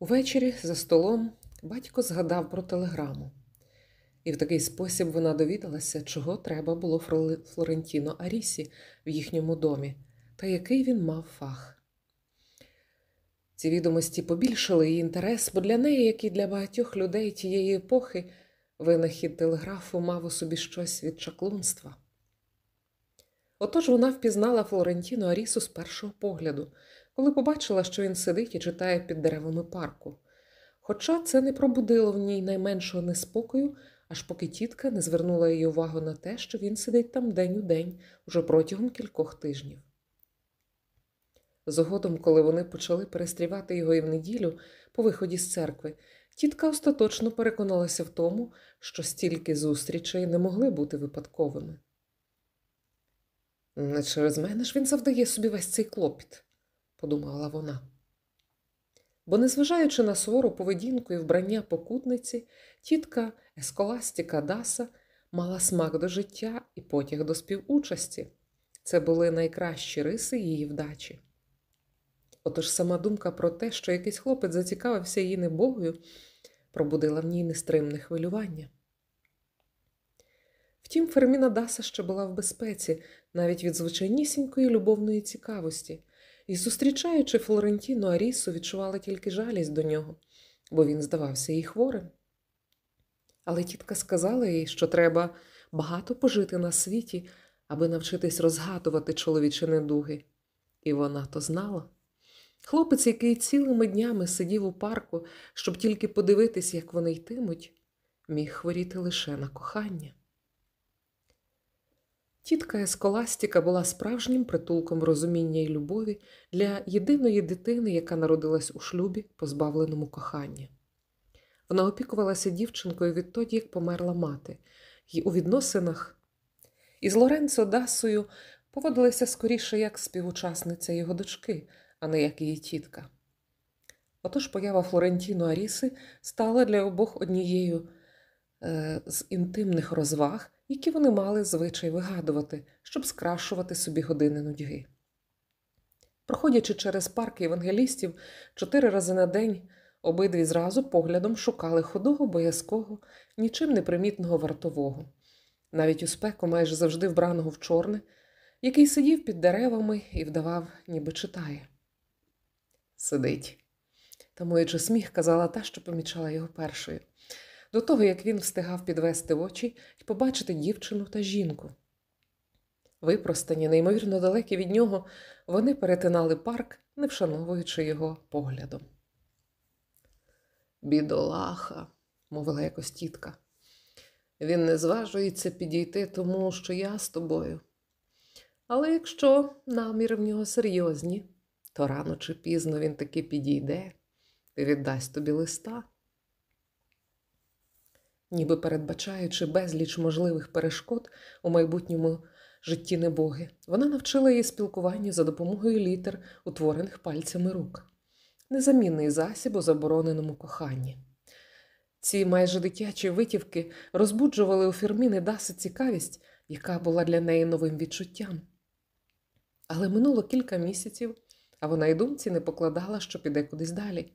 Увечері за столом батько згадав про телеграму, і в такий спосіб вона довідалася, чого треба було Флорентіно Арісі в їхньому домі та який він мав фах. Ці відомості побільшили її інтерес, бо для неї, як і для багатьох людей тієї епохи, винахід телеграфу мав у собі щось від чаклунства. Отож вона впізнала Флорентіно Арісу з першого погляду, коли побачила, що він сидить і читає під деревами парку. Хоча це не пробудило в ній найменшого неспокою, аж поки тітка не звернула її увагу на те, що він сидить там день у день уже протягом кількох тижнів. Згодом, коли вони почали перестрівати його і в неділю по виході з церкви, тітка остаточно переконалася в тому, що стільки зустрічей не могли бути випадковими. Не через мене ж він завдає собі весь цей клопіт, подумала вона. Бо, незважаючи на сувору поведінку і вбрання покутниці, тітка Есколастіка Даса мала смак до життя і потяг до співучасті. Це були найкращі риси її вдачі. Отож сама думка про те, що якийсь хлопець зацікавився її небогою, пробудила в ній нестримне хвилювання. Втім, Ферміна Даса ще була в безпеці навіть від звичайнісінької любовної цікавості, і, зустрічаючи Флорентіно Арісу, відчувала тільки жалість до нього, бо він здавався їй хворим. Але тітка сказала їй, що треба багато пожити на світі, аби навчитись розгадувати чоловічі недуги. І вона то знала. Хлопець, який цілими днями сидів у парку, щоб тільки подивитись, як вони йтимуть, міг хворіти лише на кохання. Тітка Есколастіка була справжнім притулком розуміння і любові для єдиної дитини, яка народилась у шлюбі, позбавленому кохання. Вона опікувалася дівчинкою відтоді, як померла мати, і у відносинах із Лоренцо Дасою поводилася скоріше як співучасниця його дочки, а не як її тітка. Отож поява Флорентіно Аріси стала для обох однією е, з інтимних розваг, які вони мали звичай вигадувати, щоб скрашувати собі години нудьги. Проходячи через парк євангелістів чотири рази на день, обидві зразу поглядом шукали худого, боязкого, нічим не примітного вартового, навіть у спеку майже завжди вбраного в чорне, який сидів під деревами і вдавав, ніби читає. Сидить. Тамуючи сміх, казала та, що помічала його першою до того, як він встигав підвести очі і побачити дівчину та жінку. Випростані, неймовірно далекі від нього, вони перетинали парк, не вшановуючи його поглядом. Бідолаха, мовила якось тітка. Він не зважується підійти тому, що я з тобою. Але якщо наміри в нього серйозні, то рано чи пізно він таки підійде і віддасть тобі листа ніби передбачаючи безліч можливих перешкод у майбутньому житті небоги, вона навчила її спілкуванню за допомогою літер, утворених пальцями рук, незамінний засіб у забороненому коханні. Ці майже дитячі витівки розбуджували у Фірміни Даси цікавість, яка була для неї новим відчуттям. Але минуло кілька місяців, а вона й думці не покладала, що піде кудись далі.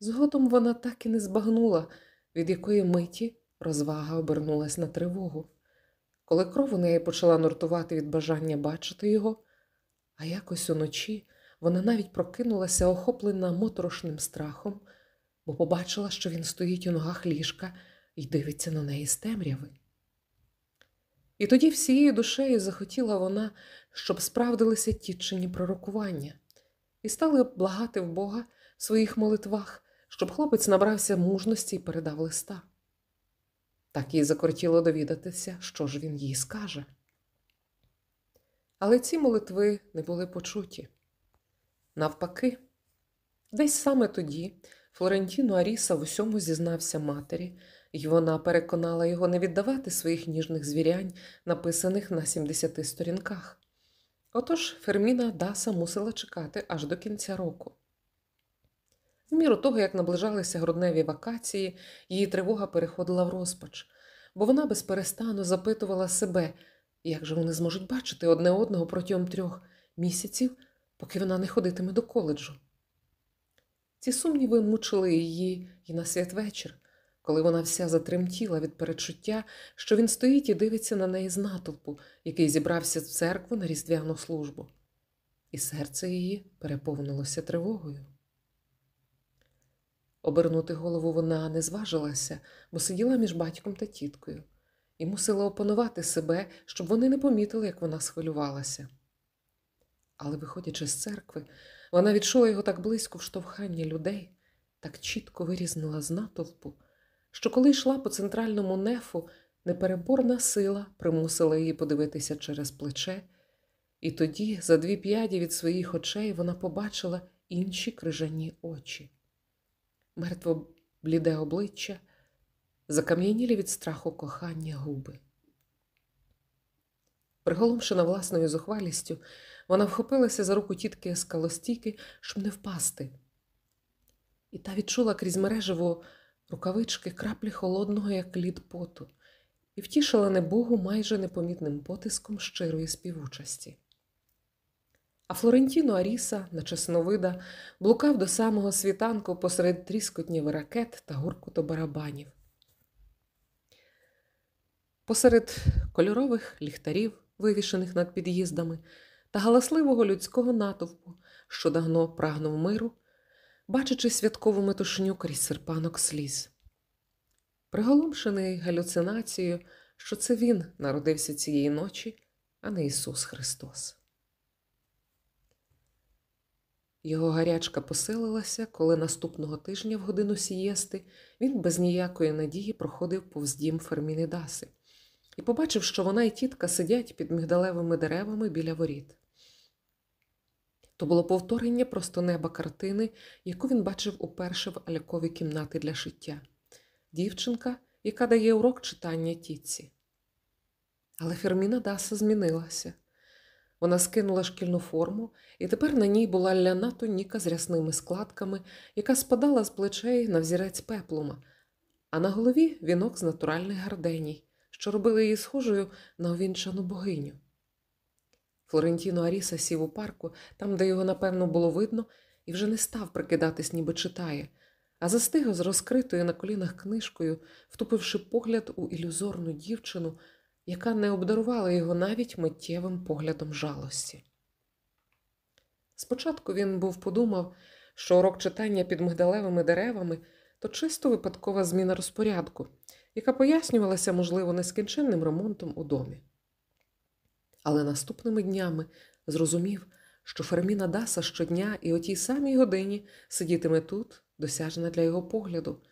Згодом вона так і не збагнула, від якої миті розвага обернулась на тривогу, коли кров у неї почала нуртувати від бажання бачити його, а якось уночі вона навіть прокинулася, охоплена моторошним страхом, бо побачила, що він стоїть у ногах ліжка і дивиться на неї з темряви. І тоді всією душею захотіла вона, щоб справдилися тітчині пророкування, і стали благати в Бога в своїх молитвах щоб хлопець набрався мужності і передав листа. Так їй закортіло довідатися, що ж він їй скаже. Але ці молитви не були почуті. Навпаки, десь саме тоді Флорентіно Аріса в усьому зізнався матері, і вона переконала його не віддавати своїх ніжних звірянь, написаних на 70 сторінках. Отож Ферміна Даса мусила чекати аж до кінця року. В міру того, як наближалися грудневі вакації, її тривога переходила в розпач, бо вона безперестану запитувала себе, як же вони зможуть бачити одне одного протягом трьох місяців, поки вона не ходитиме до коледжу. Ці сумніви мучили її і на святвечір, коли вона вся затремтіла від перечуття, що він стоїть і дивиться на неї з натовпу, який зібрався в церкву на різдвяну службу. І серце її переповнилося тривогою. Обернути голову вона не зважилася, бо сиділа між батьком та тіткою, і мусила опанувати себе, щоб вони не помітили, як вона схвилювалася. Але, виходячи з церкви, вона відчула його так близько в штовханні людей, так чітко вирізнила з натовпу, що коли йшла по центральному нефу, непереборна сила примусила її подивитися через плече, і тоді, за дві п'яді від своїх очей, вона побачила інші крижані очі. Мертво бліде обличчя, закам'янілі від страху кохання губи. Приголомшена власною зухвалістю, вона вхопилася за руку тітки скалостійки, щоб не впасти. І та відчула крізь мережево рукавички краплі холодного, як лід поту, і втішила небогу майже непомітним потиском щирої співучасті. А Флорентіно Аріса, начесновида, блукав до самого світанку посеред тріскотнів ракет та гуркуту барабанів. Посеред кольорових ліхтарів, вивішених над під'їздами, та галасливого людського натовпу, що давно прагнув миру, бачачи святкову метушню крізь серпанок сліз. Приголомшений галюцинацією, що це він народився цієї ночі, а не Ісус Христос. Його гарячка посилилася, коли наступного тижня в годину сієсти він без ніякої надії проходив повз дім Ферміни Даси і побачив, що вона і тітка сидять під мигдалевими деревами біля воріт. То було повторення просто неба картини, яку він бачив уперше в аляковій кімнати для шиття. Дівчинка, яка дає урок читання тітці. Але Ферміна Даса змінилася. Вона скинула шкільну форму, і тепер на ній була ляна туніка з рясними складками, яка спадала з плечей на взірець пеплума, а на голові вінок з натуральних гарденій, що робили її схожою на овінчану богиню. Флорентіно Аріса сів у парку, там, де його, напевно, було видно, і вже не став прикидатись, ніби читає, а застиг з розкритою на колінах книжкою, втупивши погляд у ілюзорну дівчину, яка не обдарувала його навіть миттєвим поглядом жалості. Спочатку він був подумав, що урок читання під мигдалевими деревами то чисто випадкова зміна розпорядку, яка пояснювалася, можливо, нескінченним ремонтом у домі. Але наступними днями зрозумів, що Ферміна Даса щодня і о тій самій годині сидітиме тут, досяжна для його погляду,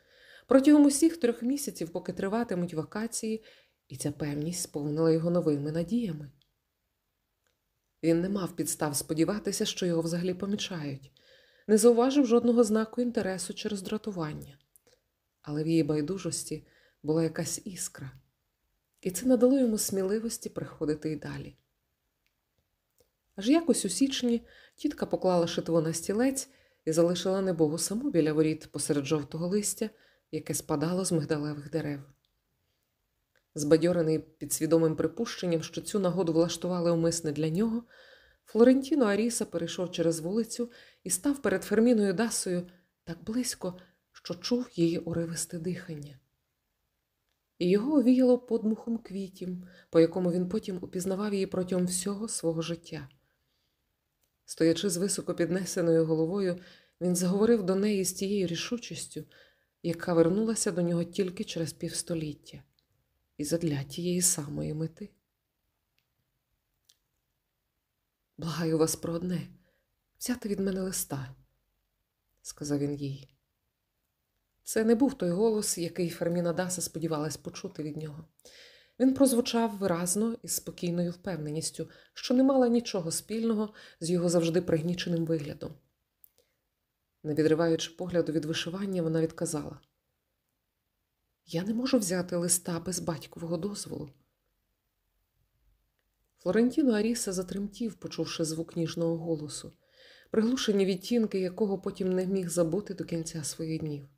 протягом усіх трьох місяців, поки триватимуть вакації, і ця певність сповнила його новими надіями. Він не мав підстав сподіватися, що його взагалі помічають, не зауважив жодного знаку інтересу чи роздратування. Але в її байдужості була якась іскра, і це надало йому сміливості приходити й далі. Аж якось у січні тітка поклала шитво на стілець і залишила небогу саму біля воріт посеред жовтого листя, яке спадало з мигдалевих дерев. Збадьорений підсвідомим припущенням, що цю нагоду влаштували умисне для нього, Флорентіно Аріса перейшов через вулицю і став перед Ферміною Дасою так близько, що чув її уривисте дихання. І його овіяло подмухом квітів, по якому він потім упізнавав її протягом всього свого життя. Стоячи з високо піднесеною головою, він заговорив до неї з тією рішучістю, яка вернулася до нього тільки через півстоліття, і задля тієї самої мети. Благаю вас про одне взяти від мене листа, сказав він їй. Це не був той голос, який Ферміна Даса сподівалась почути від нього. Він прозвучав виразно і з спокійною впевненістю, що не мала нічого спільного з його завжди пригніченим виглядом. Не відриваючи погляду від вишивання, вона відказала: Я не можу взяти листа без батькового дозволу. Флорентіно Аріса затремтів, почувши звук ніжного голосу, приглушені відтінки, якого потім не міг забути до кінця своїх днів,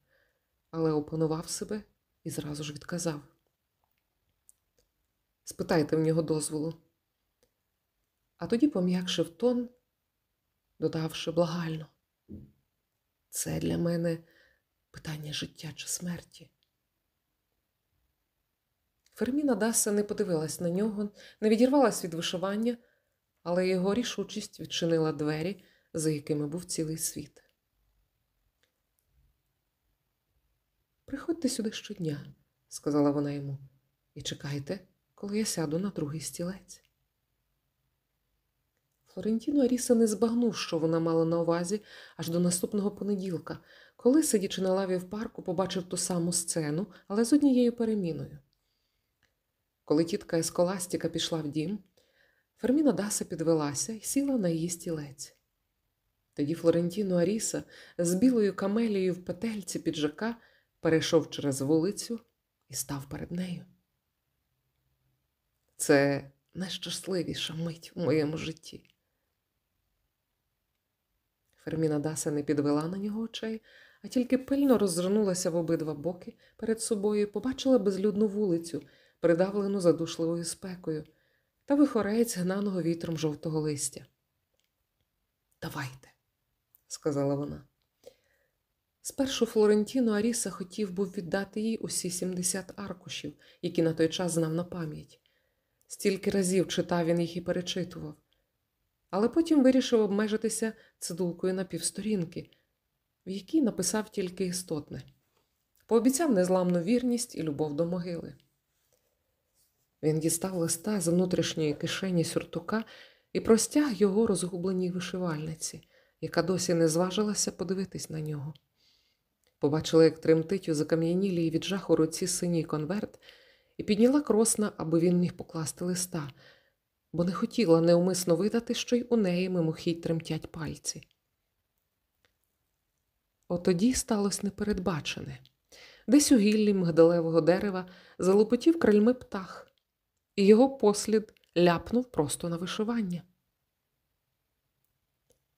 але опанував себе і зразу ж відказав. Спитайте в нього дозволу. А тоді пом'якшив тон, додавши благально. Це для мене питання життя чи смерті. Ферміна Даса не подивилась на нього, не відірвалась від вишивання, але його рішучість відчинила двері, за якими був цілий світ. Приходьте сюди щодня, сказала вона йому, і чекайте, коли я сяду на другий стілець. Флорентіно Аріса не збагнув, що вона мала на увазі аж до наступного понеділка, коли, сидячи на лаві в парку, побачив ту саму сцену, але з однією переміною. Коли тітка Есколастіка пішла в дім, Ферміна Даса підвелася і сіла на її стілець. Тоді Флорентіно Аріса з білою камелією в петельці піджака перейшов через вулицю і став перед нею. Це найщасливіша мить в моєму житті. Ферміна Даса не підвела на нього очей, а тільки пильно роззирнулася в обидва боки перед собою і побачила безлюдну вулицю, придавлену задушливою спекою, та вихорець гнаного вітром жовтого листя. Давайте, сказала вона. Спершу Флорентіно Аріса хотів був віддати їй усі 70 аркушів, які на той час знав на пам'ять. Стільки разів читав він їх і перечитував, але потім вирішив обмежитися цидулкою на півсторінки, в якій написав тільки істотне, пообіцяв незламну вірність і любов до могили. Він дістав листа з внутрішньої кишені сюртука і простяг його розгубленій вишивальниці, яка досі не зважилася подивитись на нього. Побачила, як тремтить у закам'янілій від жаху руці синій конверт, і підняла кросна, аби він міг покласти листа, бо не хотіла неумисно видати, що й у неї мимохідь тремтять пальці. Отоді сталося непередбачене. Десь у гіллі мигдалевого дерева залопотів крильми птах, і його послід ляпнув просто на вишивання.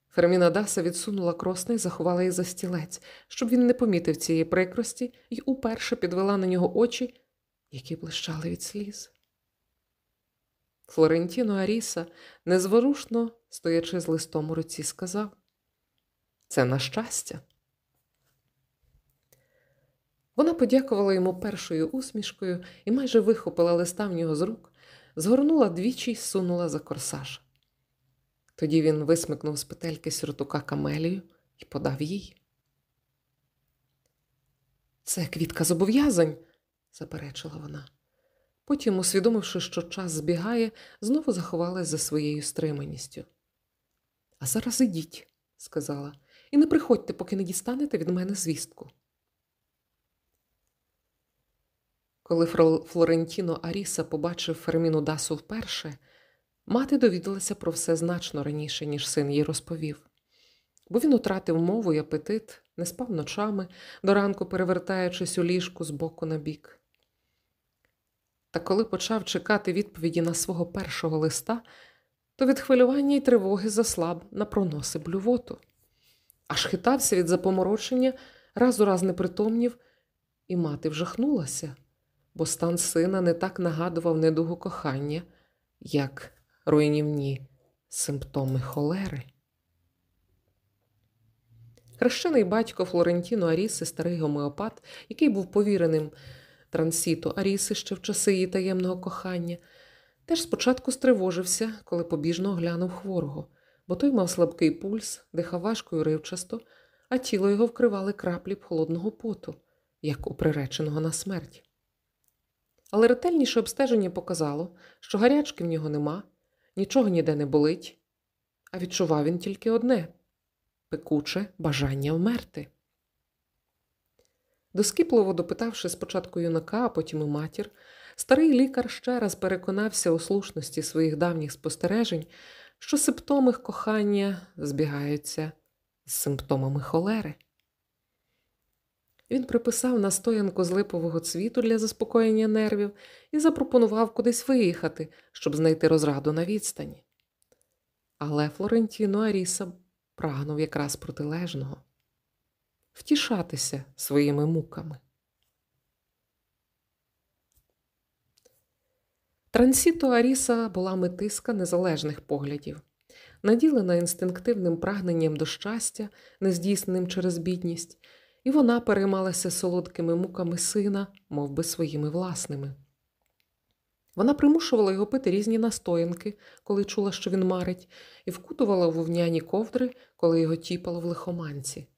Ферміна Даса відсунула кросна і заховала її за стілець, щоб він не помітив цієї прикрості і уперше підвела на нього очі, які блищали від сліз. Флорентіно Аріса, незворушно стоячи з листом у руці, сказав Це на щастя. Вона подякувала йому першою усмішкою і майже вихопила листа в нього з рук, згорнула двічі й сунула за корсаж. Тоді він висмикнув з петельки сюртука камелію і подав їй. Це квітка зобов'язань, заперечила вона. Потім, усвідомивши, що час збігає, знову заховалась за своєю стриманістю. А зараз ідіть, сказала, і не приходьте, поки не дістанете від мене звістку. Коли Флорентіно Аріса побачив Ферміну Дасу вперше, мати довідалася про все значно раніше, ніж син їй розповів, бо він утратив мову й апетит, не спав ночами, до ранку перевертаючись у ліжку з боку на бік. Та коли почав чекати відповіді на свого першого листа, то від хвилювання й тривоги заслаб на проноси блювоту, аж хитався від запоморочення, раз у раз непритомнів, і мати вжахнулася, бо стан сина не так нагадував недугу кохання, як руйнівні симптоми холери. Хрещений батько Флорентіно Аріси, старий гомеопат, який був повіреним трансіту Аріси ще в часи її таємного кохання, теж спочатку стривожився, коли побіжно оглянув хворого, бо той мав слабкий пульс, дихав важко і ривчасто, а тіло його вкривали краплі холодного поту, як у приреченого на смерть. Але ретельніше обстеження показало, що гарячки в нього нема, нічого ніде не болить, а відчував він тільки одне пекуче бажання вмерти. Доскіпливо допитавши спочатку юнака, а потім і матір, старий лікар ще раз переконався у слушності своїх давніх спостережень, що симптоми кохання збігаються з симптомами холери. Він приписав настоянку з липового цвіту для заспокоєння нервів і запропонував кудись виїхати, щоб знайти розраду на відстані. Але Флорентіно Аріса прагнув якраз протилежного втішатися своїми муками. Трансіто Аріса була метиска незалежних поглядів. наділена інстинктивним прагненням до щастя, нездійсненим через бідність, і вона переймалася солодкими муками сина, мов би своїми власними. Вона примушувала його пити різні настоянки, коли чула, що він марить, і вкутувала в вовняні ковдри, коли його тіпало в лихоманці.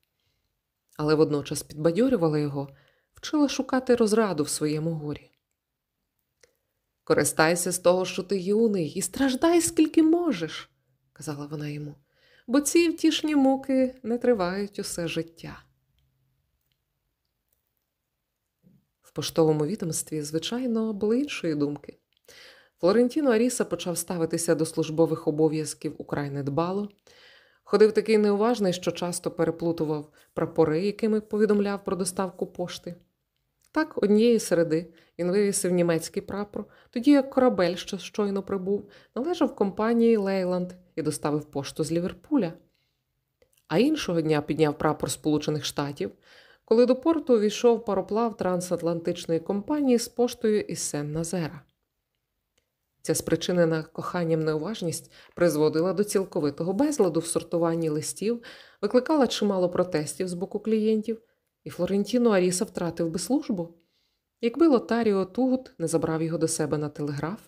Але водночас підбадьорювала його, вчила шукати розраду в своєму горі. Користайся з того, що ти юний, і страждай, скільки можеш, казала вона йому, бо ці втішні муки не тривають усе життя. В поштовому відомстві, звичайно, були іншої думки. Флорентіно Аріса почав ставитися до службових обов'язків украй недбало, ходив такий неуважний, що часто переплутував прапори, якими повідомляв про доставку пошти. Так, однієї середи він вивісив німецький прапор, тоді як корабель, що щойно прибув, належав компанії Лейланд і доставив пошту з Ліверпуля. А іншого дня підняв прапор Сполучених Штатів, коли до порту увійшов пароплав трансатлантичної компанії з поштою із Сен Назера. Ця спричинена коханням неуважність призводила до цілковитого безладу в сортуванні листів, викликала чимало протестів з боку клієнтів, і Флорентіно Аріса втратив би службу, якби Лотаріо Тугут не забрав його до себе на телеграф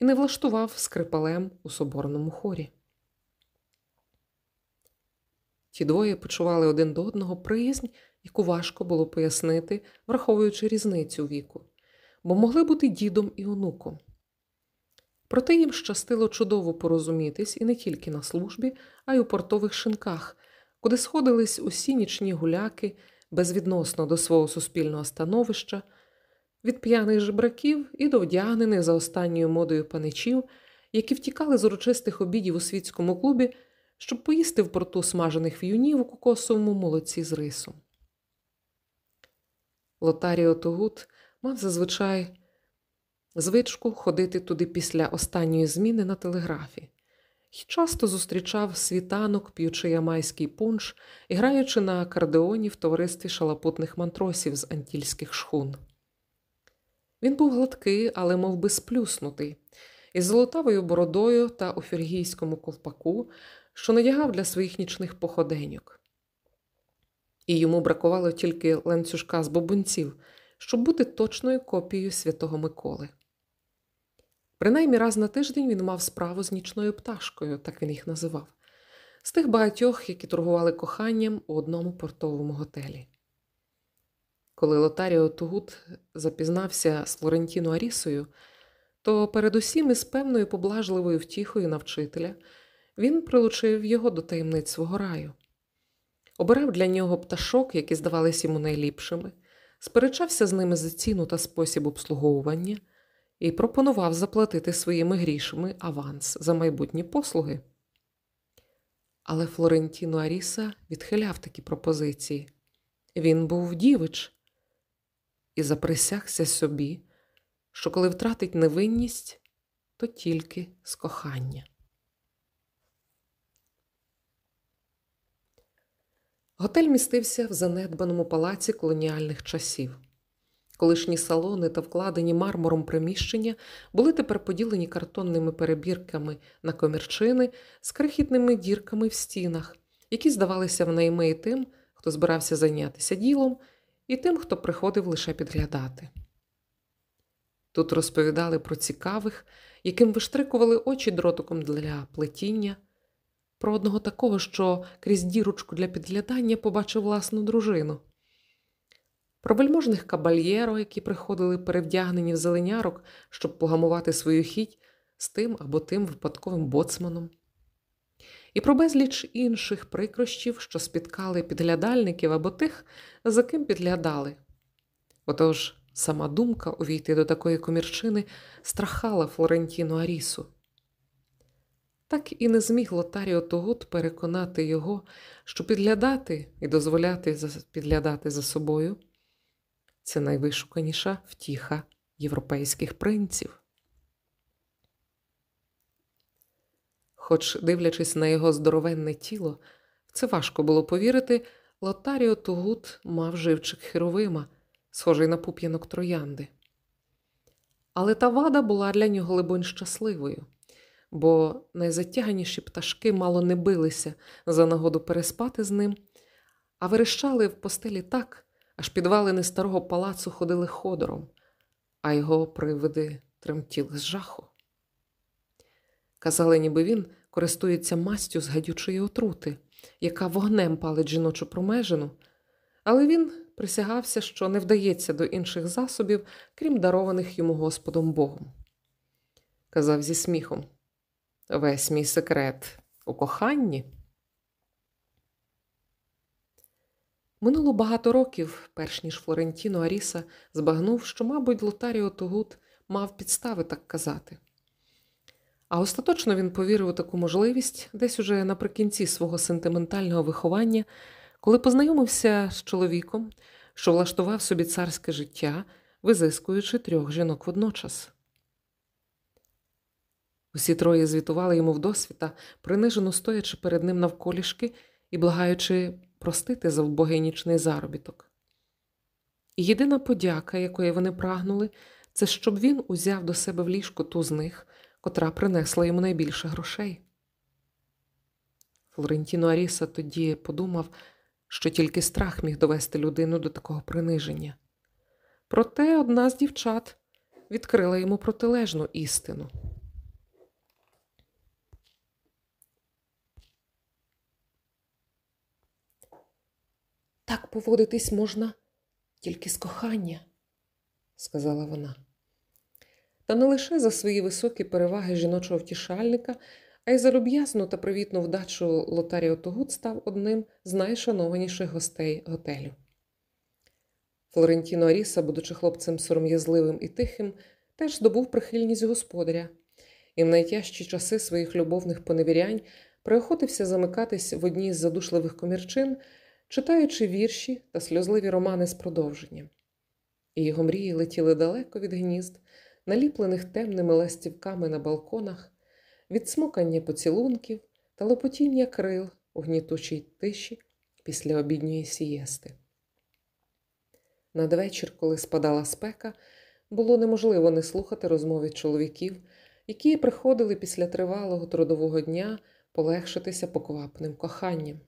і не влаштував скрипалем у соборному хорі. Ті двоє почували один до одного приязнь, яку важко було пояснити, враховуючи різницю віку, бо могли бути дідом і онуком. Проте їм щастило чудово порозумітись і не тільки на службі, а й у портових шинках, куди сходились усі нічні гуляки безвідносно до свого суспільного становища, від п'яних жебраків і до вдягнених за останньою модою паничів, які втікали з урочистих обідів у світському клубі, щоб поїсти в порту смажених в'юнів у кокосовому молоці з рисом. Лотаріо Тогут мав зазвичай звичку ходити туди після останньої зміни на телеграфі і часто зустрічав світанок, п'ючи ямайський пунш і граючи на акордеоні в товаристві шалапутних мантросів з антільських шхун. Він був гладкий, але мов би, сплюснутий, із золотавою бородою та у фергійському ковпаку, що надягав для своїх нічних походеньок. І йому бракувало тільки ланцюжка з бобунців, щоб бути точною копією святого Миколи. Принаймні раз на тиждень він мав справу з нічною пташкою, так він їх називав, з тих багатьох, які торгували коханням у одному портовому готелі. Коли Лотаріо Тугут запізнався з Флорентіно Арісою, то передусім із певною поблажливою втіхою на вчителя він прилучив його до таємниць свого раю, обирав для нього пташок, які здавалися йому найліпшими, сперечався з ними за ціну та спосіб обслуговування і пропонував заплатити своїми грішами аванс за майбутні послуги. Але Флорентіно Аріса відхиляв такі пропозиції. Він був дівич і заприсягся собі, що коли втратить невинність, то тільки з кохання. Готель містився в занедбаному палаці колоніальних часів. Колишні салони та вкладені мармуром приміщення були тепер поділені картонними перебірками на комірчини з крихітними дірками в стінах, які здавалися в найми і тим, хто збирався зайнятися ділом, і тим, хто приходив лише підглядати. Тут розповідали про цікавих, яким виштрикували очі дротиком для плетіння, про одного такого, що крізь дірочку для підглядання побачив власну дружину про вельможних кабальєро, які приходили перевдягнені в зеленярок, щоб погамувати свою хіть з тим або тим випадковим боцманом, і про безліч інших прикрощів, що спіткали підглядальників або тих, за ким підглядали. Отож, сама думка увійти до такої комірчини страхала Флорентіну Арісу. Так і не зміг Лотаріо Тогут переконати його, що підглядати і дозволяти підглядати за собою це найвишуканіша втіха європейських принців. Хоч, дивлячись на його здоровенне тіло, це важко було повірити, Лотаріо Тугут мав живчик херовима, схожий на пуп'янок троянди. Але та вада була для нього, либонь, щасливою, бо найзатяганіші пташки мало не билися за нагоду переспати з ним, а верещали в постелі так, аж підвалини старого палацу ходили ходором, а його привиди тремтіли з жаху. Казали, ніби він користується мастю з гадючої отрути, яка вогнем палить жіночу промежину, але він присягався, що не вдається до інших засобів, крім дарованих йому Господом Богом. Казав зі сміхом: Весь мій секрет у коханні. Минуло багато років, перш ніж Флорентіно Аріса збагнув, що, мабуть, Лотаріо Тогут мав підстави так казати. А остаточно він повірив у таку можливість десь уже наприкінці свого сентиментального виховання, коли познайомився з чоловіком, що влаштував собі царське життя, визискуючи трьох жінок водночас. Усі троє звітували йому вдосвіта, принижено стоячи перед ним навколішки і благаючи простити за вбогий нічний заробіток. І єдина подяка, якої вони прагнули, це щоб він узяв до себе в ліжко ту з них, котра принесла йому найбільше грошей. Флорентіно Аріса тоді подумав, що тільки страх міг довести людину до такого приниження. Проте одна з дівчат відкрила йому протилежну істину. Так поводитись можна тільки з кохання, сказала вона. Та не лише за свої високі переваги жіночого втішальника, а й за люб'язну та привітну вдачу Лотаріо Тогут став одним з найшанованіших гостей готелю. Флорентіно Аріса, будучи хлопцем сором'язливим і тихим, теж здобув прихильність господаря, і в найтяжчі часи своїх любовних поневірянь приохотився замикатись в одній з задушливих комірчин, читаючи вірші та сльозливі романи з продовженням. І його мрії летіли далеко від гнізд, наліплених темними ластівками на балконах, від смокання поцілунків та лопотіння крил у гнітучій тиші після обідньої сієсти. Надвечір, коли спадала спека, було неможливо не слухати розмови чоловіків, які приходили після тривалого трудового дня полегшитися поквапним коханням.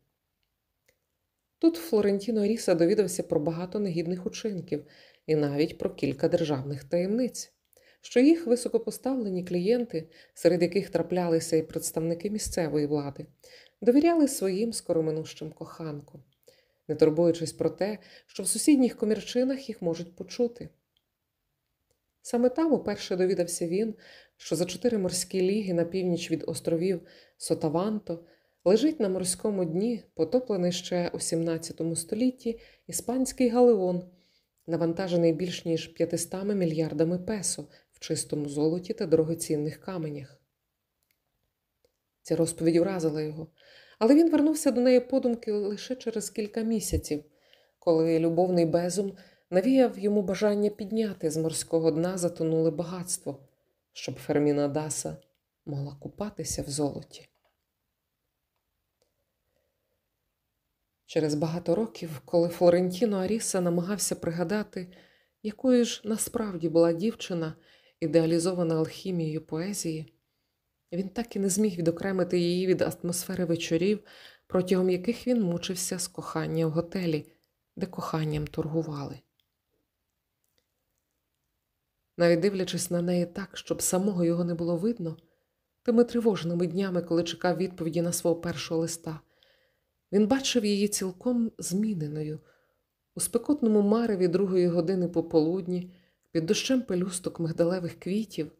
Тут Флорентіно Ріса довідався про багато негідних учинків і навіть про кілька державних таємниць, що їх високопоставлені клієнти, серед яких траплялися і представники місцевої влади, довіряли своїм скороминущим коханкам, не турбуючись про те, що в сусідніх комірчинах їх можуть почути. Саме там уперше довідався він, що за чотири морські ліги на північ від островів Сотаванто лежить на морському дні, потоплений ще у 17 столітті іспанський галеон, навантажений більш ніж 500 мільярдами песо в чистому золоті та дорогоцінних каменях. Ця розповідь вразила його, але він вернувся до неї подумки лише через кілька місяців, коли любовний безум навіяв йому бажання підняти з морського дна затонуле багатство, щоб Ферміна Даса могла купатися в золоті. Через багато років, коли Флорентіно Аріса намагався пригадати, якою ж насправді була дівчина, ідеалізована алхімією поезії, він так і не зміг відокремити її від атмосфери вечорів, протягом яких він мучився з кохання в готелі, де коханням торгували. Навіть дивлячись на неї так, щоб самого його не було видно, тими тривожними днями, коли чекав відповіді на свого першого листа, він бачив її цілком зміненою, у спекотному мареві другої години пополудні, під дощем пелюсток мигдалевих квітів,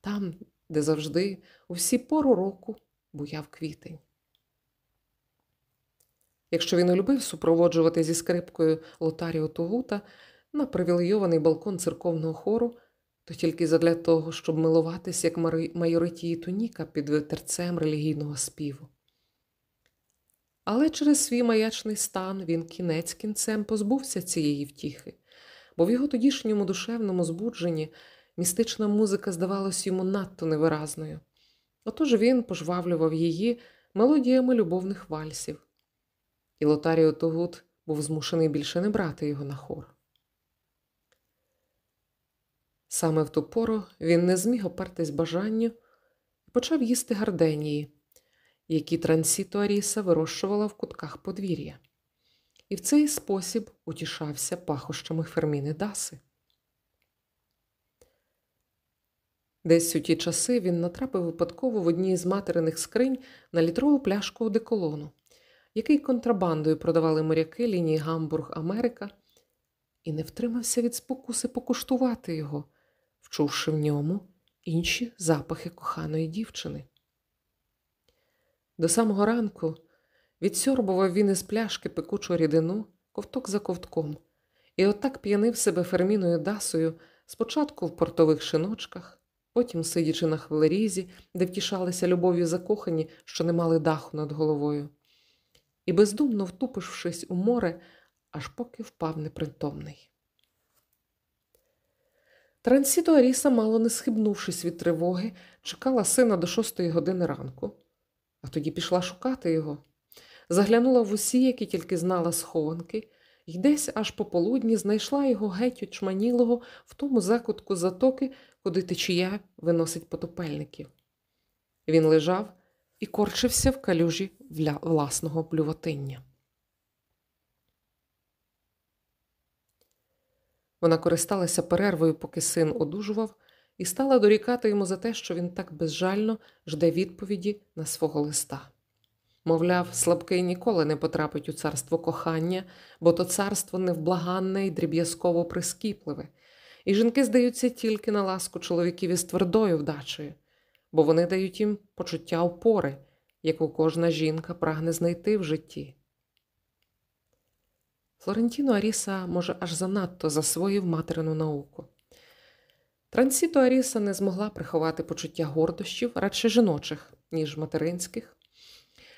там, де завжди, у всі пору року, буяв квітень. Якщо він любив супроводжувати зі скрипкою Лотаріо Тогута на привілейований балкон церковного хору, то тільки задля того, щоб милуватись, як майоритії туніка під витерцем релігійного співу. Але через свій маячний стан він кінець кінцем позбувся цієї втіхи, бо в його тодішньому душевному збудженні містична музика здавалась йому надто невиразною. Отож він пожвавлював її мелодіями любовних вальсів, і Лотаріо Тогут був змушений більше не брати його на хор. Саме в ту пору він не зміг опертись бажанню і почав їсти гарденії, які Трансіто Аріса вирощувала в кутках подвір'я, і в цей спосіб утішався пахощами Ферміни Даси. Десь у ті часи він натрапив випадково в одній з материних скринь на літрову пляшку одеколону, який контрабандою продавали моряки лінії Гамбург Америка, і не втримався від спокуси покуштувати його, вчувши в ньому інші запахи коханої дівчини. До самого ранку відсьорбував він із пляшки пекучу рідину ковток за ковтком, і отак п'янив себе ферміною дасою спочатку в портових шиночках, потім сидячи на хвилерізі, де втішалися любов'ю закохані, що не мали даху над головою, і бездумно втупившись у море, аж поки впав непритомний. Трансіто Аріса, мало не схибнувшись від тривоги, чекала сина до шостої години ранку, а тоді пішла шукати його. Заглянула в усі, які тільки знала схованки, і десь аж пополудні знайшла його геть очманілого в тому закутку затоки, куди течія виносить потопельників. Він лежав і корчився в калюжі власного блювотиння. Вона користалася перервою, поки син одужував, і стала дорікати йому за те, що він так безжально жде відповіді на свого листа. Мовляв, слабкий ніколи не потрапить у царство кохання, бо то царство невблаганне і дріб'язково прискіпливе, і жінки здаються тільки на ласку чоловіків із твердою вдачею, бо вони дають їм почуття опори, яку кожна жінка прагне знайти в житті. Флорентіно Аріса, може, аж занадто засвоїв материну науку. Трансіто Аріса не змогла приховати почуття гордощів, радше жіночих, ніж материнських.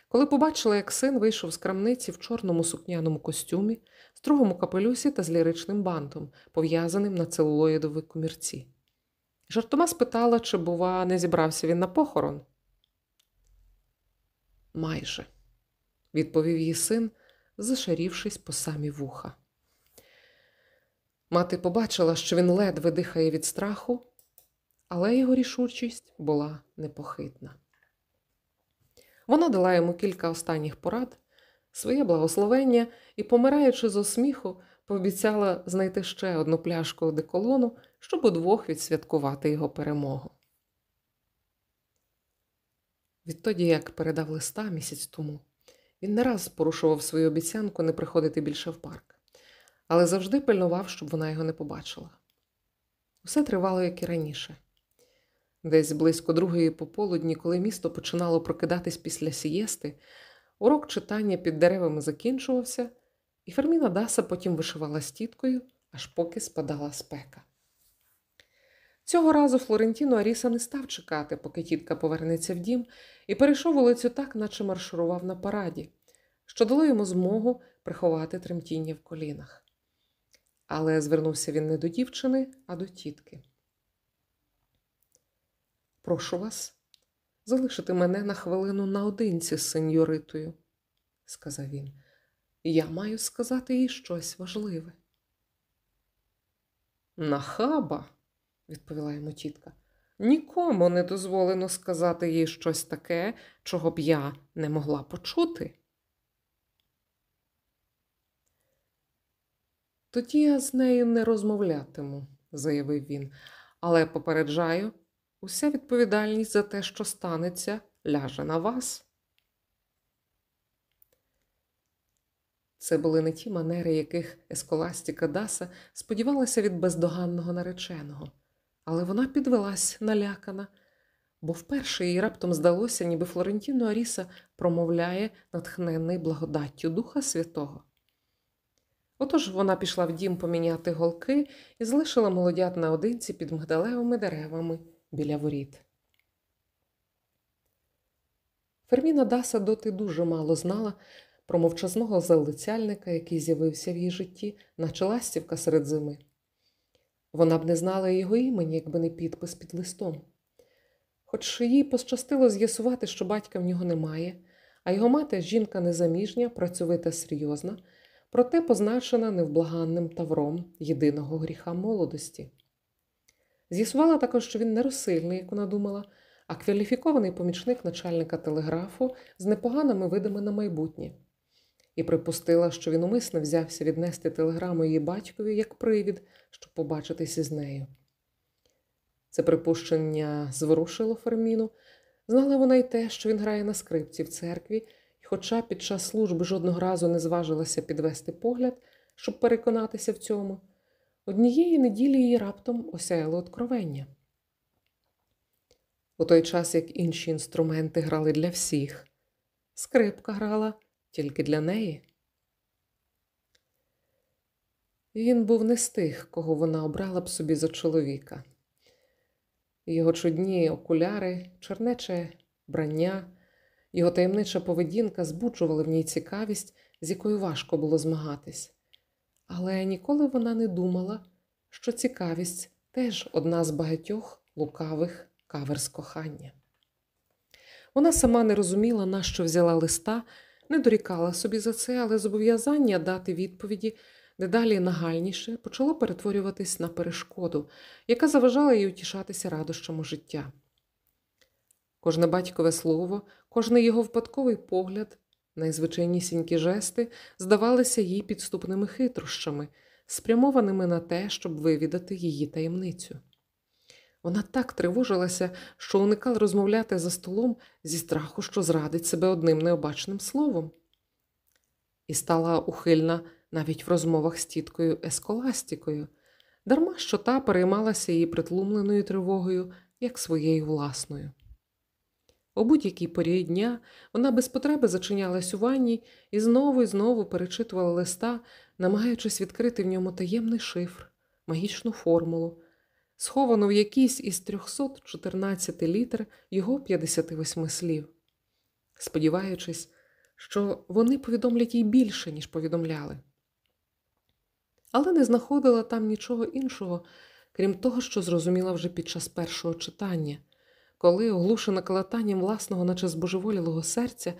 Коли побачила, як син вийшов з крамниці в чорному сукняному костюмі, строгому капелюсі та з ліричним бантом, пов'язаним на целулоїдовій комірці. Жартома спитала, чи, бува, не зібрався він на похорон. Майже, відповів її син зашарівшись по самі вуха. Мати побачила, що він ледве дихає від страху, але його рішучість була непохитна. Вона дала йому кілька останніх порад, своє благословення і, помираючи з осміху, пообіцяла знайти ще одну пляшку одеколону, щоб удвох відсвяткувати його перемогу. Відтоді, як передав листа місяць тому, він не раз порушував свою обіцянку не приходити більше в парк, але завжди пильнував, щоб вона його не побачила. Усе тривало, як і раніше. Десь близько другої пополудні, коли місто починало прокидатись після сієсти, урок читання під деревами закінчувався, і Ферміна Даса потім вишивала з тіткою, аж поки спадала спека. Цього разу Флорентіно Аріса не став чекати, поки тітка повернеться в дім, і перейшов вулицю так, наче маршурував на параді, що дало йому змогу приховати тремтіння в колінах. Але звернувся він не до дівчини, а до тітки. Прошу вас залишити мене на хвилину наодинці з сеньоритою, сказав він. Я маю сказати їй щось важливе. Нахаба відповіла йому тітка. Нікому не дозволено сказати їй щось таке, чого б я не могла почути. Тоді я з нею не розмовлятиму, заявив він, але попереджаю, уся відповідальність за те, що станеться, ляже на вас. Це були не ті манери, яких Есколастіка Даса сподівалася від бездоганного нареченого але вона підвелась налякана, бо вперше їй раптом здалося, ніби Флорентіно Аріса промовляє натхненний благодаттю Духа Святого. Отож вона пішла в дім поміняти голки і залишила молодят наодинці під мигдалевими деревами біля воріт. Ферміна Даса доти дуже мало знала про мовчазного залицяльника, який з'явився в її житті, наче ластівка серед зими. Вона б не знала його імені, якби не підпис під листом. Хоч їй пощастило з'ясувати, що батька в нього немає, а його мати жінка незаміжня, працьовита серйозна, проте позначена невблаганним тавром єдиного гріха молодості. З'ясувала також, що він не розсильний, як вона думала, а кваліфікований помічник начальника телеграфу з непоганими видами на майбутнє, і припустила, що він умисно взявся віднести телеграму її батькові як привід, щоб побачитись із нею. Це припущення зворушило Ферміну. Знала вона й те, що він грає на скрипці в церкві, хоча під час служби жодного разу не зважилася підвести погляд, щоб переконатися в цьому, однієї неділі її раптом осяяло откровення. У той час, як інші інструменти грали для всіх, скрипка грала тільки для неї. Він був не з тих, кого вона обрала б собі за чоловіка. Його чудні окуляри, чернече брання, його таємнича поведінка збуджували в ній цікавість, з якою важко було змагатись. Але ніколи вона не думала, що цікавість теж одна з багатьох лукавих каверс кохання. Вона сама не розуміла, на що взяла листа, не дорікала собі за це, але зобов'язання дати відповіді дедалі нагальніше почало перетворюватись на перешкоду, яка заважала їй утішатися радощами життя. Кожне батькове слово, кожний його випадковий погляд, найзвичайнісінькі жести здавалися їй підступними хитрощами, спрямованими на те, щоб вивідати її таємницю. Вона так тривожилася, що уникала розмовляти за столом зі страху, що зрадить себе одним необачним словом, і стала ухильна навіть в розмовах з тіткою Есколастікою, дарма що та переймалася її притлумленою тривогою, як своєю власною. У будь-якій порі дня вона без потреби зачинялась у ванні і знову і знову перечитувала листа, намагаючись відкрити в ньому таємний шифр, магічну формулу, сховану в якійсь із 314 літер його 58 слів, сподіваючись, що вони повідомлять їй більше, ніж повідомляли. Але не знаходила там нічого іншого, крім того, що зрозуміла вже під час першого читання, коли, оглушена калатанням власного, наче збожеволілого серця,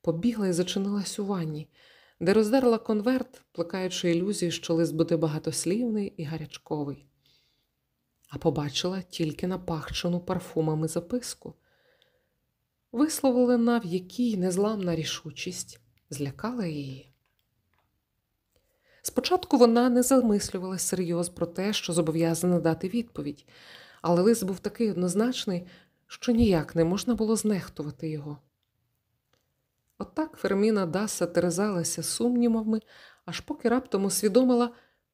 побігла і зачинилась у ванні, де роздерла конверт, плекаючи ілюзію, що лист буде багатослівний і гарячковий, а побачила тільки напахчену парфумами записку висловлена в якій незламна рішучість злякала її. Спочатку вона не замислювалася серйоз про те, що зобов'язана дати відповідь, але лист був такий однозначний, що ніяк не можна було знехтувати його. Отак Ферміна Даса терзалася сумнівами, аж поки раптом усвідомила,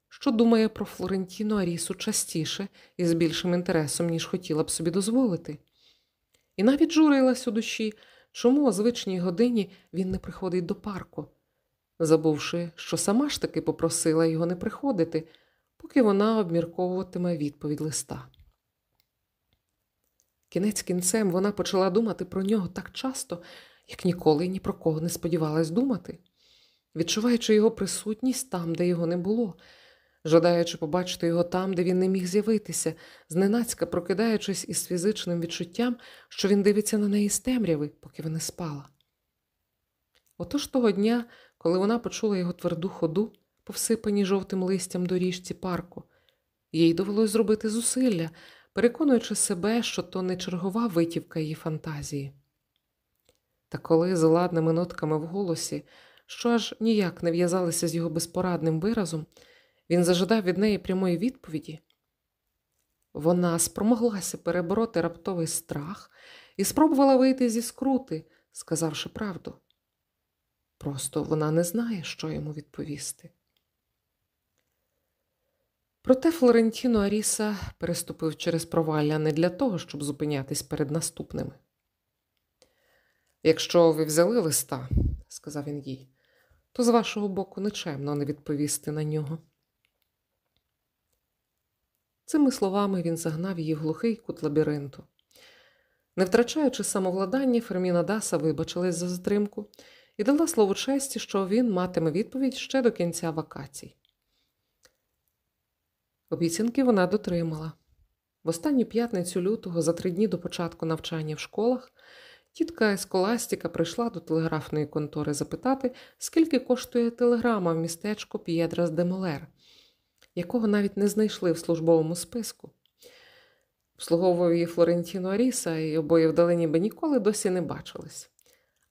що думає про Флорентіну Арісу частіше і з більшим інтересом, ніж хотіла б собі дозволити і навіть журилась у душі, чому о звичній годині він не приходить до парку, забувши, що сама ж таки попросила його не приходити, поки вона обмірковуватиме відповідь листа. Кінець кінцем вона почала думати про нього так часто, як ніколи ні про кого не сподівалась думати, відчуваючи його присутність там, де його не було, жадаючи побачити його там, де він не міг з'явитися, зненацька прокидаючись із фізичним відчуттям, що він дивиться на неї з темряви, поки вона спала. Отож того дня, коли вона почула його тверду ходу, повсипані жовтим листям доріжці парку, їй довелось зробити зусилля, переконуючи себе, що то не чергова витівка її фантазії. Та коли з ладними нотками в голосі, що аж ніяк не в'язалися з його безпорадним виразом, він зажадав від неї прямої відповіді. Вона спромоглася перебороти раптовий страх і спробувала вийти зі скрути, сказавши правду. Просто вона не знає, що йому відповісти. Проте Флорентіно Аріса переступив через провалля не для того, щоб зупинятись перед наступними. Якщо ви взяли листа, сказав він їй, то з вашого боку нечемно не відповісти на нього. Цими словами він загнав її в глухий кут лабіринту. Не втрачаючи самовладання, Ферміна Даса вибачилась за затримку і дала слово честі, що він матиме відповідь ще до кінця вакацій. Обіцянки вона дотримала. В останню п'ятницю лютого, за три дні до початку навчання в школах, тітка Есколастіка прийшла до телеграфної контори запитати, скільки коштує телеграма в містечко П'єдрас де Молер, якого навіть не знайшли в службовому списку. Обслуговував її Флорентіно Аріса, і обоє вдали ніби ніколи досі не бачились.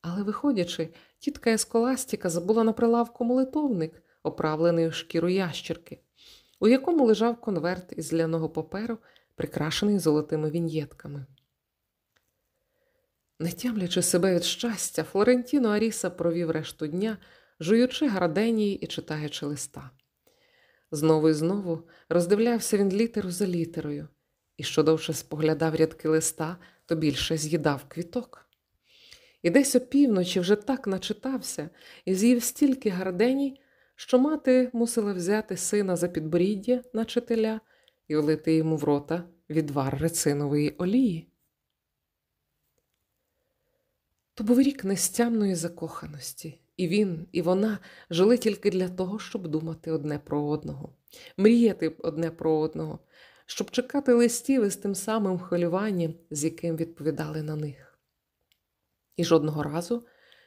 Але, виходячи, тітка Есколастіка забула на прилавку молитовник, оправлений у шкіру ящерки, у якому лежав конверт із ляного паперу, прикрашений золотими віньєтками. Не тямлячи себе від щастя, Флорентіно Аріса провів решту дня, жуючи гарденії і читаючи листа. Знову і знову роздивлявся він літеру за літерою, і що довше споглядав рядки листа, то більше з'їдав квіток. І десь опівночі вже так начитався і з'їв стільки гарденій, що мати мусила взяти сина за підборіддя наче теля і влити йому в рота відвар рецинової олії. То був рік нестямної закоханості, і він, і вона жили тільки для того, щоб думати одне про одного, мріяти одне про одного, щоб чекати листів із тим самим хвилюванням, з яким відповідали на них. І жодного разу,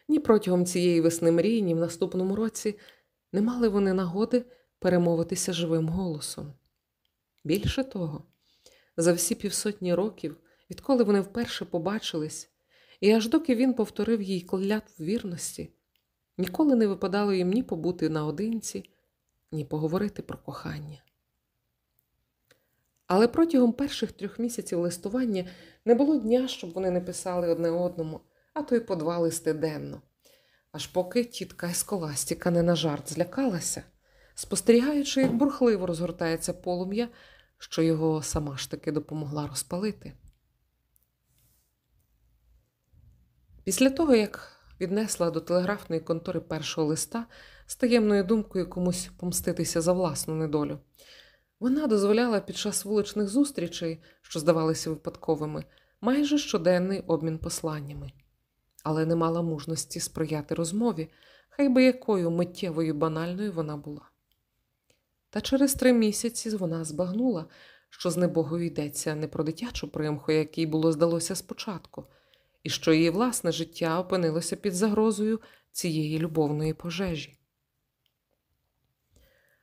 ні протягом цієї весни мрії, ні в наступному році не мали вони нагоди перемовитися живим голосом. Більше того, за всі півсотні років, відколи вони вперше побачились, і аж доки він повторив їй клятву вірності, ніколи не випадало їм ні побути наодинці, ні поговорити про кохання. Але протягом перших трьох місяців листування не було дня, щоб вони не писали одне одному, а то й по два листи денно. Аж поки тітка Есколастіка не на жарт злякалася, спостерігаючи, як бурхливо розгортається полум'я, що його сама ж таки допомогла розпалити. Після того, як віднесла до телеграфної контори першого листа з таємною думкою комусь помститися за власну недолю, вона дозволяла під час вуличних зустрічей, що здавалися випадковими, майже щоденний обмін посланнями, але не мала мужності сприяти розмові, хай би якою миттєвою банальною вона була. Та через три місяці вона збагнула, що з небогою йдеться не про дитячу примху, якій було здалося спочатку, і що її власне життя опинилося під загрозою цієї любовної пожежі.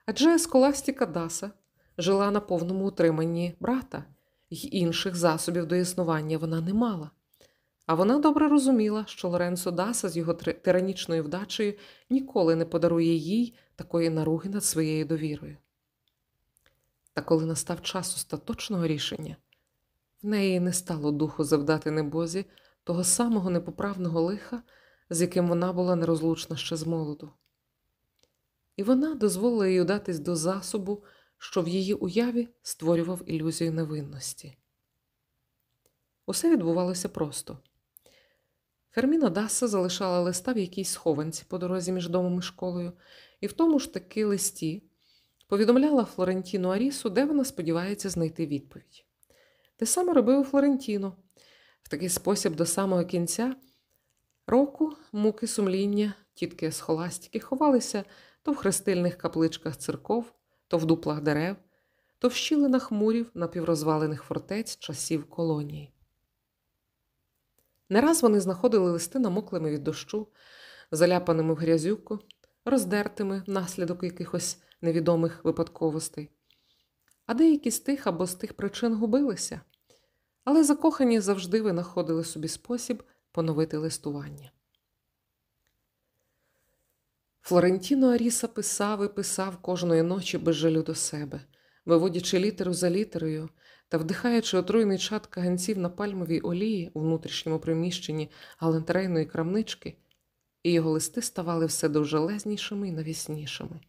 Адже Сколастіка Даса жила на повному утриманні брата, й інших засобів до існування вона не мала. А вона добре розуміла, що Лоренцо Даса з його тиранічною вдачею ніколи не подарує їй такої наруги над своєю довірою. Та коли настав час остаточного рішення, в неї не стало духу завдати небозі того самого непоправного лиха, з яким вона була нерозлучна ще з молоду. І вона дозволила їй удатись до засобу, що в її уяві створював ілюзію невинності. Усе відбувалося просто. Ферміна Даса залишала листа в якійсь схованці по дорозі між домом і школою, і в тому ж таки листі повідомляла Флорентіну Арісу, де вона сподівається знайти відповідь. Те саме робив Флорентіно. В такий спосіб до самого кінця року муки сумління, тітки схоластики ховалися то в хрестильних капличках церков, то в дуплах дерев, то в щілинах мурів напіврозвалених фортець часів колонії. Не раз вони знаходили листи намоклими від дощу, заляпаними в грязюку, роздертими внаслідок якихось невідомих випадковостей. А деякі з тих або з тих причин губилися, але закохані завжди винаходили собі спосіб поновити листування. Флорентіно Аріса писав і писав кожної ночі без жалю до себе, виводячи літеру за літерою та вдихаючи отруйний чад каганців на пальмовій олії у внутрішньому приміщенні галантерейної крамнички, і його листи ставали все довжелезнішими і навіснішими.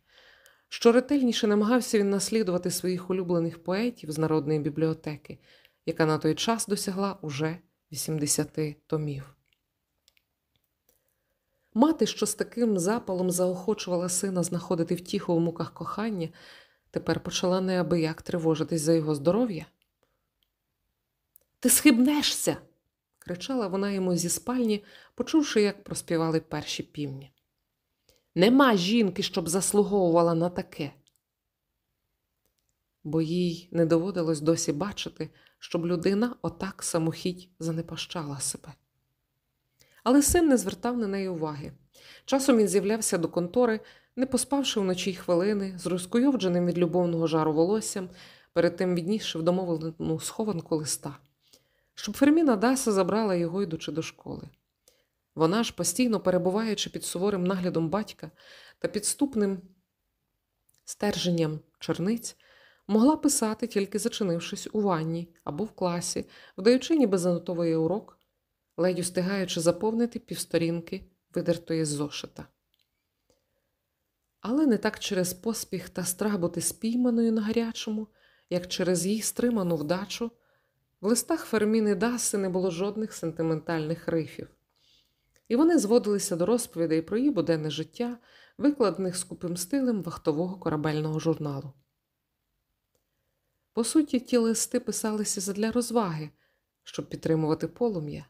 Що ретельніше намагався він наслідувати своїх улюблених поетів з народної бібліотеки, яка на той час досягла уже 80 томів. Мати, що з таким запалом заохочувала сина знаходити втіху в муках кохання, тепер почала неабияк тривожитись за його здоров'я. Ти схибнешся. кричала вона йому зі спальні, почувши, як проспівали перші півні. Нема жінки, щоб заслуговувала на таке. Бо їй не доводилось досі бачити, щоб людина отак самохідь занепащала себе. Але син не звертав на неї уваги. Часом він з'являвся до контори, не поспавши вночі хвилини, з розкуйовдженим від любовного жару волоссям, перед тим віднісши в домовлену схованку листа, щоб Ферміна Даса забрала його, йдучи до школи. Вона ж, постійно перебуваючи під суворим наглядом батька та підступним стерженням черниць, могла писати, тільки зачинившись у ванні або в класі, вдаючи, ніби занотовує урок, ледь устигаючи заповнити півсторінки видертої з зошита. Але не так через поспіх та страх бути спійманою на гарячому, як через її стриману вдачу, в листах Ферміни Даси не було жодних сентиментальних рифів, і вони зводилися до розповідей про її буденне життя, викладених скупим стилем вахтового корабельного журналу. По суті, ті листи писалися задля розваги, щоб підтримувати полум'я,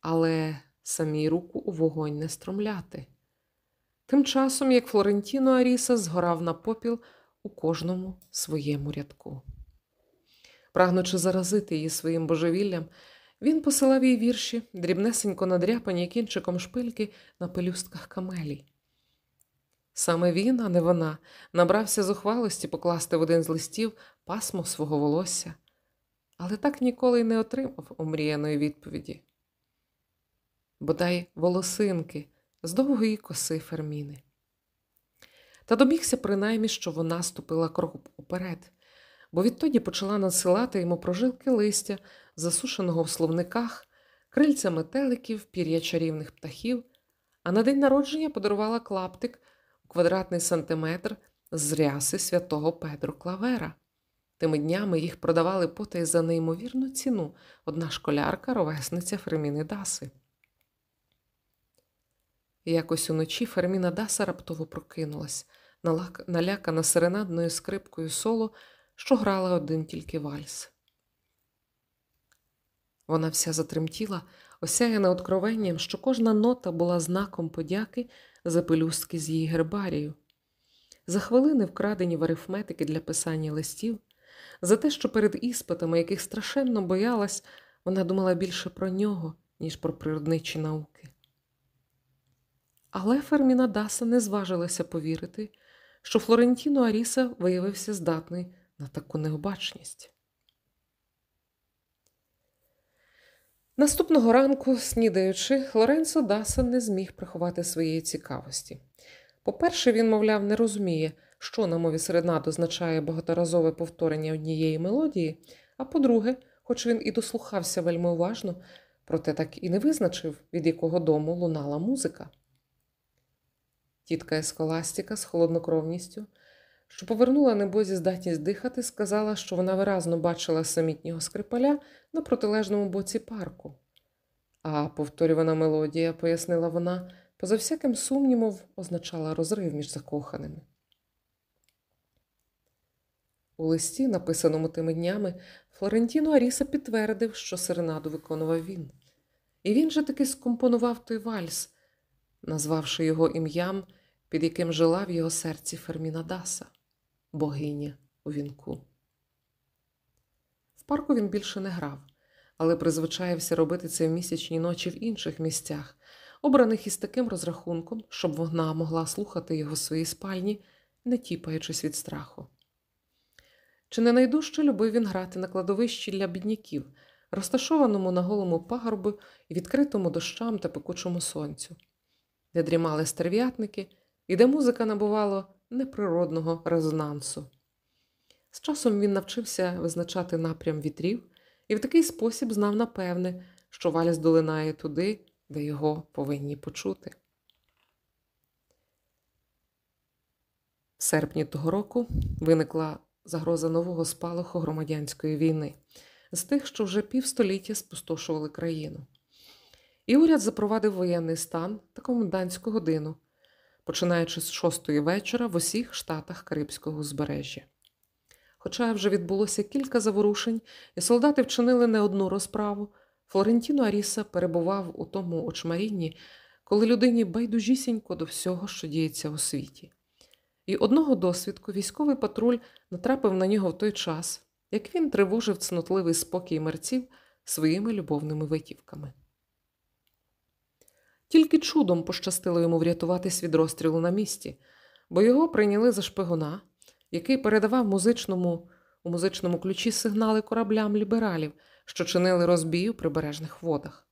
але самій руку у вогонь не стромляти. Тим часом, як Флорентіно Аріса згорав на попіл у кожному своєму рядку. Прагнучи заразити її своїм божевіллям, він посилав їй вірші, дрібнесенько надряпані кінчиком шпильки на пелюстках камелій. Саме він, а не вона, набрався зухвалості покласти в один з листів пасмо свого волосся, але так ніколи й не отримав омріяної відповіді. Бодай волосинки з довгої коси Ферміни. Та домігся принаймні, що вона ступила крок уперед, бо відтоді почала надсилати йому прожилки листя, засушеного в словниках, крильця метеликів, пір'я чарівних птахів, а на день народження подарувала клаптик у квадратний сантиметр з ряси святого Педро Клавера. Тими днями їх продавали потай за неймовірну ціну одна школярка, ровесниця Ферміни Даси. Якось уночі Ферміна Даса раптово прокинулась, налякана серенадною скрипкою соло, що грала один тільки вальс. Вона вся затремтіла, осяяна откровенням, що кожна нота була знаком подяки за пелюстки з її гербарію, за хвилини, вкрадені в арифметики для писання листів, за те, що перед іспитами, яких страшенно боялась, вона думала більше про нього, ніж про природничі науки. Але Ферміна Даса не зважилася повірити, що Флорентіно Аріса виявився здатний на таку необачність. Наступного ранку, снідаючи, Лоренцо Даса не зміг приховати своєї цікавості. По-перше, він, мовляв, не розуміє, що на мові серенад означає багаторазове повторення однієї мелодії, а по-друге, хоч він і дослухався вельми уважно, проте так і не визначив, від якого дому лунала музика. Тітка Есхоластіка з холоднокровністю, що повернула небозі здатність дихати, сказала, що вона виразно бачила самітнього скрипаля на протилежному боці парку. А повторювана мелодія, пояснила вона, поза всяким сумнівом означала розрив між закоханими. У листі, написаному тими днями, Флорентіно Аріса підтвердив, що серенаду виконував він. І він же таки скомпонував той вальс, назвавши його ім'ям під яким жила в його серці Ферміна Даса, богиня у вінку. В парку він більше не грав, але призвичаєвся робити це в місячні ночі в інших місцях, обраних із таким розрахунком, щоб вона могла слухати його в своїй спальні, не тіпаючись від страху. Чи не найдужче любив він грати на кладовищі для бідняків, розташованому на голому пагорбу і відкритому дощам та пекучому сонцю, де дрімали стерв'ятники і де музика набувала неприродного резонансу. З часом він навчився визначати напрям вітрів і в такий спосіб знав напевне, що вальс долинає туди, де його повинні почути. В серпні того року виникла загроза нового спалаху громадянської війни з тих, що вже півстоліття спустошували країну. І уряд запровадив воєнний стан та комендантську годину починаючи з шостої вечора в усіх штатах Карибського узбережжя. Хоча вже відбулося кілька заворушень, і солдати вчинили не одну розправу, Флорентіно Аріса перебував у тому очмарінні, коли людині байдужісінько до всього, що діється у світі. І одного досвідку військовий патруль натрапив на нього в той час, як він тривожив цнотливий спокій мерців своїми любовними витівками. Тільки чудом пощастило йому врятуватись від розстрілу на місці, бо його прийняли за шпигуна, який передавав музичному у музичному ключі сигнали кораблям лібералів, що чинили розбій у прибережних водах.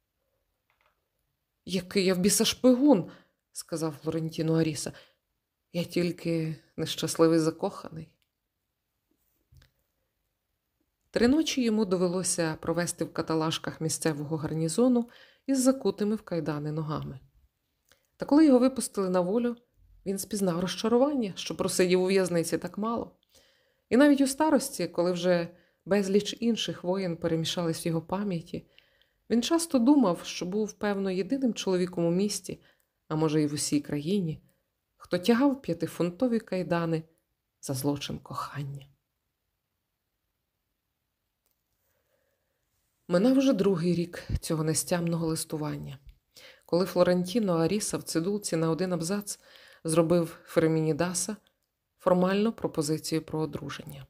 Який я в біса шпигун, сказав Флорентіно Аріса. Я тільки нещасливий закоханий. Три ночі йому довелося провести в каталажках місцевого гарнізону із закутими в кайдани ногами. Та коли його випустили на волю, він спізнав розчарування, що просидів у в'язниці так мало. І навіть у старості, коли вже безліч інших воєн перемішались в його пам'яті, він часто думав, що був, певно, єдиним чоловіком у місті, а може, і в усій країні, хто тягав п'ятифунтові кайдани за злочин кохання. Минав уже другий рік цього нестямного листування, коли Флорентіно Аріса в цидулці на один абзац зробив Феремінідаса формальну пропозицію про одруження.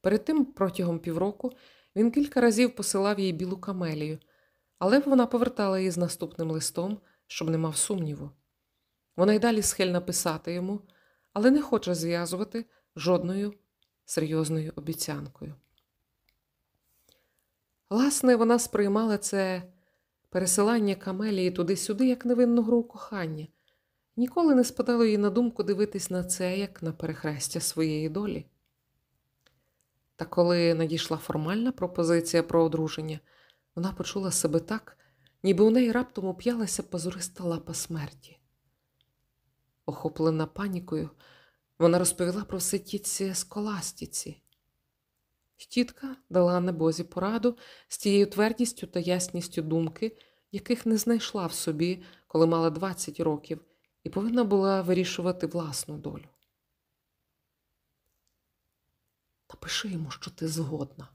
Перед тим протягом півроку він кілька разів посилав їй білу камелію, але вона повертала її з наступним листом, щоб не мав сумніву. Вона й далі схильна писати йому, але не хоче зв'язувати жодною серйозною обіцянкою. Власне, вона сприймала це пересилання камелії туди-сюди, як невинну гру кохання, ніколи не спадало їй на думку дивитись на це як на перехрестя своєї долі. Та коли надійшла формальна пропозиція про одруження, вона почула себе так, ніби у неї раптом уп'ялася позориста лапа смерті. Охоплена панікою, вона розповіла про все тітці сколастіці. Тітка дала небозі пораду з тією твердістю та ясністю думки, яких не знайшла в собі, коли мала 20 років, і повинна була вирішувати власну долю. Напиши йому, що ти згодна,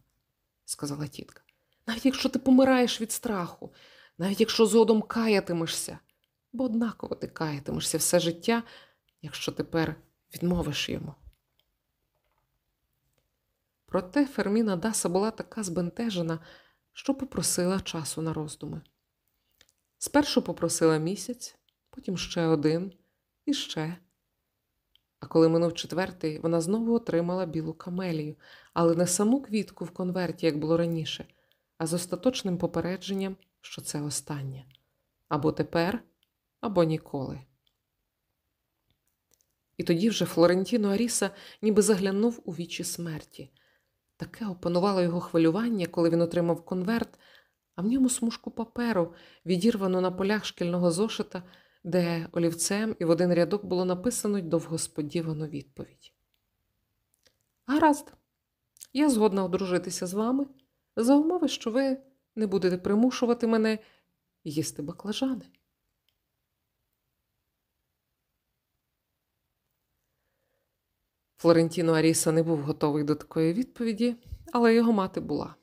сказала тітка. Навіть якщо ти помираєш від страху, навіть якщо згодом каятимешся, бо однаково ти каятимешся все життя, якщо тепер відмовиш йому. Проте Ферміна Даса була така збентежена, що попросила часу на роздуми. Спершу попросила місяць, потім ще один і ще. А коли минув четвертий, вона знову отримала білу камелію, але не саму квітку в конверті, як було раніше, а з остаточним попередженням, що це останнє або тепер, або ніколи. І тоді вже Флорентіно Аріса ніби заглянув у вічі смерті. Таке опанувало його хвилювання, коли він отримав конверт, а в ньому смужку паперу, відірвану на полях шкільного зошита, де олівцем і в один рядок було написано довгосподівану відповідь. Гаразд, я згодна одружитися з вами за умови, що ви не будете примушувати мене їсти баклажани. Флорентіно Аріса не був готовий до такої відповіді, але його мати була.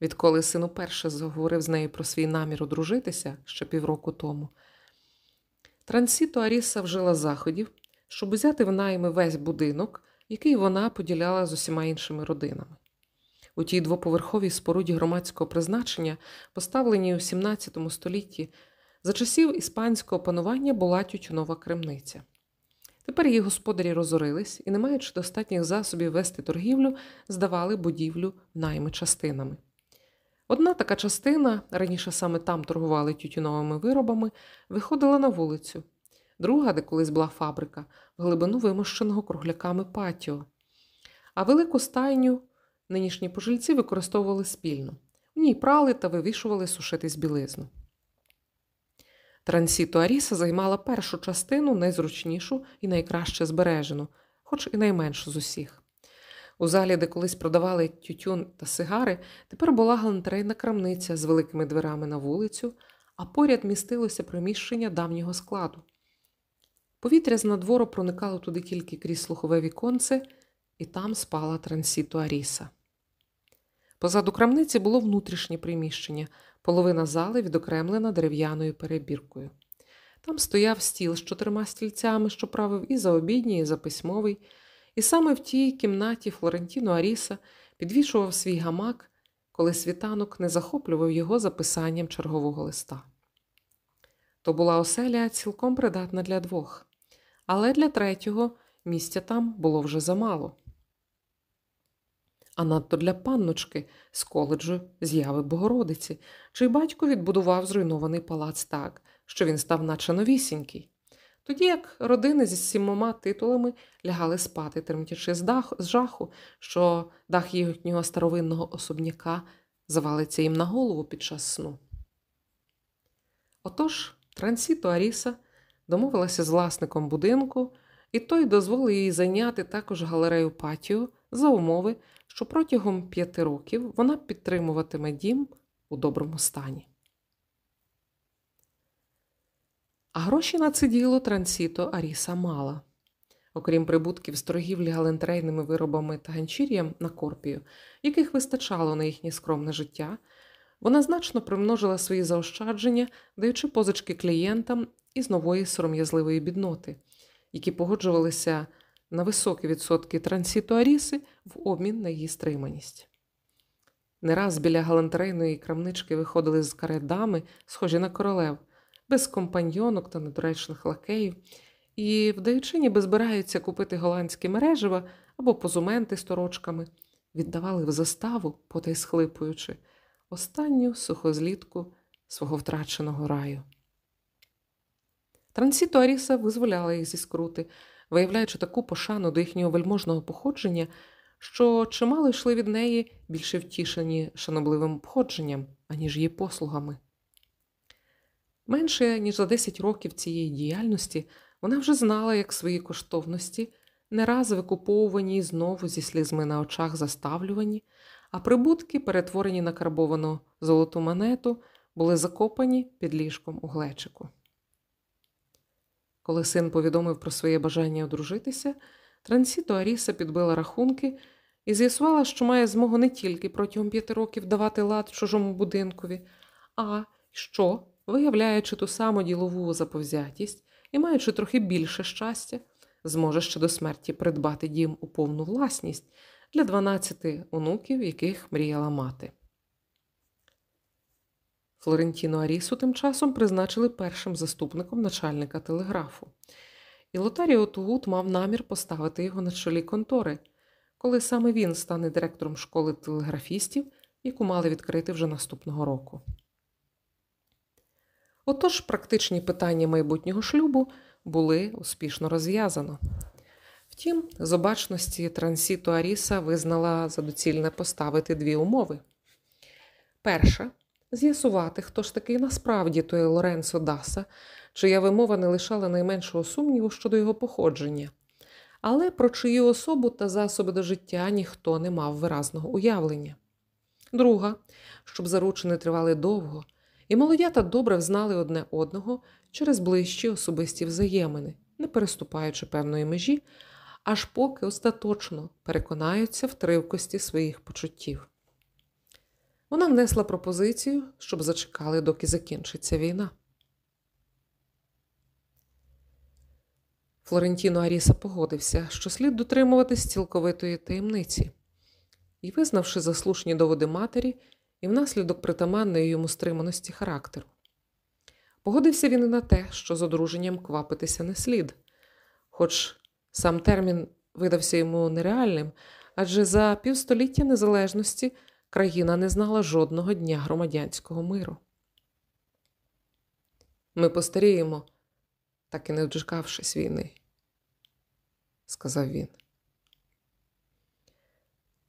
Відколи син уперше заговорив з нею про свій намір одружитися ще півроку тому, Трансіто Аріса вжила заходів, щоб узяти в найми весь будинок, який вона поділяла з усіма іншими родинами. У тій двоповерховій споруді громадського призначення, поставленій у XVII столітті, за часів іспанського панування була тютюнова кремниця. Тепер її господарі розорились і, не маючи достатніх засобів вести торгівлю, здавали будівлю найми частинами. Одна така частина, раніше саме там торгували тютюновими виробами, виходила на вулицю, друга, де колись була фабрика, в глибину вимощеного кругляками патіо. А велику стайню нинішні пожильці використовували спільно. У ній прали та вивішували сушитись білизну. Трансіто Аріса займала першу частину, найзручнішу і найкраще збережену, хоч і найменшу з усіх. У залі, де колись продавали тютюн та сигари, тепер була галантерейна крамниця з великими дверами на вулицю, а поряд містилося приміщення давнього складу. Повітря з надвору проникало туди тільки крізь слухове віконце, і там спала трансіту Аріса. Позаду крамниці було внутрішнє приміщення, половина зали відокремлена дерев'яною перебіркою. Там стояв стіл з чотирма стільцями, що правив і за обідній, і за письмовий, і саме в тій кімнаті Флорентіно Аріса підвішував свій гамак, коли світанок не захоплював його записанням чергового листа. То була оселя цілком придатна для двох, але для третього місця там було вже замало. А надто для панночки з коледжу з'яви Богородиці, чий батько відбудував зруйнований палац так, що він став наче новісінький. Тоді як родини зі сімома титулами лягали спати, тремтячи з, з жаху, що дах їхнього старовинного особняка завалиться їм на голову під час сну. Отож, Трансіто Аріса домовилася з власником будинку, і той дозволив їй зайняти також галерею патіо за умови, що протягом п'яти років вона підтримуватиме дім у доброму стані. А гроші на це діло Трансіто Аріса мала. Окрім прибутків з торгівлі галантерейними виробами та ганчір'ям на Корпію, яких вистачало на їхнє скромне життя, вона значно примножила свої заощадження, даючи позички клієнтам із нової сором'язливої бідноти, які погоджувалися на високі відсотки трансіту Аріси в обмін на її стриманість. Не раз біля галантерейної крамнички виходили з карет дами, схожі на королев, без компаньйонок та недоречних лакеїв, і, вдаючи, ніби збираються купити голландські мережева або позументи з торочками, віддавали в заставу, потай схлипуючи, останню сухозлітку свого втраченого раю. Трансіто Аріса визволяла їх зі скрути, виявляючи таку пошану до їхнього вельможного походження, що чимало йшли від неї більше втішені шанобливим обходженням, аніж її послугами. Менше ніж за 10 років цієї діяльності вона вже знала, як свої коштовності, не раз викуповувані і знову зі слізьми на очах заставлювані, а прибутки, перетворені на карбовану золоту монету, були закопані під ліжком у глечику. Коли син повідомив про своє бажання одружитися, Трансіто Аріса підбила рахунки і з'ясувала, що має змогу не тільки протягом п'яти років давати лад чужому будинкові, а що, виявляючи ту саму ділову заповзятість і маючи трохи більше щастя, зможе ще до смерті придбати дім у повну власність для 12 онуків, яких мріяла мати. Флорентіно Арісу тим часом призначили першим заступником начальника телеграфу, і Лотаріо Тугут мав намір поставити його на чолі контори, коли саме він стане директором школи телеграфістів, яку мали відкрити вже наступного року. Отож, практичні питання майбутнього шлюбу були успішно розв'язано. Втім, з обачності Трансіту Аріса визнала за доцільне поставити дві умови. Перша з'ясувати, хто ж такий насправді той Лоренцо Даса, чия вимова не лишала найменшого сумніву щодо його походження, але про чию особу та засоби до життя ніхто не мав виразного уявлення. Друга, щоб заручини тривали довго, і молодята добре взнали одне одного через ближчі особисті взаємини, не переступаючи певної межі, аж поки остаточно переконаються в тривкості своїх почуттів. Вона внесла пропозицію, щоб зачекали, доки закінчиться війна. Флорентіно Аріса погодився, що слід дотримуватись цілковитої таємниці, і, визнавши заслушні доводи матері і внаслідок притаманної йому стриманості характеру. Погодився він і на те, що з одруженням квапитися не слід, хоч сам термін видався йому нереальним, адже за півстоліття незалежності країна не знала жодного дня громадянського миру. Ми постаріємо, так і не дочекавшись війни, сказав він.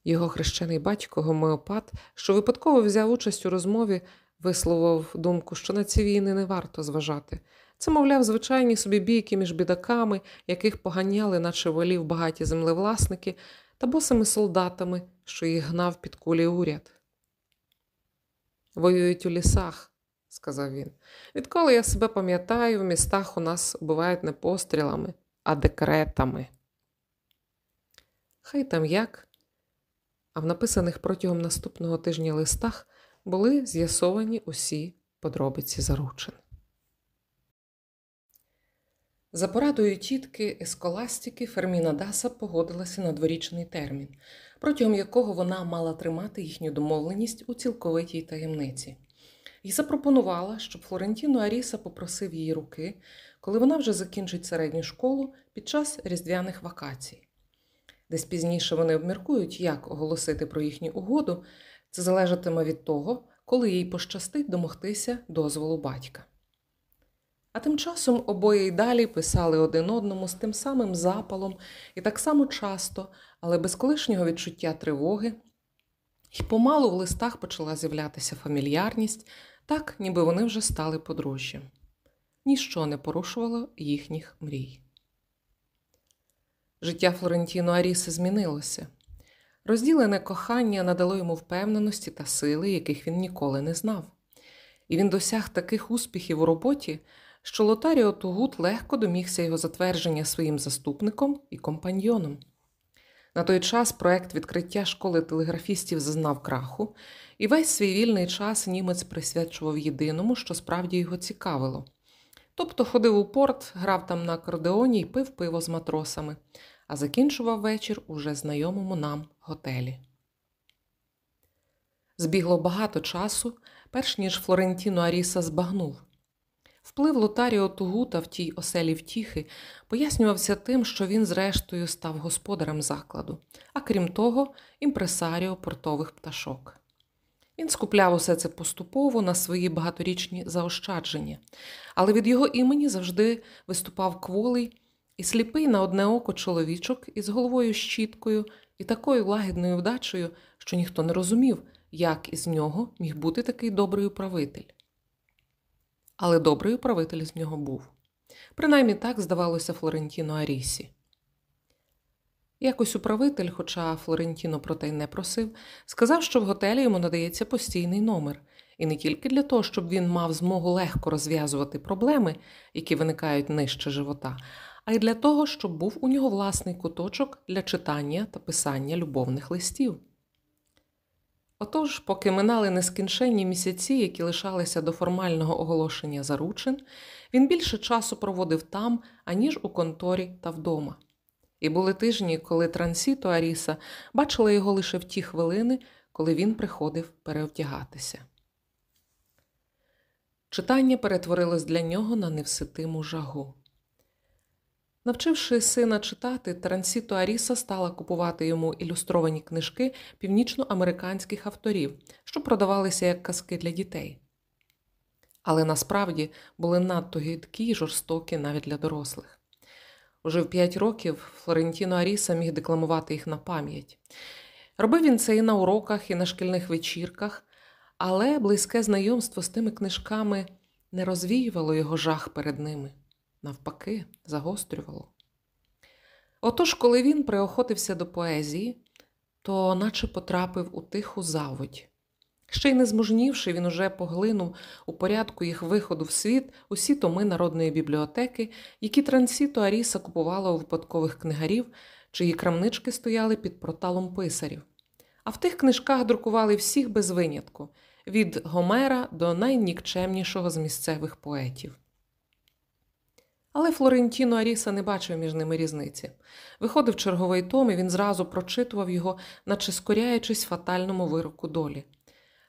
Його хрещений батько, гомеопат, що випадково взяв участь у розмові, висловив думку, що на ці війни не варто зважати. Це, мовляв, звичайні собі бійки між бідаками, яких поганяли, наче волів багаті землевласники, та босими солдатами, що їх гнав під кулі уряд. Воюють у лісах, сказав він. Відколи я себе пам'ятаю, в містах у нас убивають не пострілами, а декретами. Хай там як, а в написаних протягом наступного тижня листах були з'ясовані усі подробиці заручин. За порадою тітки Есколастики Ферміна Даса погодилася на дворічний термін, протягом якого вона мала тримати їхню домовленість у цілковитій таємниці, і запропонувала, щоб Флорентіно Аріса попросив її руки, коли вона вже закінчить середню школу під час різдвяних вакацій. Десь пізніше вони обміркують, як оголосити про їхню угоду, це залежатиме від того, коли їй пощастить домогтися дозволу батька. А тим часом обоє й далі писали один одному з тим самим запалом і так само часто, але без колишнього відчуття тривоги, і помалу в листах почала з'являтися фамільярність, так ніби вони вже стали подружжям. Ніщо не порушувало їхніх мрій. Життя Флорентіно Аріси змінилося. Розділене кохання надало йому впевненості та сили, яких він ніколи не знав. І він досяг таких успіхів у роботі, що Лотаріо Тугут легко домігся його затвердження своїм заступником і компаньйоном. На той час проект відкриття школи телеграфістів зазнав краху, і весь свій вільний час німець присвячував єдиному, що справді його цікавило. Тобто ходив у порт, грав там на акордеоні і пив пиво з матросами, а закінчував вечір уже знайомому нам готелі. Збігло багато часу, перш ніж Флорентіно Аріса збагнув. Вплив Лотаріо Тугута в тій оселі втіхи пояснювався тим, що він, зрештою, став господарем закладу, а крім того, імпресаріо портових пташок. Він скупляв усе це поступово на свої багаторічні заощадження, але від його імені завжди виступав кволий і сліпий на одне око чоловічок із головою щіткою і такою лагідною вдачею, що ніхто не розумів, як із нього міг бути такий добрий управитель. Але добрий управитель з нього був. Принаймні так здавалося Флорентіно Арісі. Якось управитель, хоча Флорентіно про те й не просив, сказав, що в готелі йому надається постійний номер, і не тільки для того, щоб він мав змогу легко розв'язувати проблеми, які виникають нижче живота, а й для того, щоб був у нього власний куточок для читання та писання любовних листів. Отож, поки минали нескінченні місяці, які лишалися до формального оголошення заручин, він більше часу проводив там, аніж у конторі та вдома. І були тижні, коли Трансіто Аріса бачила його лише в ті хвилини, коли він приходив перевдягатися. Читання перетворилось для нього на невситиму жагу. Навчивши сина читати, Трансіто Аріса стала купувати йому ілюстровані книжки північноамериканських авторів, що продавалися як казки для дітей. Але насправді були надто гидкі й жорстокі навіть для дорослих. Уже в п'ять років Флорентіно Аріса міг декламувати їх на пам'ять. Робив він це і на уроках, і на шкільних вечірках, але близьке знайомство з тими книжками не розвіювало його жах перед ними навпаки, загострювало. Отож, коли він приохотився до поезії, то наче потрапив у тиху заводь. Ще й не змужнівши, він уже поглинув у порядку їх виходу в світ усі томи народної бібліотеки, які Трансіто Аріса купувала у випадкових книгарів, чиї крамнички стояли під проталом писарів. А в тих книжках друкували всіх без винятку від Гомера до найнікчемнішого з місцевих поетів. Але Флорентіно Аріса не бачив між ними різниці. Виходив черговий том, і він зразу прочитував його, наче скоряючись фатальному вироку долі.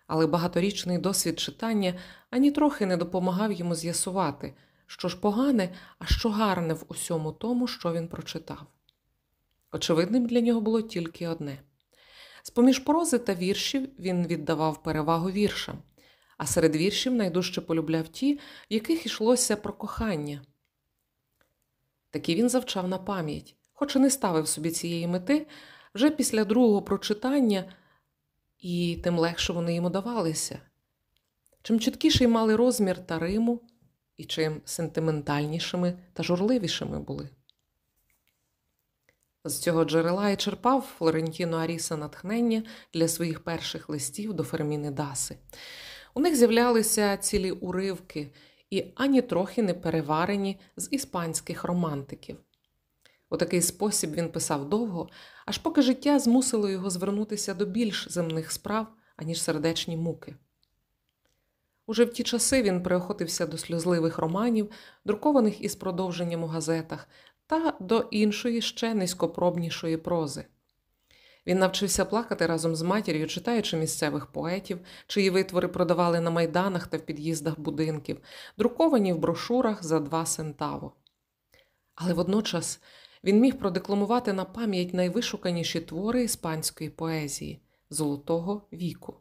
Але багаторічний досвід читання ані трохи не допомагав йому з'ясувати, що ж погане, а що гарне в усьому тому, що він прочитав. Очевидним для нього було тільки одне з поміж прози та віршів він віддавав перевагу віршам, а серед віршів найдужче полюбляв ті, в яких йшлося про кохання. Такі він завчав на пам'ять, хоч і не ставив собі цієї мети вже після другого прочитання, і тим легше вони йому давалися. Чим чіткіший мали розмір та риму, і чим сентиментальнішими та журливішими були. З цього джерела і черпав Флорентіно Аріса натхнення для своїх перших листів до Ферміни Даси. У них з'являлися цілі уривки і ані трохи не переварені з іспанських романтиків. У такий спосіб він писав довго, аж поки життя змусило його звернутися до більш земних справ, аніж сердечні муки. Уже в ті часи він приохотився до сльозливих романів, друкованих із продовженням у газетах, та до іншої ще низькопробнішої прози. Він навчився плакати разом з матір'ю, читаючи місцевих поетів, чиї витвори продавали на майданах та в під'їздах будинків, друковані в брошурах за два сентаво. Але водночас Він міг продекламувати на пам'ять найвишуканіші твори іспанської поезії золотого віку.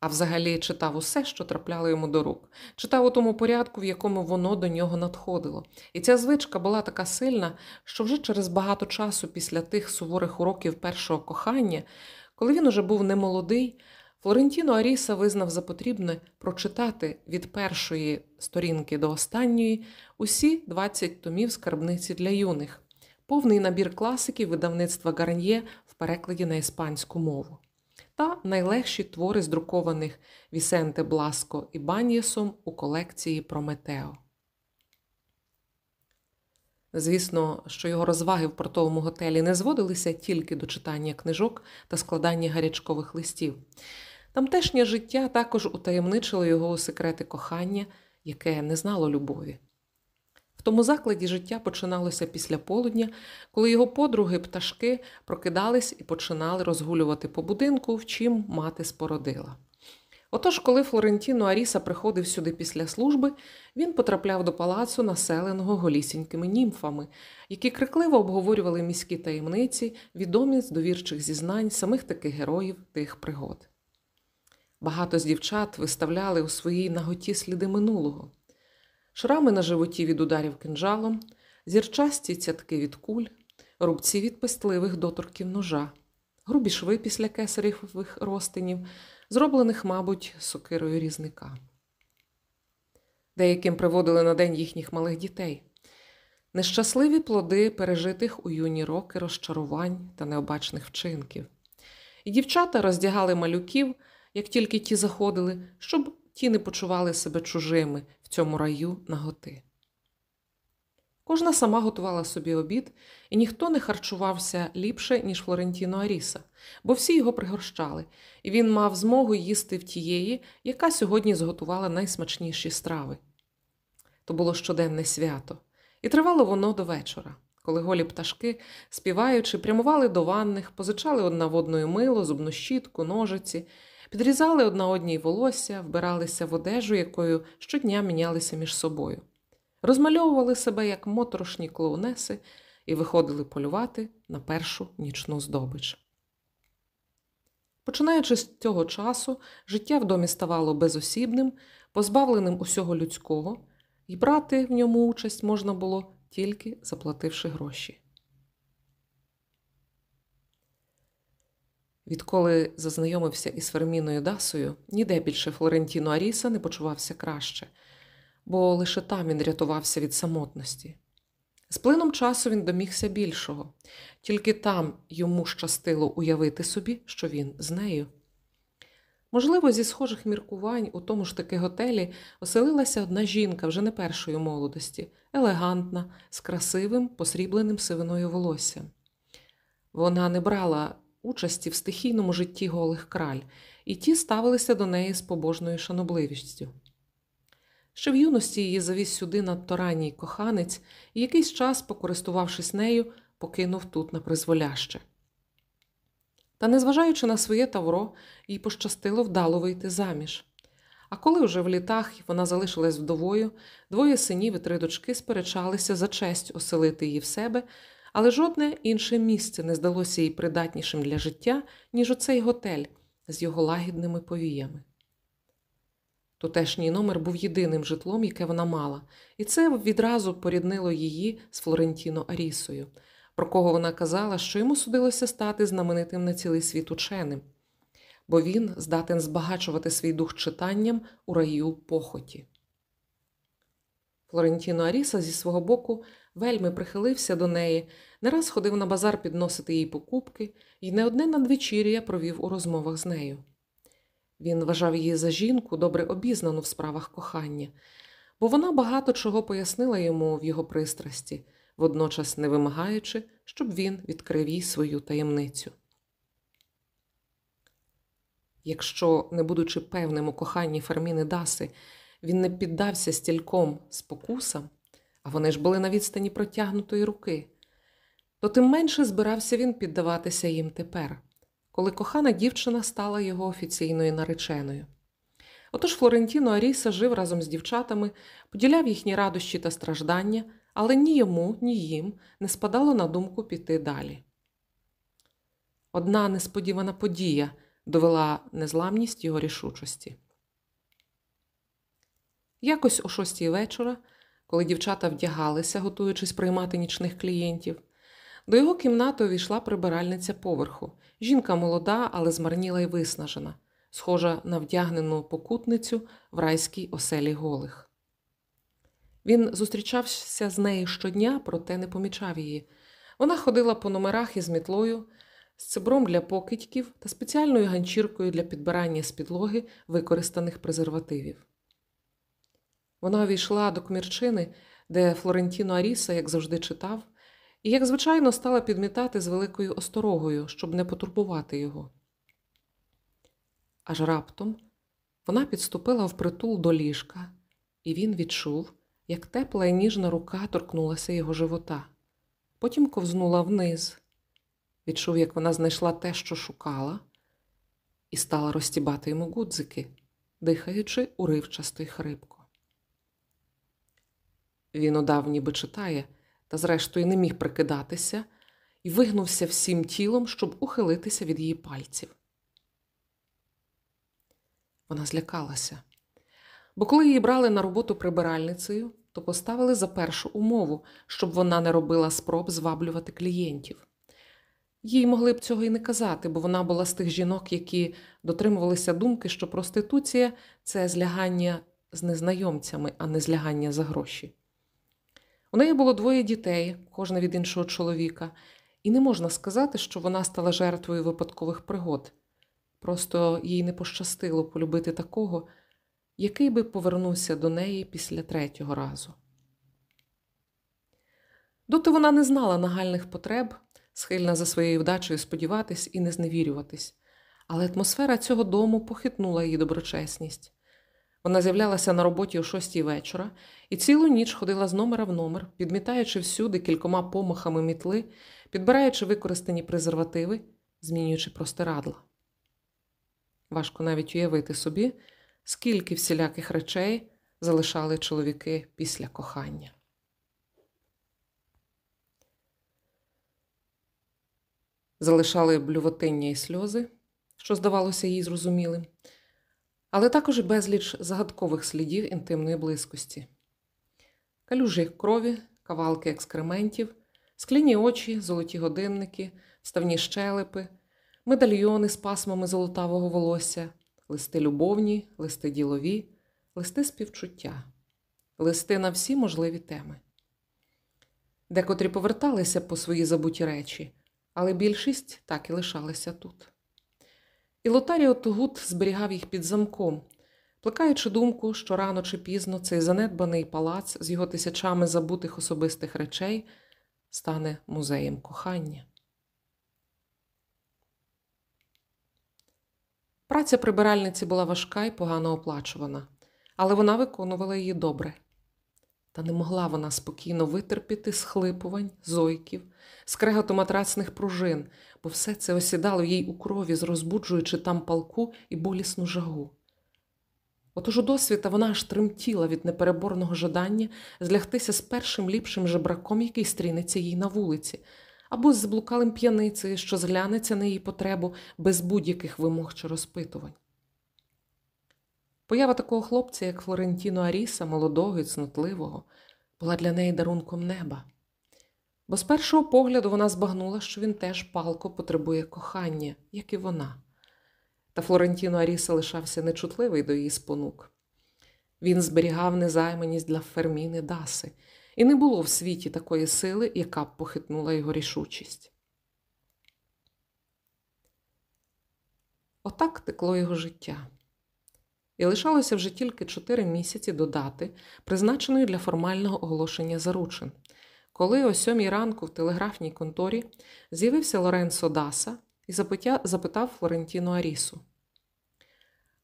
А взагалі читав усе, що трапляло йому до рук, читав у тому порядку, в якому воно до нього надходило. І ця звичка була така сильна, що вже через багато часу після тих суворих уроків першого кохання, коли він уже був немолодий, Флорентіно Аріса визнав за потрібне прочитати від першої сторінки до останньої усі 20 томів скарбниці для юних, повний набір класиків видавництва Гарньє в перекладі на іспанську мову, та найлегші твори здрукованих Вісенте Бласко і Баньєсом у колекції Прометео. Звісно, що його розваги в портовому готелі не зводилися тільки до читання книжок та складання гарячкових листів. Тамтешнє життя також утаємничило його у секрети кохання, яке не знало любові. В тому закладі життя починалося після полудня, коли його подруги пташки прокидались і починали розгулювати по будинку, в чим мати спородила. Отож, коли Флорентіно Аріса приходив сюди після служби, він потрапляв до палацу, населеного голісінькими німфами, які крикливо обговорювали міські таємниці, відомі з довірчих зізнань самих таких героїв тих пригод. Багато з дівчат виставляли у своїй наготі сліди минулого, шрами на животі від ударів кинджалом, зірчасті цятки від куль, рубці від пестливих доторків ножа, грубі шви після кесарівих розтинів, зроблених, мабуть, сокирою різника. Деяким приводили на день їхніх малих дітей, нещасливі плоди пережитих у юні роки розчарувань та необачних вчинків. І дівчата роздягали малюків як тільки ті заходили, щоб ті не почували себе чужими в цьому раю наготи. Кожна сама готувала собі обід, і ніхто не харчувався ліпше, ніж Флорентіно Аріса, бо всі його пригощали, і він мав змогу їсти в тієї, яка сьогодні зготувала найсмачніші страви. То було щоденне свято, і тривало воно до вечора, коли голі пташки, співаючи, прямували до ванних, позичали одна в одною мило, зубну щітку, ножиці, підрізали одна одній волосся, вбиралися в одежу, якою щодня мінялися між собою, розмальовували себе як моторошні клоунеси і виходили полювати на першу нічну здобич. Починаючи з цього часу, життя в домі ставало безосібним, позбавленим усього людського, і брати в ньому участь можна було тільки заплативши гроші. Відколи зазнайомився із Ферміною Дасою, ніде більше Флорентіно Аріса не почувався краще, бо лише там він рятувався від самотності. З плином часу він домігся більшого, тільки там йому щастило уявити собі, що він з нею. Можливо, зі схожих міркувань у тому ж таки готелі оселилася одна жінка вже не першої молодості, елегантна, з красивим, посрібленим сивиною волоссям. Вона не брала участі в стихійному житті голих краль, і ті ставилися до неї з побожною шанобливістю. Ще в юності її завіз сюди надто ранній коханець і якийсь час, покористувавшись нею, покинув тут на призволяще. Та, незважаючи на своє тавро, їй пощастило вдало вийти заміж. А коли вже в літах вона залишилась вдовою, двоє синів і три дочки сперечалися за честь оселити її в себе, але жодне інше місце не здалося їй придатнішим для життя, ніж оцей готель з його лагідними повіями. Тутешній номер був єдиним житлом, яке вона мала, і це відразу поріднило її з Флорентіно Арісою, про кого вона казала, що йому судилося стати знаменитим на цілий світ ученим, бо він здатен збагачувати свій дух читанням у раю похоті. Флорентіно Аріса зі свого боку вельми прихилився до неї, не раз ходив на базар підносити їй покупки і не одне надвечір'я провів у розмовах з нею. Він вважав її за жінку, добре обізнану в справах кохання, бо вона багато чого пояснила йому в його пристрасті, водночас не вимагаючи, щоб він відкрив їй свою таємницю. Якщо, не будучи певним у коханні Ферміни Даси, він не піддався стільком спокусам, а вони ж були на відстані протягнутої руки, то тим менше збирався він піддаватися їм тепер, коли кохана дівчина стала його офіційною нареченою. Отож Флорентіно Аріса жив разом з дівчатами, поділяв їхні радощі та страждання, але ні йому, ні їм не спадало на думку піти далі. Одна несподівана подія довела незламність його рішучості. Якось о шостій вечора, коли дівчата вдягалися, готуючись приймати нічних клієнтів, до його кімнати увійшла прибиральниця поверху. Жінка молода, але змарніла й виснажена, схожа на вдягнену покутницю в райській оселі голих. Він зустрічався з нею щодня, проте не помічав її. Вона ходила по номерах із мітлою, з цибром для покидьків та спеціальною ганчіркою для підбирання з підлоги використаних презервативів. Вона увійшла до комірчини, де Флорентіно Аріса, як завжди, читав, і, як звичайно, стала підмітати з великою осторогою, щоб не потурбувати його. Аж раптом вона підступила впритул до ліжка, і він відчув, як тепла і ніжна рука торкнулася його живота. Потім ковзнула вниз, відчув, як вона знайшла те, що шукала, і стала розтібати йому гудзики, дихаючи уривчасто й хрипко. Він удав, ніби читає, та зрештою не міг прикидатися і вигнувся всім тілом, щоб ухилитися від її пальців. Вона злякалася, бо коли її брали на роботу прибиральницею, то поставили за першу умову, щоб вона не робила спроб зваблювати клієнтів. Їй могли б цього і не казати, бо вона була з тих жінок, які дотримувалися думки, що проституція це злягання з незнайомцями, а не злягання за гроші. У неї було двоє дітей, кожна від іншого чоловіка, і не можна сказати, що вона стала жертвою випадкових пригод. Просто їй не пощастило полюбити такого, який би повернувся до неї після третього разу. Доти вона не знала нагальних потреб, схильна за своєю вдачею сподіватись і не зневірюватись, але атмосфера цього дому похитнула її доброчесність. Вона з'являлася на роботі о шостій вечора і цілу ніч ходила з номера в номер, підмітаючи всюди кількома помахами мітли, підбираючи використані презервативи, змінюючи простирадла. Важко навіть уявити собі, скільки всіляких речей залишали чоловіки після кохання. Залишали блювотиння і сльози, що здавалося їй зрозумілим, але також безліч загадкових слідів інтимної близькості, калюжі крові, кавалки екскрементів, скляні очі, золоті годинники, ставні щелепи, медальйони з пасмами золотавого волосся, листи любовні, листи ділові, листи співчуття, листи на всі можливі теми. Декотрі поверталися по свої забуті речі, але більшість так і лишалася тут. І Лотаріо Тугут зберігав їх під замком, плекаючи думку, що рано чи пізно цей занедбаний палац з його тисячами забутих особистих речей стане музеєм кохання. Праця прибиральниці була важка і погано оплачувана, але вона виконувала її добре. Та не могла вона спокійно витерпіти схлипувань, зойків, скреготу матрацних пружин, бо все це осідало їй у крові, зрозбуджуючи там палку і болісну жагу. Отож у досвіта вона аж тремтіла від непереборного жадання злягтися з першим ліпшим жебраком, який стрінеться їй на вулиці, або з заблукалим п'яницею, що зглянеться на її потребу без будь-яких вимог чи розпитувань. Поява такого хлопця, як Флорентіно Аріса, молодого і цнотливого, була для неї дарунком неба. Бо з першого погляду вона збагнула, що він теж палко потребує кохання, як і вона. Та Флорентіно Аріса лишався нечутливий до її спонук. Він зберігав незайманість для Ферміни Даси, і не було в світі такої сили, яка б похитнула його рішучість. Отак текло його життя. І лишалося вже тільки чотири місяці до дати, призначеної для формального оголошення заручин, коли о сьомій ранку в телеграфній конторі з'явився Лоренцо Даса і запитав Флорентіно Арісу.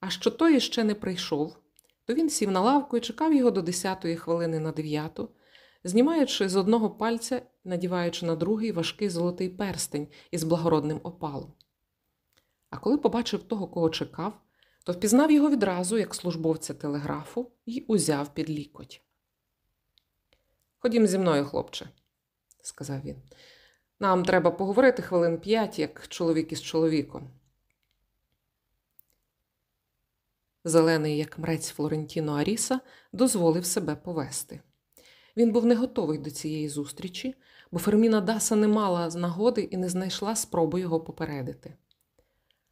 А що той іще не прийшов, то він сів на лавку і чекав його до десятої хвилини на дев'яту, знімаючи з одного пальця, надіваючи на другий важкий золотий перстень із благородним опалом. А коли побачив того, кого чекав, то впізнав його відразу як службовця телеграфу і узяв під лікоть. Ходім зі мною, хлопче, сказав він. Нам треба поговорити хвилин п'ять, як чоловік із чоловіком. Зелений, як мрець Флорентіно Аріса, дозволив себе повести. Він був не готовий до цієї зустрічі, бо Ферміна Даса не мала нагоди і не знайшла спроби його попередити.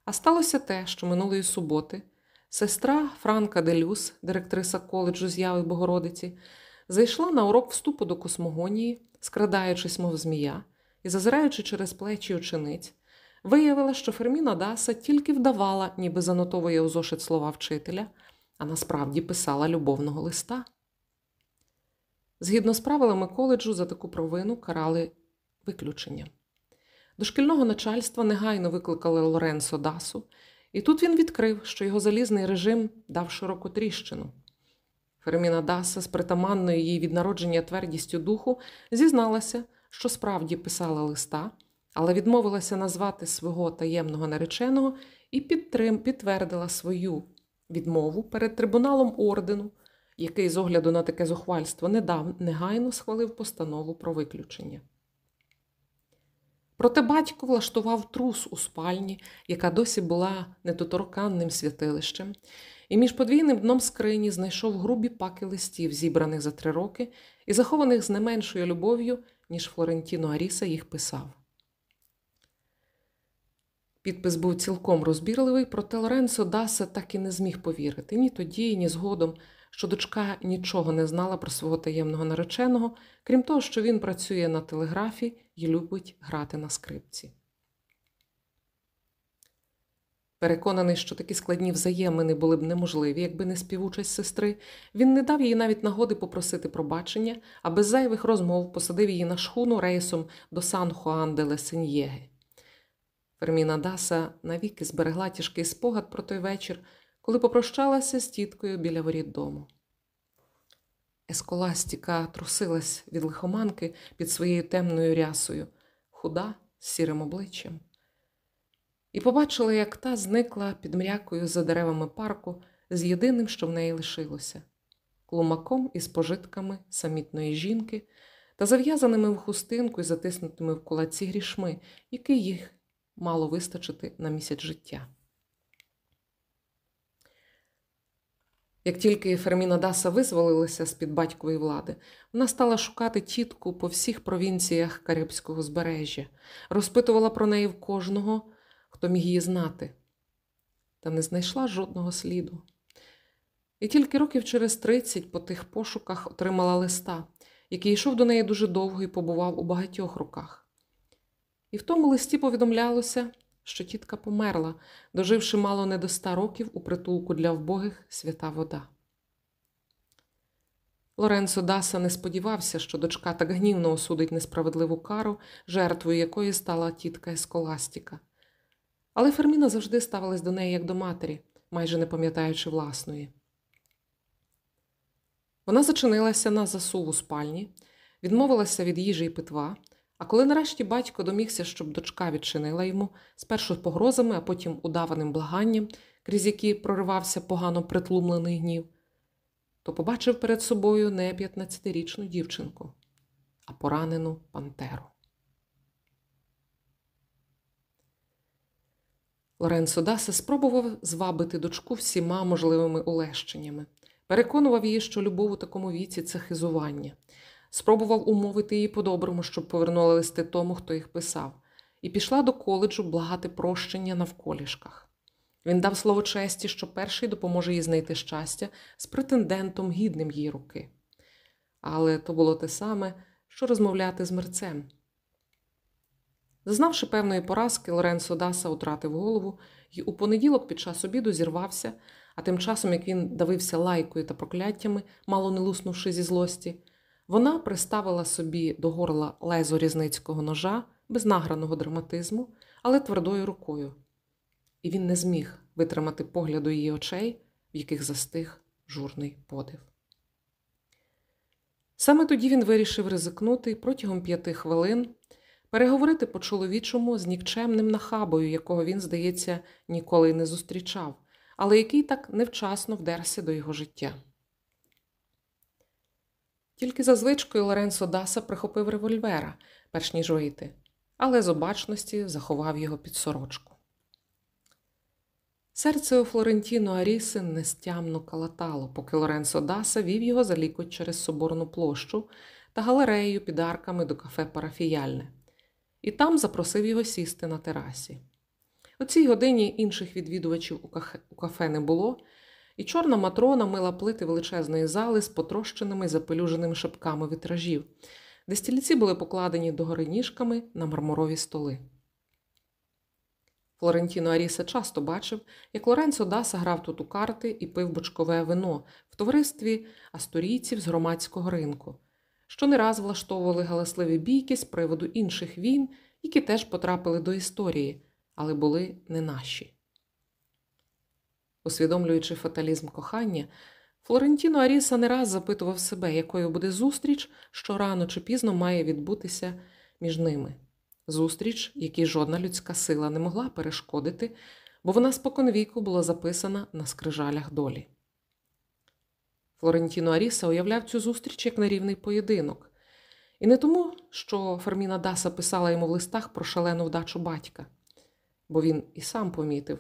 А сталося те, що минулої суботи сестра Франка Делюс, директриса коледжу з'яви Богородиці, зайшла на урок вступу до космогонії, скрадаючись, мов змія, і зазираючи через плечі учениць, виявила, що Ферміна Даса тільки вдавала, ніби занотовує у зошит слова вчителя, а насправді писала любовного листа. Згідно з правилами коледжу, за таку провину карали виключення. До шкільного начальства негайно викликали Лоренцо Дасу, і тут він відкрив, що його залізний режим дав широку тріщину. Ферміна Даса з притаманною їй від народження твердістю духу зізналася, що справді писала листа, але відмовилася назвати свого таємного нареченого і підтрим, підтвердила свою відмову перед трибуналом ордену, який, з огляду на таке зухвальство, недавно негайно схвалив постанову про виключення. Проте батько влаштував трус у спальні, яка досі була недоторканним святилищем, і між подвійним дном скрині знайшов грубі паки листів, зібраних за три роки, і захованих з не меншою любов'ю, ніж Флорентіно Аріса їх писав. Підпис був цілком розбірливий, проте Лоренцо Даса так і не зміг повірити ні тоді, ні згодом, що дочка нічого не знала про свого таємного нареченого, крім того, що він працює на телеграфі і любить грати на скрипці. Переконаний, що такі складні взаємини були б неможливі, якби не співучасть сестри, він не дав їй навіть нагоди попросити пробачення, а без зайвих розмов посадив її на шхуну рейсом до Сан Хуан де Лесеньєги. Ферміна Даса навіки зберегла тяжкий спогад про той вечір, коли попрощалася з тіткою біля воріт дому. Есколастіка трусилась від лихоманки під своєю темною рясою, худа з сірим обличчям, і побачила, як та зникла під мрякою за деревами парку з єдиним, що в неї лишилося клумаком із пожитками самітної жінки та зав'язаними в хустинку і затиснутими в кулаці грішми, які їх мало вистачити на місяць життя. Як тільки Ферміна Даса визволилася з-під батькової влади, вона стала шукати тітку по всіх провінціях Карибського збережжя, розпитувала про неї в кожного, хто міг її знати, та не знайшла жодного сліду. І тільки років через 30 по тих пошуках отримала листа, який йшов до неї дуже довго і побував у багатьох руках. І в тому листі повідомлялося, що тітка померла, доживши мало не до ста років у притулку для вбогих свята вода. Лоренцо Даса не сподівався, що дочка так гнівно осудить несправедливу кару, жертвою якої стала тітка Есколастіка. Але Ферміна завжди ставилась до неї як до матері, майже не пам'ятаючи власної. Вона зачинилася на засув у спальні, відмовилася від їжі й питва. А коли нарешті батько домігся, щоб дочка відчинила йому, спершу погрозами, а потім удаваним благанням, крізь які проривався погано притлумлений гнів, то побачив перед собою не 15-річну дівчинку, а поранену пантеру. Лоренцо Дасе спробував звабити дочку всіма можливими улещеннями, переконував її, що любов у такому віці це хизування. Спробував умовити її по-доброму, щоб повернули листи тому, хто їх писав, і пішла до коледжу благати прощення навколішках. Він дав слово честі, що перший допоможе їй знайти щастя з претендентом гідним її руки. Але то було те саме, що розмовляти з мерцем. Зазнавши певної поразки, Лоренцо Даса утратив голову і у понеділок під час обіду зірвався, а тим часом, як він давився лайкою та прокляттями, мало не луснувши зі злості, вона приставила собі до горла лезо різницького ножа без награного драматизму, але твердою рукою, і він не зміг витримати погляду її очей, в яких застиг журний подив. Саме тоді він вирішив ризикнути протягом п'яти хвилин переговорити по чоловічому з нікчемним нахабою, якого він, здається, ніколи не зустрічав, але який так невчасно вдерся до його життя. Тільки за звичкою Лоренцо Даса прихопив револьвера, перш ніж вийти, але з обачності заховав його під сорочку. Серце у Флорентіно Аріси нестямно калатало, поки Лоренцо Даса вів його за лікоть через соборну площу та галерею під арками до кафе Парафіяльне, і там запросив його сісти на терасі. У цій годині інших відвідувачів у кафе не було, і чорна матрона мила плити величезної зали з потрощеними запелюженими шипками вітражів, де стільці були покладені догори ніжками на мармурові столи. Флорентіно Аріса часто бачив, як Лоренцо Даса грав тут у карти і пив бочкове вино в товаристві асторійців з громадського ринку, що не раз влаштовували галасливі бійки з приводу інших війн, які теж потрапили до історії, але були не наші. Усвідомлюючи фаталізм кохання, Флорентіно Аріса не раз запитував себе, якою буде зустріч, що рано чи пізно має відбутися між ними. Зустріч, якій жодна людська сила не могла перешкодити, бо вона споконвіку була записана на скрижалях долі. Флорентіно Аріса уявляв цю зустріч як нерівний поєдинок, і не тому, що Ферміна Даса писала йому в листах про шалену вдачу батька, бо він і сам помітив.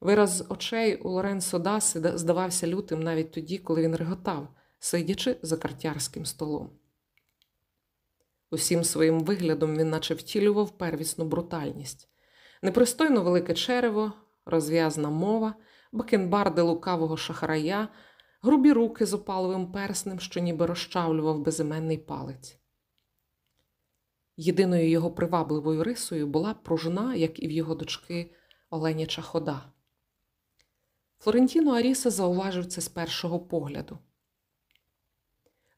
Вираз очей у Лоренцо Даси здавався лютим навіть тоді, коли він реготав, сидячи за картярським столом. Усім своїм виглядом він наче втілював первісну брутальність, непристойно велике черево, розв'язна мова, бакенбарди лукавого шахрая, грубі руки з опаловим перснем, що ніби розчавлював безіменний палець. Єдиною його привабливою рисою була пружина, як і в його дочки Оленяча хода. Флорентіно Аріса зауважив це з першого погляду.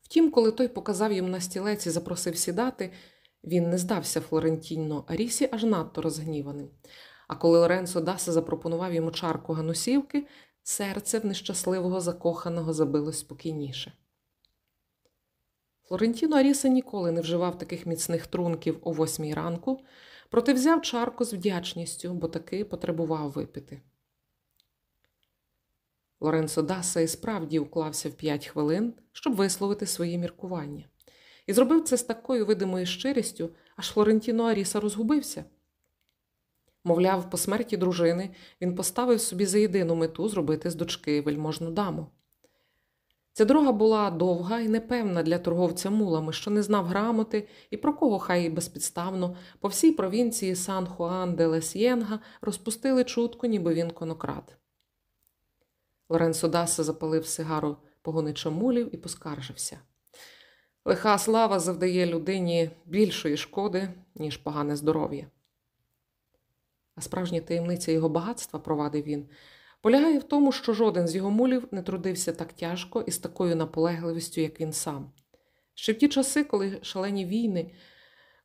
Втім, коли той показав йому на стілець і запросив сідати, він не здався Флорентіно Арісі аж надто розгніваним. А коли Лоренцо Даса запропонував йому чарку ганусівки, серце в нещасливого закоханого забилось спокійніше. Флорентіно Аріса ніколи не вживав таких міцних трунків о восьмій ранку, проте взяв чарку з вдячністю, бо таки потребував випити. Лоренцо Даса і справді уклався в п'ять хвилин, щоб висловити свої міркування, і зробив це з такою видимою щирістю, аж Флорентіно Аріса розгубився. Мовляв, по смерті дружини він поставив собі за єдину мету зробити з дочки вельможну даму. Ця дорога була довга і непевна для торговця мулами, що не знав грамоти і про кого хай і безпідставно по всій провінції Сан Хуан де Лесьєнга розпустили чутку, ніби він конократ. Лоренцо Даса запалив сигару погонича мулів і поскаржився. Лиха слава завдає людині більшої шкоди, ніж погане здоров'я. А справжня таємниця його багатства, провадив він, полягає в тому, що жоден з його мулів не трудився так тяжко і з такою наполегливістю, як він сам. Ще в ті часи, коли шалені війни,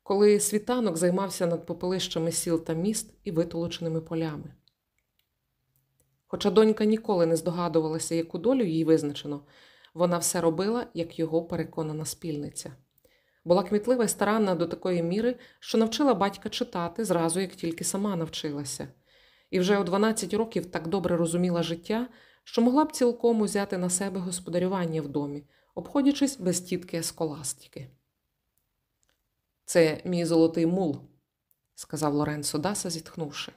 коли світанок займався над попелищами сіл та міст і витолоченими полями. Хоча донька ніколи не здогадувалася, яку долю їй визначено, вона все робила, як його переконана спільниця. Була кмітлива і старанна до такої міри, що навчила батька читати зразу, як тільки сама навчилася, і вже у 12 років так добре розуміла життя, що могла б цілком узяти на себе господарювання в домі, обходячись без тітки есколастики. Це мій золотий мул, сказав Лоренцо Даса, зітхнувши.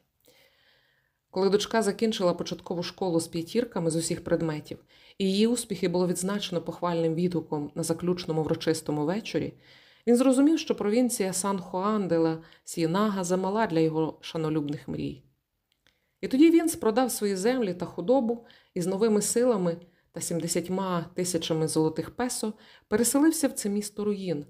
Коли дочка закінчила початкову школу з п'ятірками з усіх предметів, і її успіхи було відзначено похвальним відгуком на заключному врочистому вечорі, він зрозумів, що провінція Сан Хуан де ла Сінага замала для його шанолюбних мрій. І тоді він спродав свої землі та худобу і з новими силами та 70 тисячами золотих песо переселився в це місто руїн,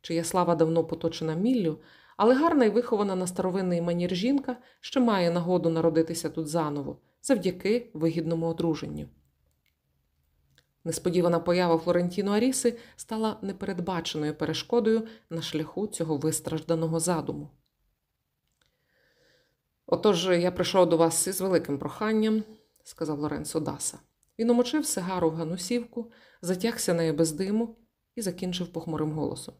чия слава давно поточена міллю, але гарна і вихована на старовинний манір жінка ще має нагоду народитися тут заново, завдяки вигідному одруженню. Несподівана поява Флорентіно Аріси стала непередбаченою перешкодою на шляху цього вистражданого задуму. Отож, я прийшов до вас із великим проханням, сказав Лоренцо Даса. Він омочив сигару в ганусівку, затягся нею без диму і закінчив похмурим голосом.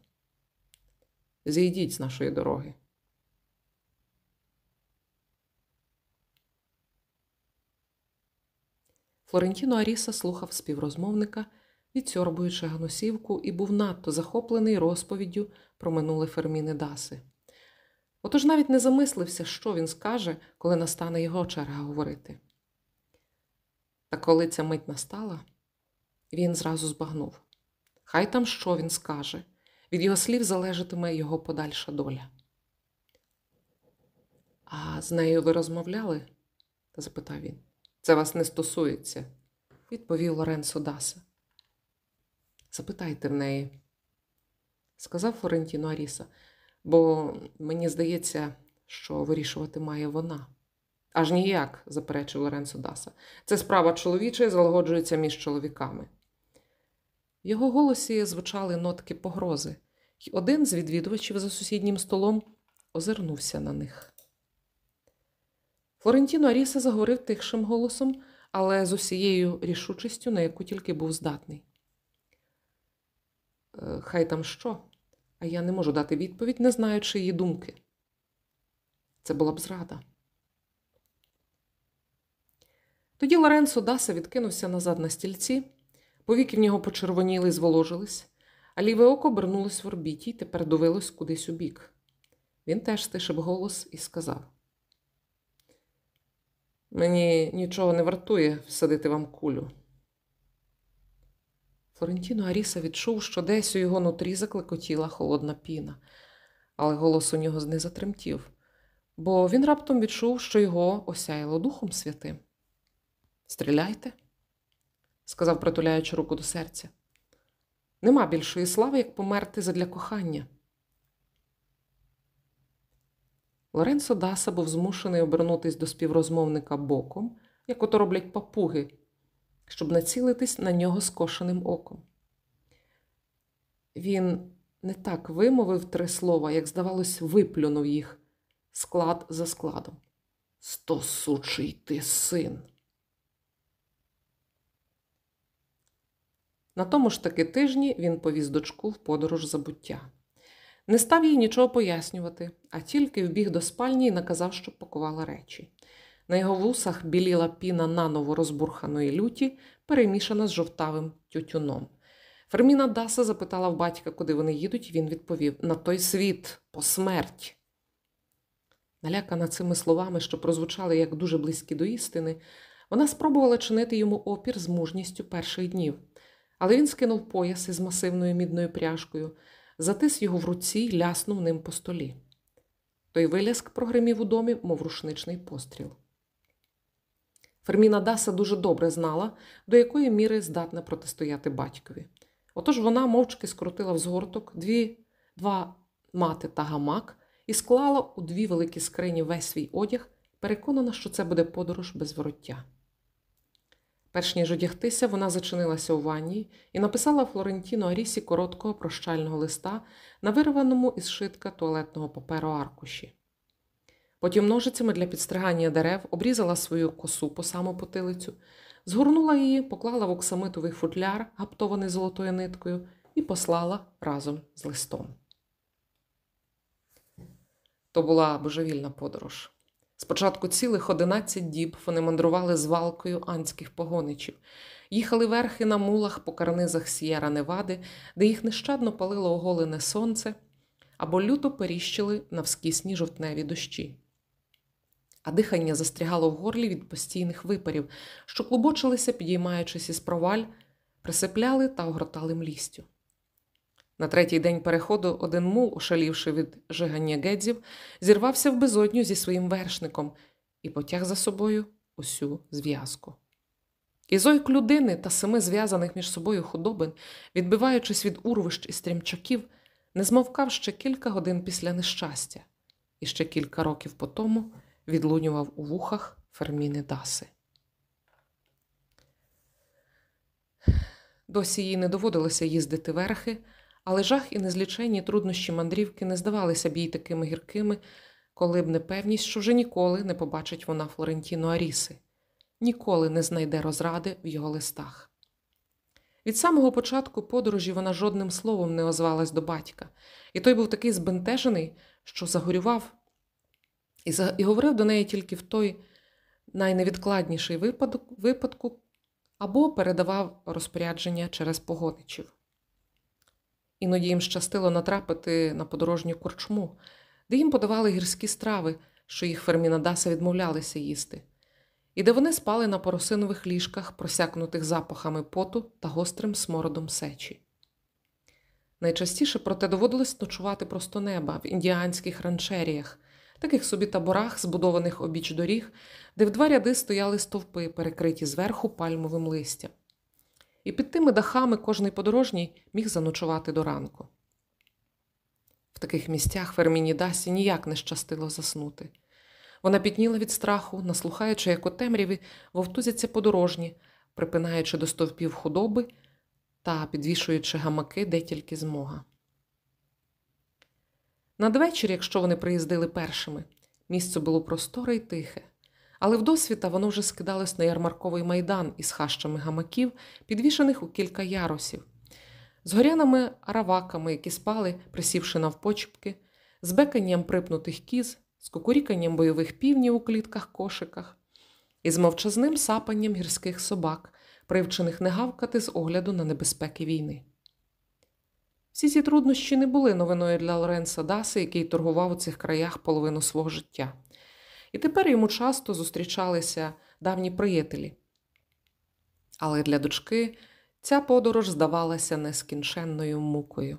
Зійдіть з нашої дороги. Флорентіно Аріса слухав співрозмовника, відсьорбуючи гносівку, і був надто захоплений розповіддю про минуле Ферміни Даси. Отож навіть не замислився, що він скаже, коли настане його черга говорити. Та коли ця мить настала, він зразу збагнув. Хай там що він скаже, від його слів залежатиме його подальша доля. А з нею ви розмовляли? запитав він. Це вас не стосується, відповів Лоренцо Даса. Запитайте в неї, сказав Флорентіно Аріса, бо мені здається, що вирішувати має вона. Аж ніяк, заперечив Лоренцо Даса. Це справа чоловіча і залагоджується між чоловіками. В його голосі звучали нотки погрози, і один з відвідувачів за сусіднім столом озирнувся на них. Флорентіно Аріса заговорив тихшим голосом, але з усією рішучістю, на яку тільки був здатний. «Е, Хай там що, а я не можу дати відповідь, не знаючи її думки. Це була б зрада. Тоді Лоренцо Даса відкинувся назад на стільці, повіки в нього почервоніли і зволожились, а ліве око обернулось в орбіті й тепер дивилось кудись у бік. Він теж стишив голос і сказав: Мені нічого не вартує всадити вам кулю. Флорентіно Аріса відчув, що десь у його нутрі заклекотіла холодна піна, але голос у нього не затремтів, бо він раптом відчув, що його осяяло Духом Святим. Стріляйте, сказав, притуляючи руку до серця. Нема більшої слави, як померти задля кохання. Лоренцо Даса був змушений обернутись до співрозмовника боком, як ото роблять папуги, щоб націлитись на нього скошеним оком. Він не так вимовив три слова, як, здавалось, виплюнув їх склад за складом. Стосучий ти син. На тому ж таки тижні він повіз дочку в подорож забуття. Не став їй нічого пояснювати, а тільки вбіг до спальні і наказав, щоб пакувала речі. На його вусах біліла піна наново розбурханої люті, перемішана з жовтавим тютюном. Ферміна Даса запитала в батька, куди вони їдуть, і він відповів: на той світ, по смерть. Налякана цими словами, що прозвучали як дуже близькі до істини, вона спробувала чинити йому опір з мужністю перших днів, але він скинув пояс із масивною мідною пряжкою, затис його в руці й ляснув ним по столі. Той виляск прогримів у домі, мов рушничний постріл. Ферміна Даса дуже добре знала, до якої міри здатна протистояти батькові. Отож вона мовчки скрутила в згорток дві, два мати та гамак і склала у дві великі скрині весь свій одяг, переконана, що це буде подорож без вороття. Перш ніж одягтися, вона зачинилася у ванні і написала Флорентіно Арісі короткого прощального листа на вирваному із шитка туалетного паперу аркуші. Потім ножицями для підстригання дерев обрізала свою косу по саму потилицю, згорнула її, поклала в оксамитовий футляр, гаптований золотою ниткою, і послала разом з листом. То була божевільна подорож. Спочатку цілих одинадцять діб вони мандрували з валкою анських погоничів, їхали верхи на мулах по карнизах С'єра Невади, де їх нещадно палило оголене сонце, або люто періщили навскісні жовтневі дощі. А дихання застрягало в горлі від постійних випарів, що клубочилися, підіймаючись із проваль, присипляли та огортали млістю. На третій день переходу один мул, ошалівши від жигання гедзів, зірвався в безодню зі своїм вершником і потяг за собою усю зв'язку. І зойк людини та семи зв'язаних між собою худобин, відбиваючись від урвищ і стрімчаків, не змовкав ще кілька годин після нещастя, і ще кілька років по тому відлунював у вухах Ферміни Даси. Досі їй не доводилося їздити верхи, але жах і незліченні труднощі мандрівки не здавалися б їй такими гіркими, коли б не певність, що вже ніколи не побачить вона Флорентіно Аріси, ніколи не знайде розради в його листах. Від самого початку подорожі вона жодним словом не озвалась до батька, і той був такий збентежений, що загорював і, і говорив до неї тільки в той найневідкладніший випадок, випадку, або передавав розпорядження через погодичів. Іноді їм щастило натрапити на подорожню корчму, де їм подавали гірські страви, що їх Фермінадаса відмовлялися їсти, і де вони спали на поросинових ліжках, просякнутих запахами поту та гострим смородом сечі. Найчастіше, проте, доводилось ночувати просто неба в індіанських ранчеріях, таких собі таборах, збудованих обіч доріг, де в два ряди стояли стовпи, перекриті зверху пальмовим листям. І під тими дахами кожний подорожній міг заночувати до ранку. В таких місцях Ферміні Дасі ніяк не щастило заснути. Вона пітніла від страху, наслухаючи, як у темряві вовтузяться подорожні, припинаючи до стовпів худоби та підвішуючи гамаки де тільки змога. Надвечір, якщо вони приїздили першими, місце було просторе й тихе, але вдосвіта воно вже скидалось на ярмарковий майдан із хащами гамаків, підвішених у кілька ярусів, з горяними араваками, які спали, присівши навпочіпки, з беканням припнутих кіз, з кукуріканням бойових півнів у клітках кошиках і з мовчазним сапанням гірських собак, привчених не гавкати з огляду на небезпеки війни. Всі ці труднощі не були новиною для Лоренса Даси, який торгував у цих краях половину свого життя. І тепер йому часто зустрічалися давні приятелі. Але для дочки ця подорож здавалася нескінченною мукою.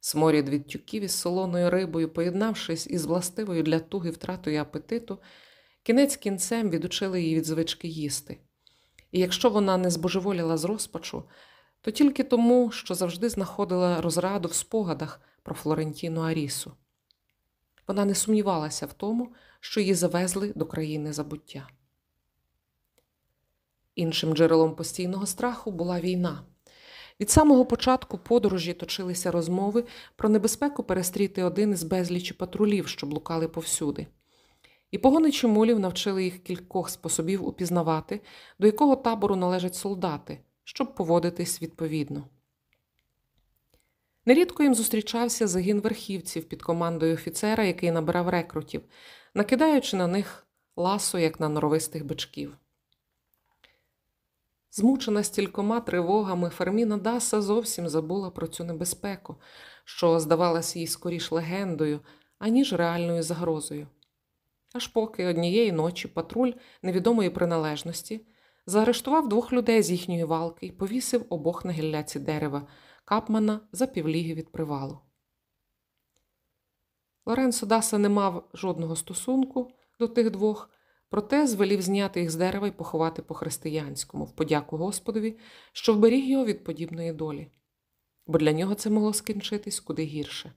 Сморід від тюків із солоною рибою, поєднавшись із властивою для туги втратою апетиту, кінець кінцем відучили її від звички їсти. І якщо вона не збожеволіла з розпачу, то тільки тому, що завжди знаходила розраду в спогадах про Флорентіну Арісу. Вона не сумнівалася в тому, що її завезли до країни забуття. Іншим джерелом постійного страху була війна. Від самого початку подорожі точилися розмови про небезпеку перестріти один із безлічі патрулів, що блукали повсюди. І погони чимулів навчили їх кількох способів упізнавати, до якого табору належать солдати, щоб поводитись відповідно. Нерідко їм зустрічався загін верхівців під командою офіцера, який набирав рекрутів, накидаючи на них ласо, як на норовистих бичків. Змучена стількома тривогами, Ферміна Даса зовсім забула про цю небезпеку, що здавалася їй скоріш легендою, аніж реальною загрозою. Аж поки однієї ночі патруль невідомої приналежності заарештував двох людей з їхньої валки і повісив обох на гілляці дерева капмана за півліги від привалу. Лоренцо Даса не мав жодного стосунку до тих двох, проте звелів зняти їх з дерева і поховати по-християнському, в подяку Господові, що вберіг його від подібної долі, бо для нього це могло скінчитись куди гірше.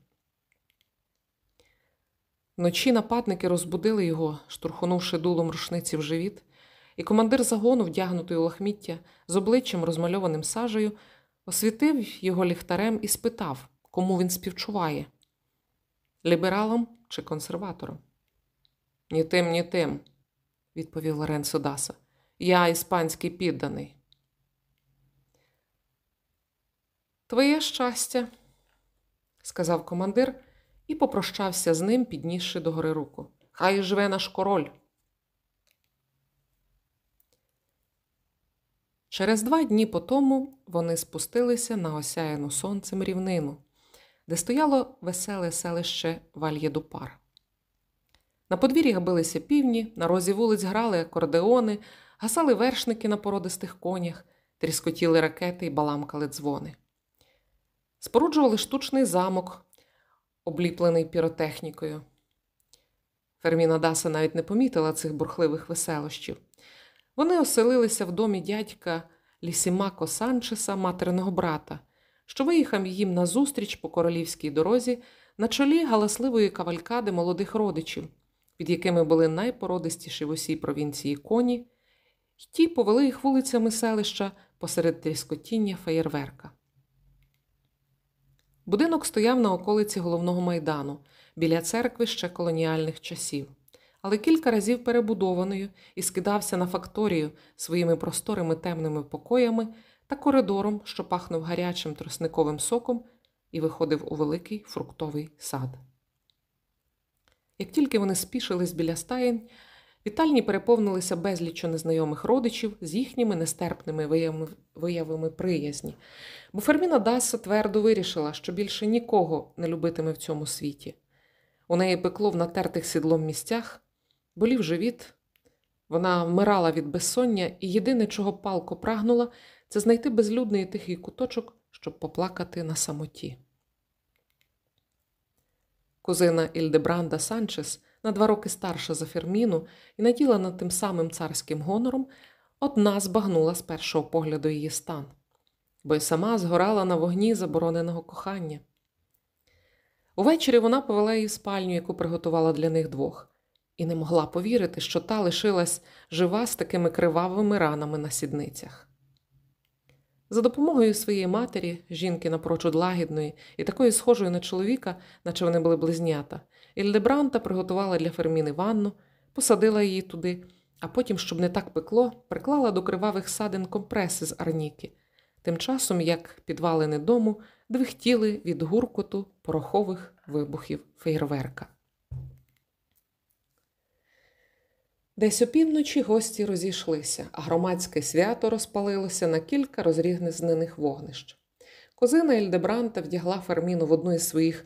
Вночі нападники розбудили його, штурхнувши дулом рушниці в живіт, і командир загону, вдягнутий у лахміття, з обличчям розмальованим сажею, освітив його ліхтарем і спитав, кому він співчуває лібералам чи консерваторам. Ні тим, ні тим, відповів Лоренцо Даса. Я іспанський підданий. Твоє щастя, сказав командир і попрощався з ним, піднісши догори руку. Хай живе наш король. Через два дні по тому вони спустилися на осяяну сонцем рівнину, де стояло веселе селище Вальєдупар. На подвір'ях билися півні, на розі вулиць грали акордеони, гасали вершники на породистих конях, тріскотіли ракети і баламкали дзвони. Споруджували штучний замок, обліплений піротехнікою. Ферміна Даса навіть не помітила цих бурхливих веселощів. Вони оселилися в домі дядька Лісімако Санчеса, материного брата, що виїхав їм назустріч по королівській дорозі на чолі галасливої кавалькади молодих родичів, під якими були найпородистіші в усій провінції коні, й ті повели їх вулицями селища посеред тріскотіння феєрверка. Будинок стояв на околиці головного майдану, біля церкви ще колоніальних часів, але кілька разів перебудованою і скидався на факторію своїми просторими темними покоями та коридором, що пахнув гарячим тросниковим соком, і виходив у великий фруктовий сад. Як тільки вони спішились біля стаєнь, Вітальні переповнилися безліччю незнайомих родичів з їхніми нестерпними виявами, виявами приязні, бо Ферміна Даса твердо вирішила, що більше нікого не любитиме в цьому світі. У неї пекло в натертих сідлом місцях, болів живіт, вона вмирала від безсоння, і єдине, чого палко прагнула, це знайти безлюдний і тихий куточок, щоб поплакати на самоті. Кузина Ільдебранда Санчес, на два роки старша за Ферміну і наділена тим самим царським гонором, одна збагнула з першого погляду її стан, бо й сама згорала на вогні забороненого кохання. Увечері вона повела її в спальню, яку приготувала для них двох, і не могла повірити, що та лишилась жива з такими кривавими ранами на сідницях. За допомогою своєї матері, жінки напрочуд лагідної і такої схожої на чоловіка, наче вони були близнята, Ільдебранта приготувала для Ферміни ванну, посадила її туди, а потім, щоб не так пекло, приклала до кривавих садин компреси з арніки, тим часом як підвалини дому двихтіли від гуркоту порохових вибухів фейерверка. Десь опівночі гості розійшлися, а громадське свято розпалилося на кілька розрізнених вогнищ. Козина Ельдебранта вдягла Ферміну в одну із своїх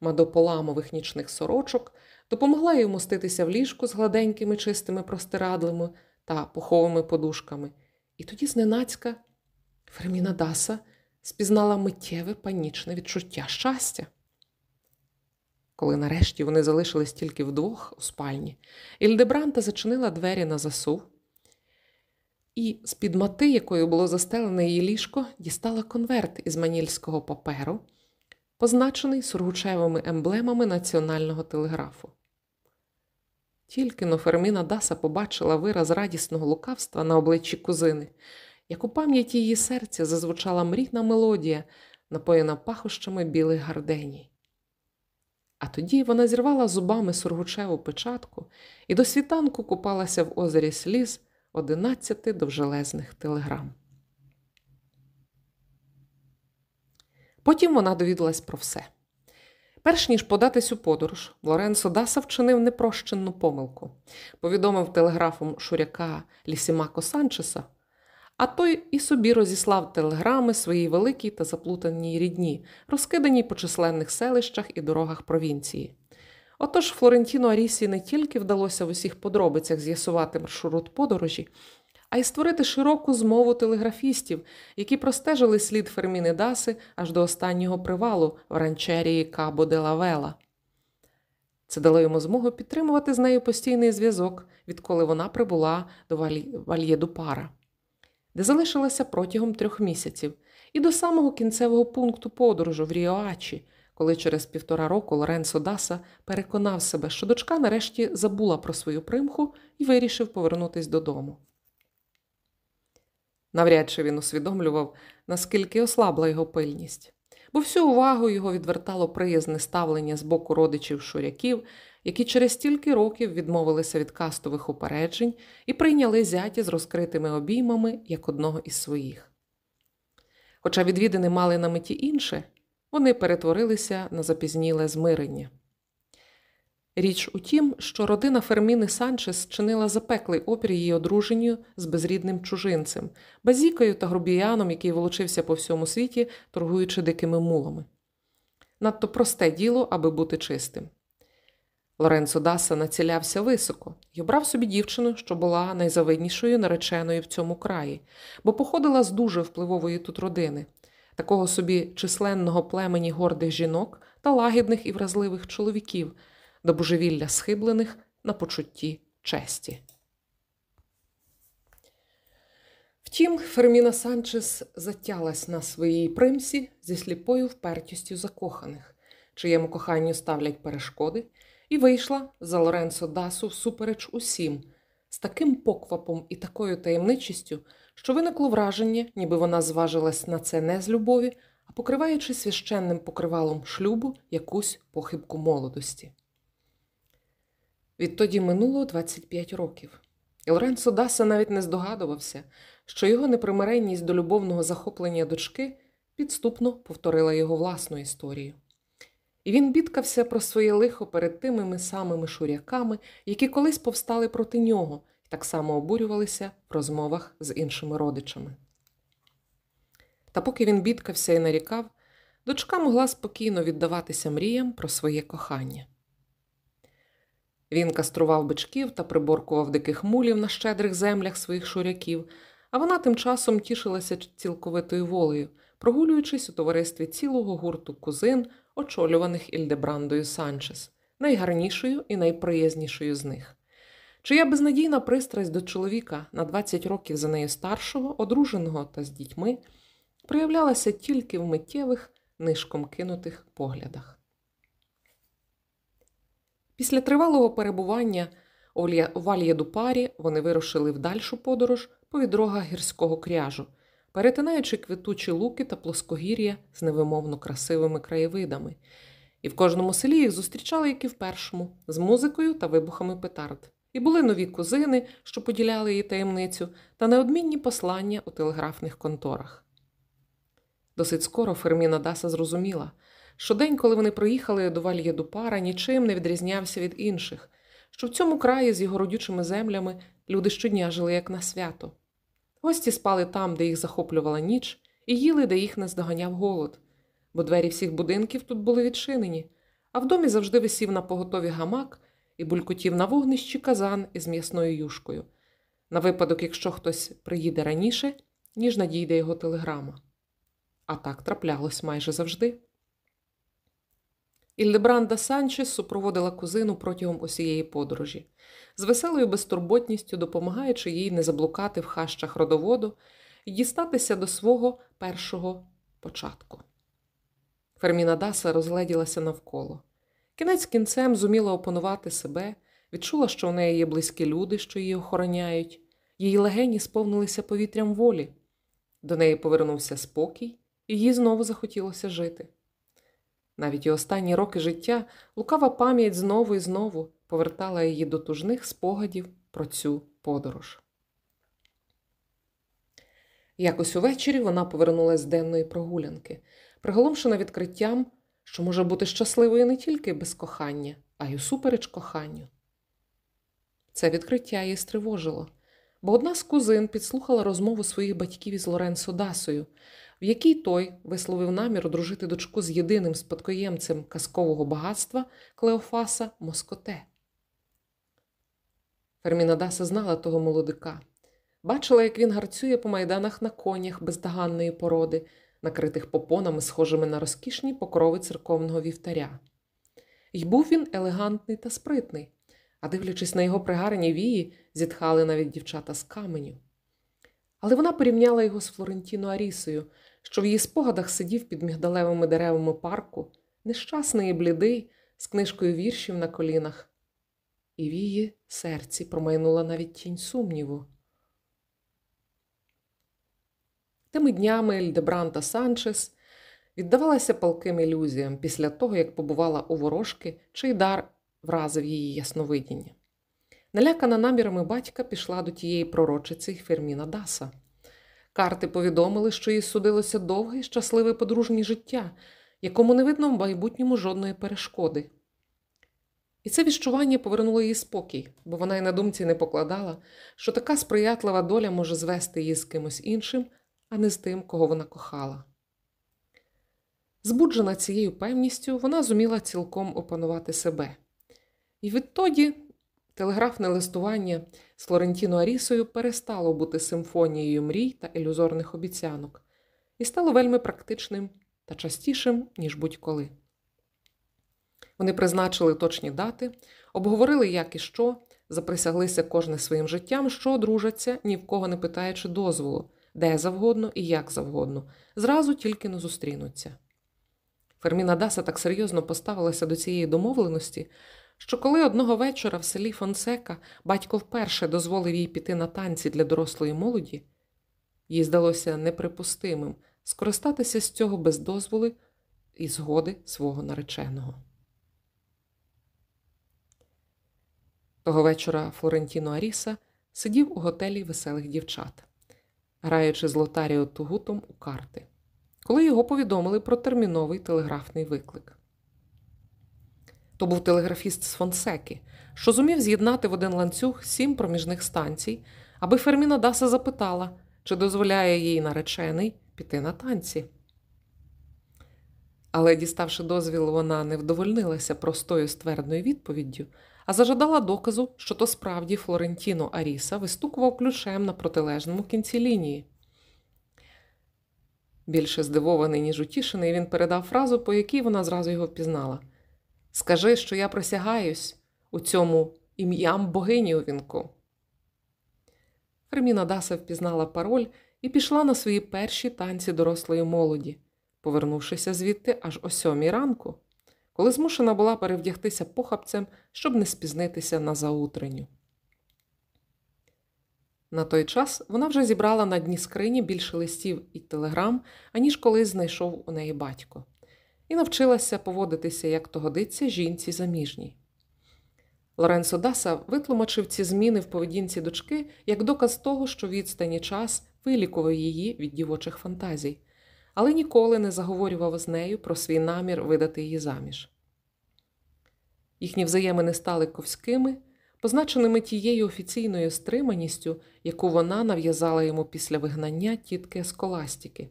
мадополамових нічних сорочок, допомогла їй моститися в ліжку з гладенькими чистими простирадлами та пуховими подушками. І тоді зненацька Ферміна Даса спізнала миттєве панічне відчуття щастя. Коли нарешті вони залишились тільки вдвох у спальні, Ільдебранта зачинила двері на засув, і з-під мати, якою було застелене її ліжко, дістала конверт із манільського паперу, позначений сургучевими емблемами національного телеграфу. Тільки но Ферміна Даса побачила вираз радісного лукавства на обличчі кузини, як у пам'яті її серця зазвучала мрійна мелодія, напоєна пахощами білих гарденій. А тоді вона зірвала зубами сургучеву печатку і до світанку купалася в озері сліз одинадцяти довжелезних телеграм. Потім вона довідалась про все. Перш ніж податись у подорож, Лоренцо Даса вчинив непрощенну помилку, повідомив телеграфом шуряка Лісімако Санчеса, а той і собі розіслав телеграми своїй великій та заплутаній рідні, розкиданій по численних селищах і дорогах провінції. Отож Флорентіно Арісі не тільки вдалося в усіх подробицях з'ясувати маршрут подорожі, а й створити широку змову телеграфістів, які простежили слід Ферміни Даси аж до останнього привалу в ранчерії Кабо де Лавела. Це дало йому змогу підтримувати з нею постійний зв'язок, відколи вона прибула до Вальєдупара де залишилася протягом трьох місяців, і до самого кінцевого пункту подорожу в Ріоачі, коли через півтора року Лоренцо Даса переконав себе, що дочка нарешті забула про свою примху і вирішив повернутися додому. Навряд чи він усвідомлював, наскільки ослабла його пильність, бо всю увагу його відвертало приязне ставлення з боку родичів шуряків які через стільки років відмовилися від кастових упереджень і прийняли зяті з розкритими обіймами як одного із своїх. Хоча відвідини мали на меті інше, вони перетворилися на запізніле змирення. Річ у тім, що родина Ферміни Санчес чинила запеклий опір її одруженню з безрідним чужинцем, базікою та грубіяном, який волочився по всьому світі, торгуючи дикими мулами. Надто просте діло, аби бути чистим. Лоренцо Даса націлявся високо і обрав собі дівчину, що була найзавиднішою нареченою в цьому краї, бо походила з дуже впливової тут родини, такого собі численного племені гордих жінок та лагідних і вразливих чоловіків, до божевілля схиблених на почутті честі. Втім, Ферміна Санчес затялась на своїй примсі зі сліпою впертістю закоханих, чиєму коханню ставлять перешкоди і вийшла за Лоренцо Дасу всупереч усім, з таким поквапом і такою таємничістю, що виникло враження, ніби вона зважилась на це не з любові, а покриваючи священним покривалом шлюбу якусь похибку молодості. Відтоді минуло 25 років, і Лоренцо Даса навіть не здогадувався, що його непримиренність до любовного захоплення дочки підступно повторила його власну історію і він бідкався про своє лихо перед тими самими шуряками, які колись повстали проти нього і так само обурювалися в розмовах з іншими родичами. Та поки він бідкався і нарікав, дочка могла спокійно віддаватися мріям про своє кохання. Він кастрував бичків та приборкував диких мулів на щедрих землях своїх шуряків, а вона тим часом тішилася цілковитою волею, прогулюючись у товаристві цілого гурту кузин, очолюваних Ільдебрандою Санчес, найгарнішою і найприязнішою з них. Чия безнадійна пристрасть до чоловіка на 20 років за нею старшого, одруженого та з дітьми, проявлялася тільки в миттєвих, нишком кинутих поглядах. Після тривалого перебування у Вальєдупарі вони вирушили в дальшу подорож по відрогах гірського кряжу, перетинаючи квітучі луки та плоскогір'я з невимовно красивими краєвидами, і в кожному селі їх зустрічали, як і в першому, з музикою та вибухами петард. І були нові кузини, що поділяли її таємницю, та неодмінні послання у телеграфних конторах. Досить скоро Ферміна Даса зрозуміла, що день, коли вони проїхали до Вальєдупара, нічим не відрізнявся від інших, що в цьому краї з його родючими землями люди щодня жили як на свято. Гості спали там, де їх захоплювала ніч, і їли, де їх не здоганяв голод, бо двері всіх будинків тут були відчинені, а в домі завжди висів на поготові гамак і булькотів на вогнищі казан із м'ясною юшкою, на випадок, якщо хтось приїде раніше, ніж надійде його телеграма. А так траплялось майже завжди. Ільдебранда Санчес супроводила кузину протягом усієї подорожі, з веселою безтурботністю допомагаючи їй не заблукати в хащах родоводу і дістатися до свого першого початку. Ферміна Даса розгледілася навколо. Кінець кінцем зуміла опанувати себе, відчула, що в неї є близькі люди, що її охороняють, її легені сповнилися повітрям волі. До неї повернувся спокій, і їй знову захотілося жити. Навіть і останні роки життя лукава пам'ять знову і знову повертала її до тужних спогадів про цю подорож. Якось увечері вона повернулася з денної прогулянки, приголомшена відкриттям, що може бути щасливою не тільки без кохання, а й усупереч коханню. Це відкриття її стривожило, бо одна з кузин підслухала розмову своїх батьків із Лоренцо Дасою, в якій той висловив намір одружити дочку з єдиним спадкоємцем казкового багатства Клеофаса Москоте. Ферміна Даса знала того молодика, бачила, як він гарцює по майданах на конях бездоганної породи, накритих попонами, схожими на розкішні покрови церковного вівтаря. І був він елегантний та спритний, а дивлячись на його пригарні вії, зітхали навіть дівчата з каменю. Але вона порівняла його з Флорентіно Арісою, що в її спогадах сидів під мігдалевими деревами парку, нещасний і блідий, з книжкою віршів на колінах, і в її серці промайнула навіть тінь сумніву. Тими днями Ельдебранта Санчес віддавалася палким ілюзіям після того, як побувала у ворожки, чий дар вразив її ясновидіння. Налякана намірами батька пішла до тієї пророчиці Ферміна Даса. Карти повідомили, що їй судилося довге і щасливе подружнє життя, якому не видно в майбутньому жодної перешкоди. І це віщування повернуло їй спокій, бо вона й на думці не покладала, що така сприятлива доля може звести її з кимось іншим, а не з тим, кого вона кохала. Збуджена цією певністю, вона зуміла цілком опанувати себе. І відтоді телеграфне листування з Флорентіно Арісою перестало бути симфонією мрій та ілюзорних обіцянок і стало вельми практичним та частішим, ніж будь-коли. Вони призначили точні дати, обговорили, як і що, заприсяглися кожне своїм життям, що одружаться, ні в кого не питаючи дозволу, де завгодно і як завгодно, зразу тільки не зустрінуться. Ферміна Даса так серйозно поставилася до цієї домовленості, що коли одного вечора в селі Фонсека батько вперше дозволив їй піти на танці для дорослої молоді, їй здалося неприпустимим скористатися з цього без дозволи і згоди свого нареченого. Того вечора Флорентіно Аріса сидів у готелі веселих дівчат, граючи з Лотаріо Тугутом у карти, коли його повідомили про терміновий телеграфний виклик. То був телеграфіст з Фонсеки, що зумів з'єднати в один ланцюг сім проміжних станцій, аби Ферміна Даса запитала, чи дозволяє їй наречений піти на танці. Але, діставши дозвіл, вона не вдовольнилася простою ствердною відповіддю, а зажадала доказу, що то справді Флорентіно Аріса вистукував ключем на протилежному кінці лінії. Більше здивований, ніж утішений, він передав фразу, по якій вона зразу його впізнала. Скажи, що я присягаюсь у цьому ім'ям богині у вінку. Ферміна Даса впізнала пароль і пішла на свої перші танці дорослої молоді, повернувшися звідти аж о сьомій ранку, коли змушена була перевдягтися похапцем, щоб не спізнитися на заутренню. На той час вона вже зібрала на дні скрині більше листів і телеграм, аніж колись знайшов у неї батько, і навчилася поводитися, як то годиться, жінці заміжній. Лоренцо Даса витлумачив ці зміни в поведінці дочки як доказ того, що відстані час вилікував її від дівочих фантазій, але ніколи не заговорював з нею про свій намір видати її заміж. Їхні взаємини стали ковськими, позначеними тією офіційною стриманістю, яку вона нав'язала йому після вигнання тітки Сколастіки,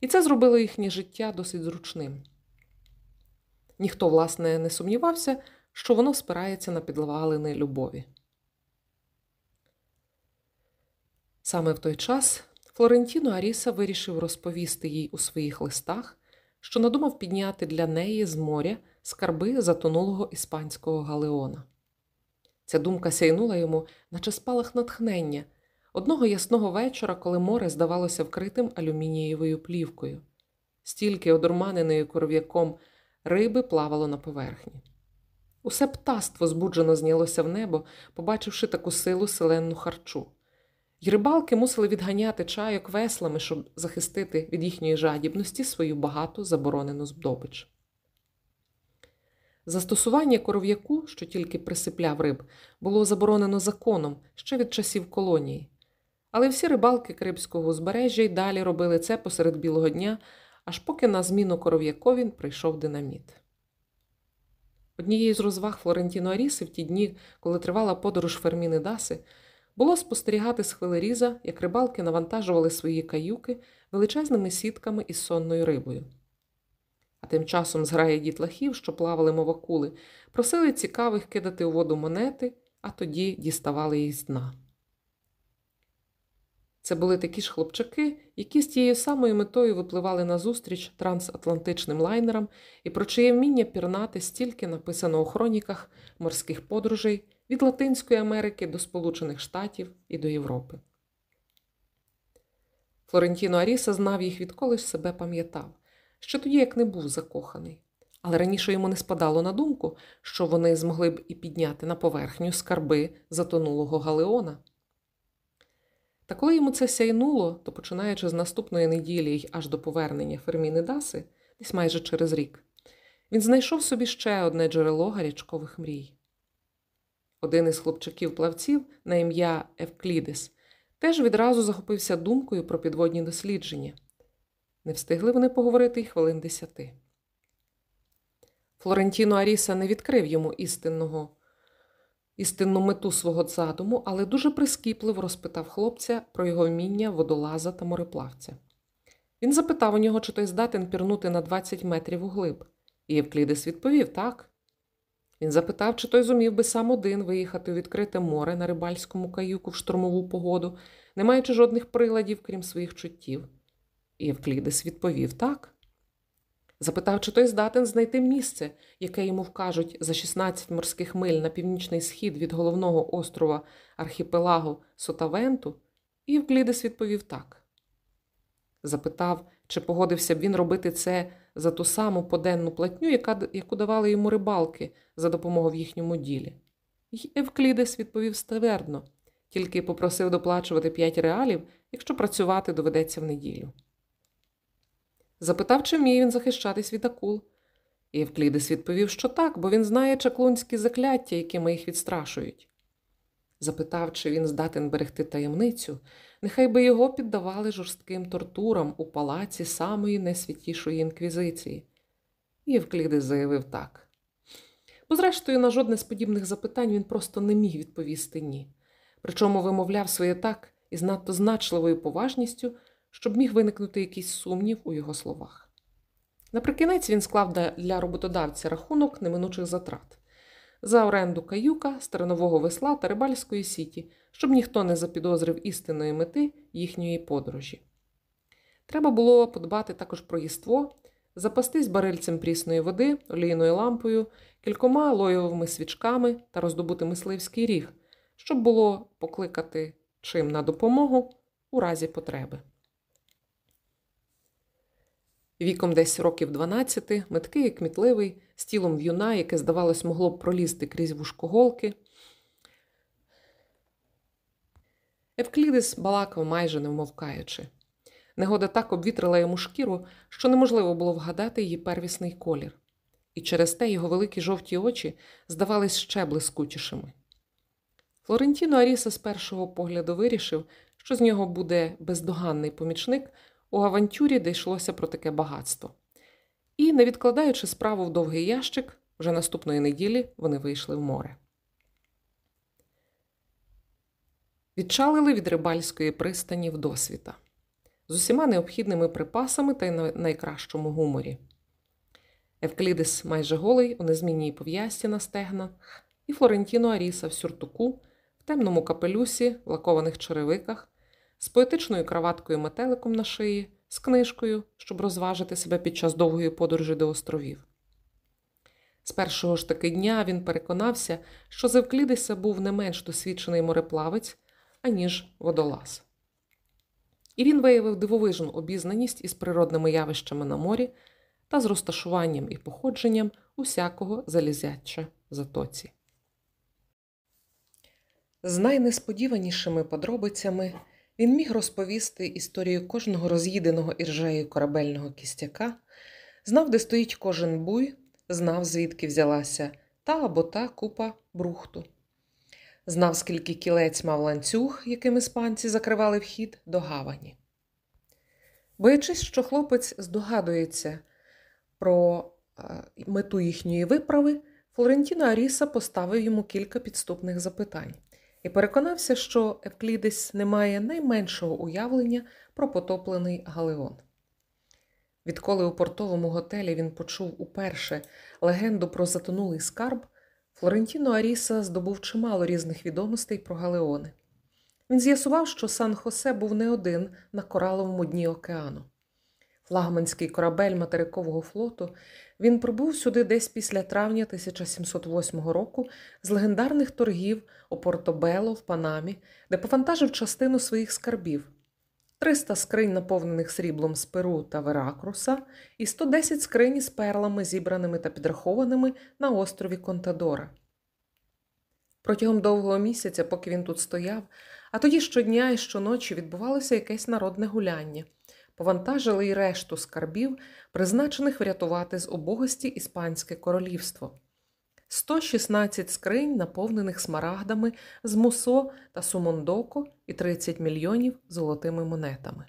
і це зробило їхнє життя досить зручним. Ніхто, власне, не сумнівався, що воно спирається на підвалини любові. Саме в той час Флорентіно Аріса вирішив розповісти їй у своїх листах, що надумав підняти для неї з моря скарби затонулого іспанського галеона. Ця думка сяйнула йому, наче спалах натхнення, одного ясного вечора, коли море здавалося вкритим алюмінієвою плівкою, стільки одурманеною коров'яком риби плавало на поверхні. Усе птаство збуджено знялося в небо, побачивши таку силу селенну харчу. Й рибалки мусили відганяти чайок веслами, щоб захистити від їхньої жадібності свою багату заборонену здобич. Застосування коров'яку, що тільки присипляв риб, було заборонено законом ще від часів колонії. Але всі рибалки Карибського узбережжя й далі робили це посеред білого дня, аж поки на зміну коров'якові прийшов динаміт. Однією з розваг Флорентіно Аріси в ті дні, коли тривала подорож Ферміни Даси, було спостерігати з хвилеріза, як рибалки навантажували свої каюки величезними сітками із сонною рибою. А тим часом зграє дітлахів, що плавали мов акули, просили цікавих кидати у воду монети, а тоді діставали їх з дна. Це були такі ж хлопчаки, які з тією самою метою випливали назустріч трансатлантичним лайнерам і про чиє вміння пірнати стільки написано у хроніках морських подорожей від Латинської Америки до Сполучених Штатів і до Європи. Флорентіно Аріса знав їх відколи себе пам'ятав, що тоді як не був закоханий, але раніше йому не спадало на думку, що вони змогли б і підняти на поверхню скарби затонулого Галеона. Та коли йому це сяйнуло, то починаючи з наступної неділі й аж до повернення Ферміни Даси, десь майже через рік, він знайшов собі ще одне джерело гарячкових мрій. Один із хлопчаків-плавців на ім'я Евклідес теж відразу захопився думкою про підводні дослідження. Не встигли вони поговорити й хвилин десяти. Флорентіно Аріса не відкрив йому істинного істинну мету свого задуму, але дуже прискіпливо розпитав хлопця про його вміння водолаза та мореплавця. Він запитав у нього, чи той здатен пірнути на 20 метрів углиб, і Євклідес відповів так. Він запитав, чи той зумів би сам один виїхати у відкрите море на рибальському каюку в штурмову погоду, не маючи жодних приладів, крім своїх чуттів. І Євклідес відповів так. Запитав, чи той здатен знайти місце, яке йому вкажуть за 16 морських миль на північний схід від головного острова архіпелагу Сотавенту, і Євклідес відповів так. Запитав, чи погодився б він робити це за ту саму поденну платню, яка, яку давали йому рибалки за допомогою в їхньому ділі. І Евклідес відповів ствердно, тільки попросив доплачувати 5 реалів, якщо працювати доведеться в неділю. Запитав, чи вміє він захищатись від акул. І Евклідес відповів, що так, бо він знає чаклунські закляття, якими їх відстрашують. Запитав, чи він здатен берегти таємницю, нехай би його піддавали жорстким тортурам у палаці самої найсвятішої інквізиції. І Евклідес заявив так. бо, зрештою, на жодне з подібних запитань він просто не міг відповісти ні. Причому вимовляв своє так із надто значливою поважністю, щоб міг виникнути якийсь сумнів у його словах. Наприкінець він склав для роботодавця рахунок неминучих затрат за оренду каюка, старинового весла та рибальської сіті, щоб ніхто не запідозрив істинної мети їхньої подорожі. Треба було подбати також про їство, запастись барильцем прісної води, олійною лампою, кількома лойовими свічками та роздобути мисливський ріг, щоб було покликати чим на допомогу у разі потреби. Віком десь років 12, меткий і кмітливий, з тілом в'юна, яке, здавалось, могло б пролізти крізь вушкоголки. Евклідис балакав майже не вмовкаючи. Негода так обвітрила йому шкіру, що неможливо було вгадати її первісний колір, і через те його великі жовті очі здавались ще блискучішими. Флорентіно Аріса з першого погляду вирішив, що з нього буде бездоганний помічник у авантюрі, де йшлося про таке багатство. І, не відкладаючи справу в довгий ящик, вже наступної неділі вони вийшли в море. Відчалили від рибальської пристані в досвіта з усіма необхідними припасами та й на найкращому гуморі. Евклідис майже голий у незмінній пов'язці на стегнах, і Флорентіно Аріса в сюртуку, в темному капелюсі, в лакованих черевиках, з поетичною краваткою метеликом на шиї, з книжкою, щоб розважити себе під час довгої подорожі до островів. З першого ж таки дня він переконався, що з Евклідиса був не менш досвідчений мореплавець, аніж водолаз. І він виявив дивовижну обізнаність із природними явищами на морі та з розташуванням і походженням усякого залізяча затоці. З найнесподіванішими подробицями він міг розповісти історію кожного роз'їденого іржею корабельного кістяка, знав, де стоїть кожен буй, знав, звідки взялася та або та купа брухту. Знав, скільки кілець мав ланцюг, яким іспанці закривали вхід до гавані. Боячись, що хлопець здогадується про е, мету їхньої виправи, Флорентіно Аріса поставив йому кілька підступних запитань і переконався, що Евклідис не має найменшого уявлення про потоплений Галеон. Відколи у портовому готелі він почув уперше легенду про затонулий скарб, Флорентіно Аріса здобув чимало різних відомостей про Галеони. Він з'ясував, що Сан Хосе був не один на кораловому дні океану. Флагманський корабель материкового флоту він прибув сюди десь після травня 1708 року з легендарних торгів у Портобело в Панамі, де повантажив частину своїх скарбів. 300 скринь, наповнених сріблом з Перу та Веракруса, і 110 скринь з перлами, зібраними та підрахованими на острові Контадора. Протягом довгого місяця, поки він тут стояв, а тоді щодня і щоночі відбувалося якесь народне гуляння повантажили й решту скарбів, призначених врятувати з обогості Іспанське королівство. 116 скринь, наповнених смарагдами з Мусо та Сумондоко і 30 мільйонів золотими монетами.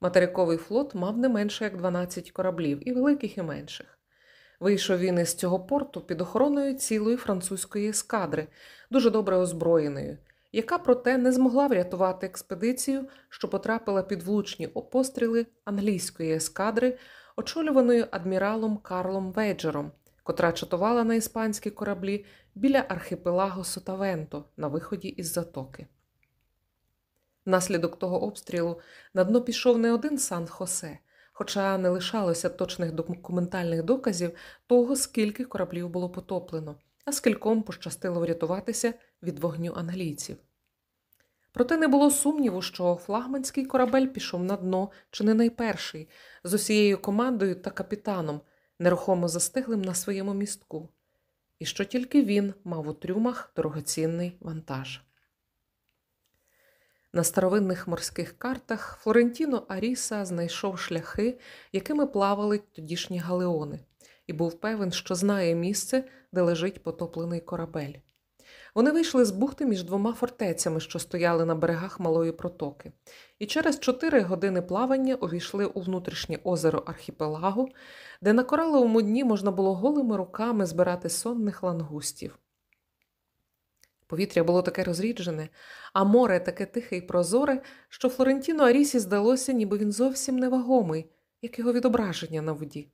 Материковий флот мав не менше як 12 кораблів, і великих, і менших. Вийшов він із цього порту під охороною цілої французької ескадри, дуже добре озброєною, яка проте не змогла врятувати експедицію, що потрапила під влучні постріли англійської ескадри, очолюваної адміралом Карлом Вейджером, котра чатувала на іспанські кораблі біля архіпелагу Сотавенто на виході із затоки. Внаслідок того обстрілу на дно пішов не один Сан Хосе, хоча не лишалося точних документальних доказів того, скільки кораблів було потоплено, а скільком пощастило врятуватися від вогню англійців. Проте не було сумніву, що флагманський корабель пішов на дно чи не найперший, з усією командою та капітаном, нерухомо застиглим на своєму містку, і що тільки він мав у трюмах дорогоцінний вантаж. На старовинних морських картах Флорентіно Аріса знайшов шляхи, якими плавали тодішні галеони, і був певен, що знає місце, де лежить потоплений корабель. Вони вийшли з бухти між двома фортецями, що стояли на берегах малої протоки, і через чотири години плавання увійшли у внутрішнє озеро архіпелагу, де на кораловому дні можна було голими руками збирати сонних лангустів. Повітря було таке розріджене, а море таке тихе і прозоре, що Флорентіно Арісі здалося, ніби він зовсім невагомий, як його відображення на воді.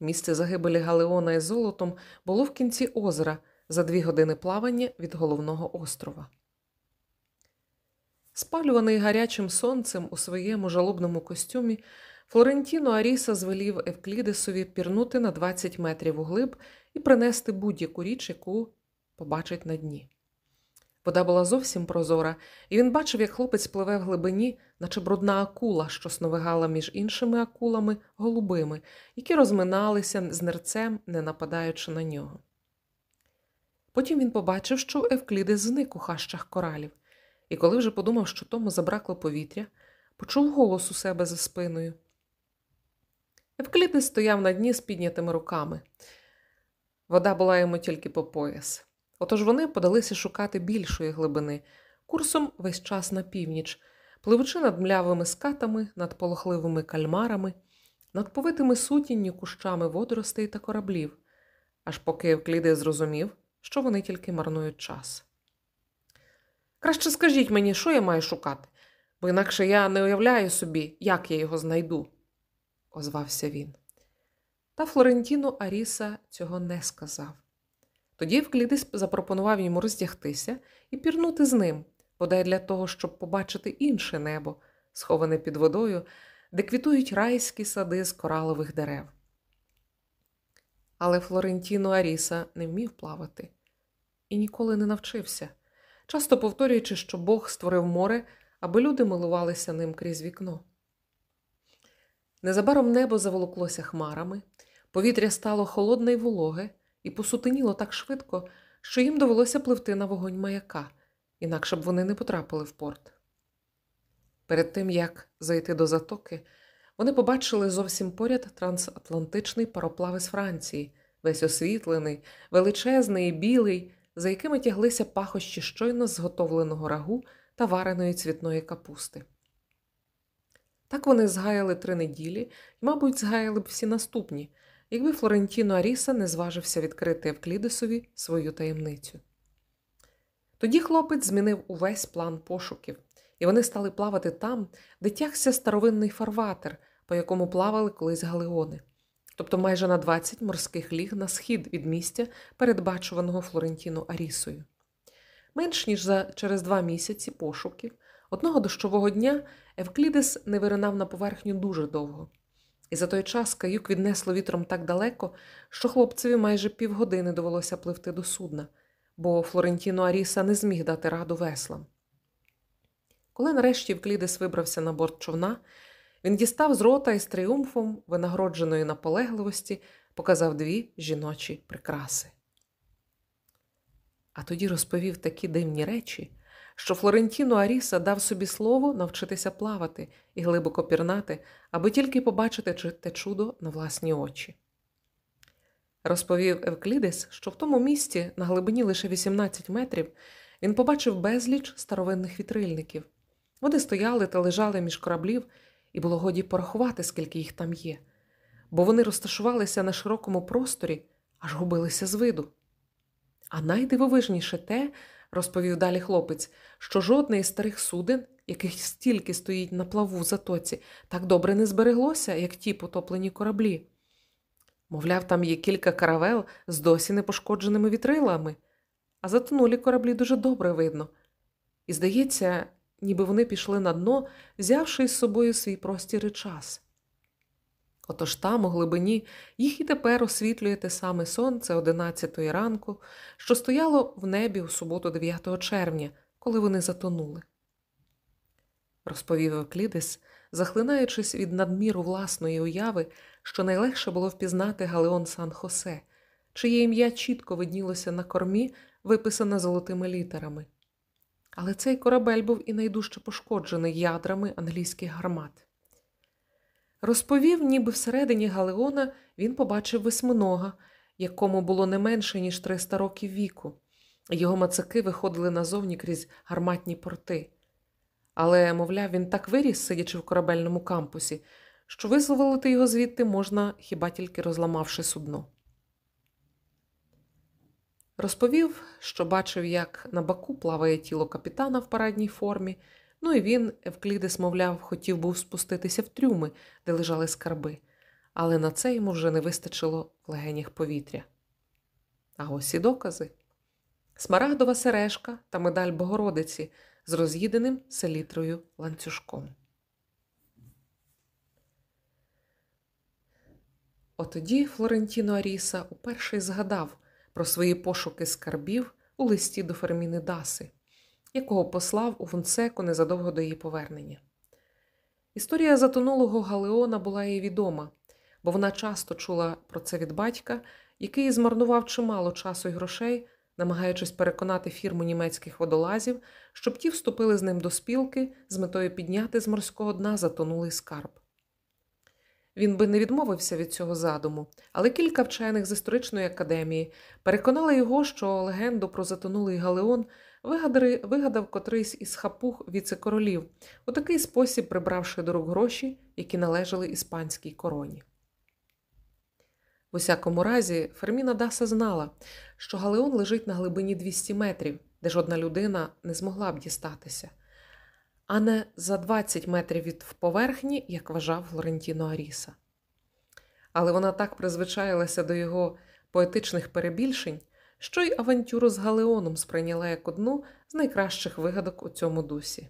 Місце загибелі Галеона із золотом було в кінці озера за дві години плавання від головного острова. Спалюваний гарячим сонцем у своєму жалобному костюмі, Флорентіно Аріса звелів Евклідесові пірнути на 20 метрів углиб і принести будь-яку річ, яку побачить на дні. Вода була зовсім прозора, і він бачив, як хлопець пливе в глибині, наче брудна акула, що сновигала між іншими акулами голубими, які розминалися з нерцем, не нападаючи на нього. Потім він побачив, що Евклідес зник у хащах коралів, і коли вже подумав, що тому забракло повітря, почув голос у себе за спиною. Евклідес стояв на дні з піднятими руками. Вода була йому тільки по пояс. Отож вони подалися шукати більшої глибини, курсом весь час на північ, пливучи над млявими скатами, над полохливими кальмарами, над повитими сутінню кущами водоростей та кораблів, аж поки Евкліде зрозумів, що вони тільки марнують час. Краще скажіть мені, що я маю шукати, бо інакше я не уявляю собі, як я його знайду, озвався він. Та Флорентіно Аріса цього не сказав. Тоді Евклідис запропонував йому роздягтися і пірнути з ним, бодай для того, щоб побачити інше небо, сховане під водою, де квітують райські сади з коралових дерев. Але Флорентіно Аріса не вмів плавати і ніколи не навчився, часто повторюючи, що Бог створив море, аби люди милувалися ним крізь вікно. Незабаром небо заволоклося хмарами, повітря стало холодне й вологе і посутеніло так швидко, що їм довелося пливти на вогонь маяка, інакше б вони не потрапили в порт. Перед тим як зайти до затоки, вони побачили зовсім поряд трансатлантичний пароплав із Франції, весь освітлений, величезний і білий, за якими тяглися пахощі щойно зготовленого рагу та вареної цвітної капусти. Так вони згаяли три неділі і, мабуть, згаяли б всі наступні, якби Флорентіно Аріса не зважився відкрити Евклідесові свою таємницю. Тоді хлопець змінив увесь план пошуків, і вони стали плавати там, де тягся старовинний фарватер, по якому плавали колись галеони, тобто майже на 20 морських ліг на схід від місця, передбачуваного Флорентіно Арісою. Менш ніж за через два місяці пошуків, одного дощового дня Евклідес не виринав на поверхню дуже довго. І за той час каюк віднесло вітром так далеко, що хлопцеві майже півгодини довелося пливти до судна, бо Флорентіно Аріса не зміг дати раду веслам. Коли нарешті Вклідес вибрався на борт човна, він дістав з рота і з тріумфом, винагородженої наполегливості, показав дві жіночі прикраси. А тоді розповів такі дивні речі, що Флорентіно Аріса дав собі слово навчитися плавати і глибоко пірнати, аби тільки побачити те чудо на власні очі. Розповів Евклідес, що в тому місці, на глибині лише 18 метрів, він побачив безліч старовинних вітрильників. Вони стояли та лежали між кораблів, і було годі порахувати, скільки їх там є, бо вони розташувалися на широкому просторі, аж губилися з виду. А найдивовижніше те, розповів далі хлопець, що жодне із старих суден, яких стільки стоїть на плаву в затоці, так добре не збереглося, як ті потоплені кораблі. Мовляв, там є кілька каравел з досі непошкодженими вітрилами, а затонулі кораблі дуже добре видно. І, здається, ніби вони пішли на дно, взявши із собою свій простір і час. Отож там, у глибині, їх і тепер освітлює те саме сонце одинадцятої ранку, що стояло в небі у суботу 9 червня, коли вони затонули. Розповів Евклідес, захлинаючись від надміру власної уяви, що найлегше було впізнати Галеон Сан Хосе, чиє ім'я чітко виднілося на кормі, виписане золотими літерами. Але цей корабель був і найдужче пошкоджений ядрами англійських гармат. Розповів, ніби всередині Галеона він побачив восьминога, якому було не менше, ніж 300 років віку, Його мацаки виходили назовні крізь гарматні порти. Але, мовляв, він так виріс, сидячи в корабельному кампусі, що визволити його звідти можна хіба тільки розламавши судно. Розповів, що бачив, як на баку плаває тіло капітана в парадній формі, ну і він, Евклідес, мовляв, хотів був спуститися в трюми, де лежали скарби, але на це йому вже не вистачило в легенях повітря. А ось і докази смарагдова сережка та медаль Богородиці з роз'їденим селітрою ланцюжком. Отоді Флорентіно Аріса уперше згадав про свої пошуки скарбів у листі до Ферміни Даси, якого послав у Фунсеку незадовго до її повернення. Історія затонулого Галеона була їй відома, бо вона часто чула про це від батька, який змарнував чимало часу й грошей, намагаючись переконати фірму німецьких водолазів, щоб ті вступили з ним до спілки з метою підняти з морського дна затонулий скарб. Він би не відмовився від цього задуму, але кілька вчених з історичної академії переконали його, що легенду про затонулий Галеон вигадав, вигадав котрийсь із хапух віце-королів, у такий спосіб прибравши до рук гроші, які належали іспанській короні. В усякому разі, Ферміна Даса знала, що Галеон лежить на глибині 200 метрів, де жодна людина не змогла б дістатися а не за 20 метрів від поверхні, як вважав Флорентіно Аріса. Але вона так призвичаїлася до його поетичних перебільшень, що й авантюру з Галеоном сприйняла як одну з найкращих вигадок у цьому дусі.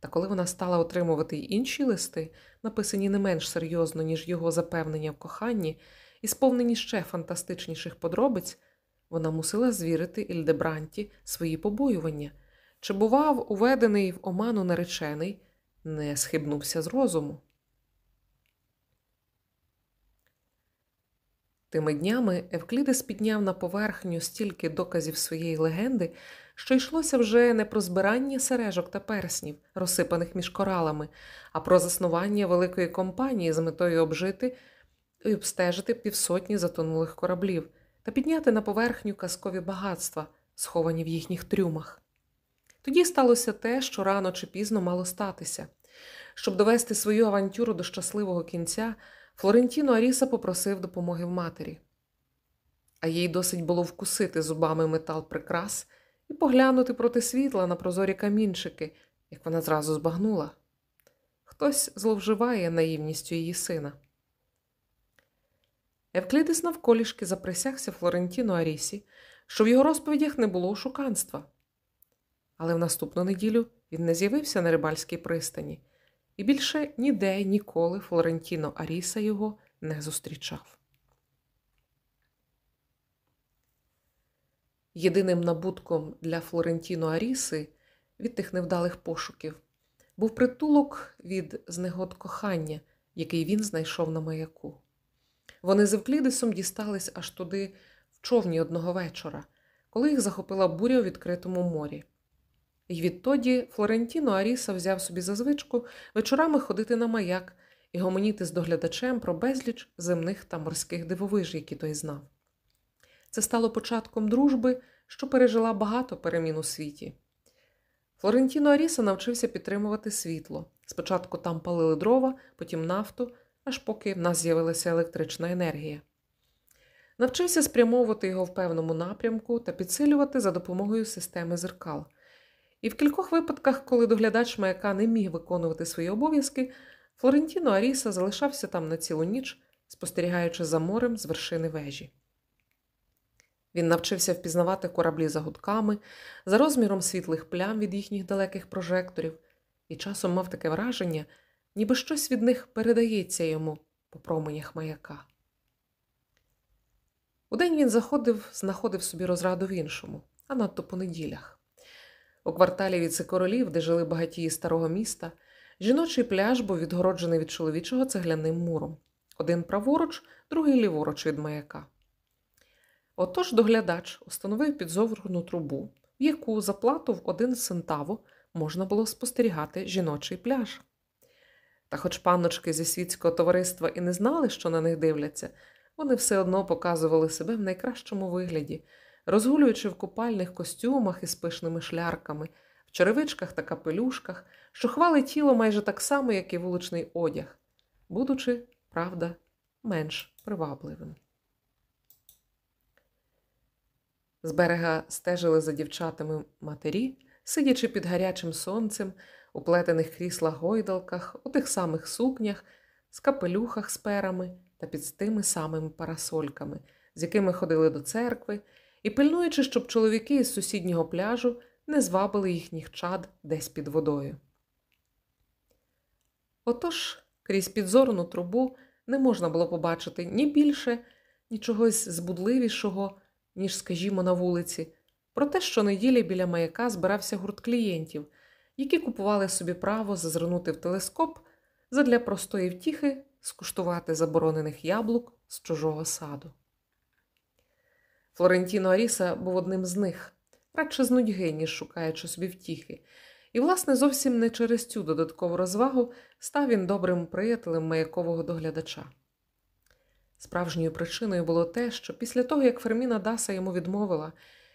Та коли вона стала отримувати й інші листи, написані не менш серйозно, ніж його запевнення в коханні, і сповнені ще фантастичніших подробиць, вона мусила звірити Ільдебранті свої побоювання. Чи, бував, уведений в оману наречений, не схибнувся з розуму? Тими днями Евклідес підняв на поверхню стільки доказів своєї легенди, що йшлося вже не про збирання сережок та перснів, розсипаних між коралами, а про заснування великої компанії з метою обжити і обстежити півсотні затонулих кораблів та підняти на поверхню казкові багатства, сховані в їхніх трюмах. Тоді сталося те, що рано чи пізно мало статися. Щоб довести свою авантюру до щасливого кінця, Флорентіно Аріса попросив допомоги в матері. А їй досить було вкусити зубами метал прикрас і поглянути проти світла на прозорі камінчики, як вона зразу збагнула. Хтось зловживає наївністю її сина. Евклідис навколішки заприсягся Флорентіно Арісі, що в його розповідях не було шуканства. Але в наступну неділю він не з'явився на рибальській пристані, і більше ніде ніколи Флорентіно Аріса його не зустрічав. Єдиним набутком для Флорентіно Аріси від тих невдалих пошуків був притулок від знегод кохання, який він знайшов на маяку. Вони з Евклідисом дістались аж туди в човні одного вечора, коли їх захопила буря у відкритому морі. І відтоді Флорентіно Аріса взяв собі за звичку вечорами ходити на маяк і гомоніти з доглядачем про безліч земних та морських дивовиж, які той знав. Це стало початком дружби, що пережила багато перемін у світі. Флорентіно Аріса навчився підтримувати світло. Спочатку там палили дрова, потім нафту, аж поки в нас з'явилася електрична енергія. Навчився спрямовувати його в певному напрямку та підсилювати за допомогою системи зеркал. І в кількох випадках, коли доглядач маяка не міг виконувати свої обов'язки, Флорентіно Аріса залишався там на цілу ніч, спостерігаючи за морем з вершини вежі. Він навчився впізнавати кораблі за гудками, за розміром світлих плям від їхніх далеких прожекторів, і часом мав таке враження, ніби щось від них передається йому по променях маяка. Удень він заходив, знаходив собі розраду в іншому, а надто по неділях. У кварталі віце-королів, де жили багатії старого міста, жіночий пляж був відгороджений від чоловічого цегляним муром. Один праворуч, другий ліворуч від маяка. Отож доглядач установив підзоврну трубу, в яку за в один сентаво можна було спостерігати жіночий пляж. Та хоч панночки зі світського товариства і не знали, що на них дивляться, вони все одно показували себе в найкращому вигляді, розгулюючи в купальних костюмах із пишними шлярками, в черевичках та капелюшках, що хвали тіло майже так само, як і вуличний одяг, будучи, правда, менш привабливим. З берега стежили за дівчатами матері, сидячи під гарячим сонцем, у плетених кріслах гойдалках, у тих самих сукнях, з капелюхах з перами та під тими самими парасольками, з якими ходили до церкви, і пильнуючи, щоб чоловіки із сусіднього пляжу не звабили їхніх чад десь під водою. Отож, крізь підзорну трубу не можна було побачити ні більше, ні чогось збудливішого, ніж, скажімо, на вулиці, про те, що неділі біля маяка збирався гурт клієнтів, які купували собі право зазирнути в телескоп задля простої втіхи скуштувати заборонених яблук з чужого саду. Флорентіно Аріса був одним з них, радше з нудьги, ніж шукаючи собі втіхи, і, власне, зовсім не через цю додаткову розвагу став він добрим приятелем маякового доглядача. Справжньою причиною було те, що після того, як Ферміна Даса йому відмовила,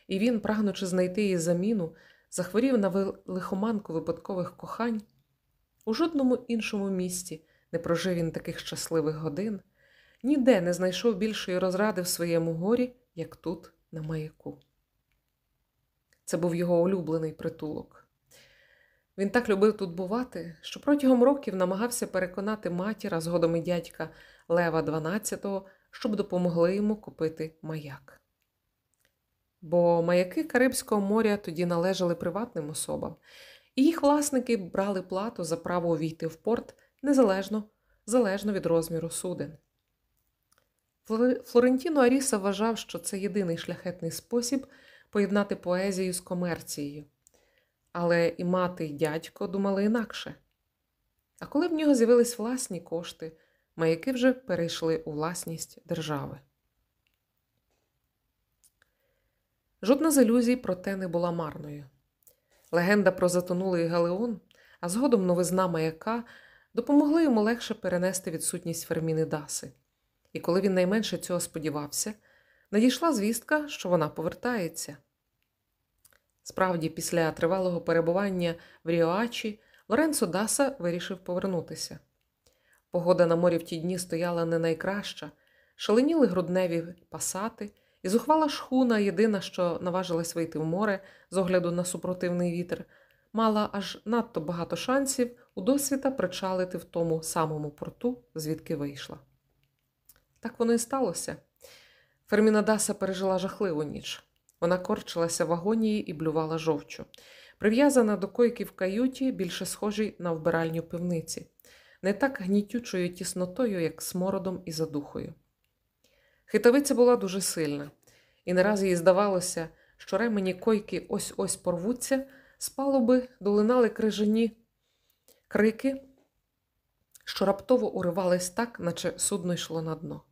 і він, прагнучи знайти її заміну, захворів на лихоманку випадкових кохань, у жодному іншому місті не прожив він таких щасливих годин, ніде не знайшов більшої розради в своєму горі, як тут, на маяку. Це був його улюблений притулок. Він так любив тут бувати, що протягом років намагався переконати матір, а згодом і дядька Лева XII, щоб допомогли йому купити маяк. Бо маяки Карибського моря тоді належали приватним особам, і їх власники брали плату за право увійти в порт незалежно залежно від розміру суден. Флорентіно Аріса вважав, що це єдиний шляхетний спосіб поєднати поезію з комерцією. Але і мати, і дядько думали інакше. А коли в нього з'явились власні кошти, маяки вже перейшли у власність держави. Жодна з ілюзій, проте не була марною. Легенда про затонулий Галеон, а згодом новизна маяка допомогли йому легше перенести відсутність Ферміни Даси. І коли він найменше цього сподівався, надійшла звістка, що вона повертається. Справді, після тривалого перебування в Ріоачі Лоренцо Даса вирішив повернутися. Погода на морі в ті дні стояла не найкраща, шаленіли грудневі пасати, і зухвала шхуна, єдина, що наважилась вийти в море з огляду на супротивний вітер, мала аж надто багато шансів у досвіта причалити в тому самому порту, звідки вийшла. Так воно і сталося. Ферміна Даса пережила жахливу ніч. Вона корчилася в агонії і блювала жовчу. Прив'язана до койки в каюті, більше схожій на вбиральню пивниці, не так гнітючою тіснотою, як смородом і задухою. Хитавиця була дуже сильна, і не їй здавалося, що ремені койки ось ось порвуться, з палуби долинали крижані крики, що раптово уривались так, наче судно йшло на дно.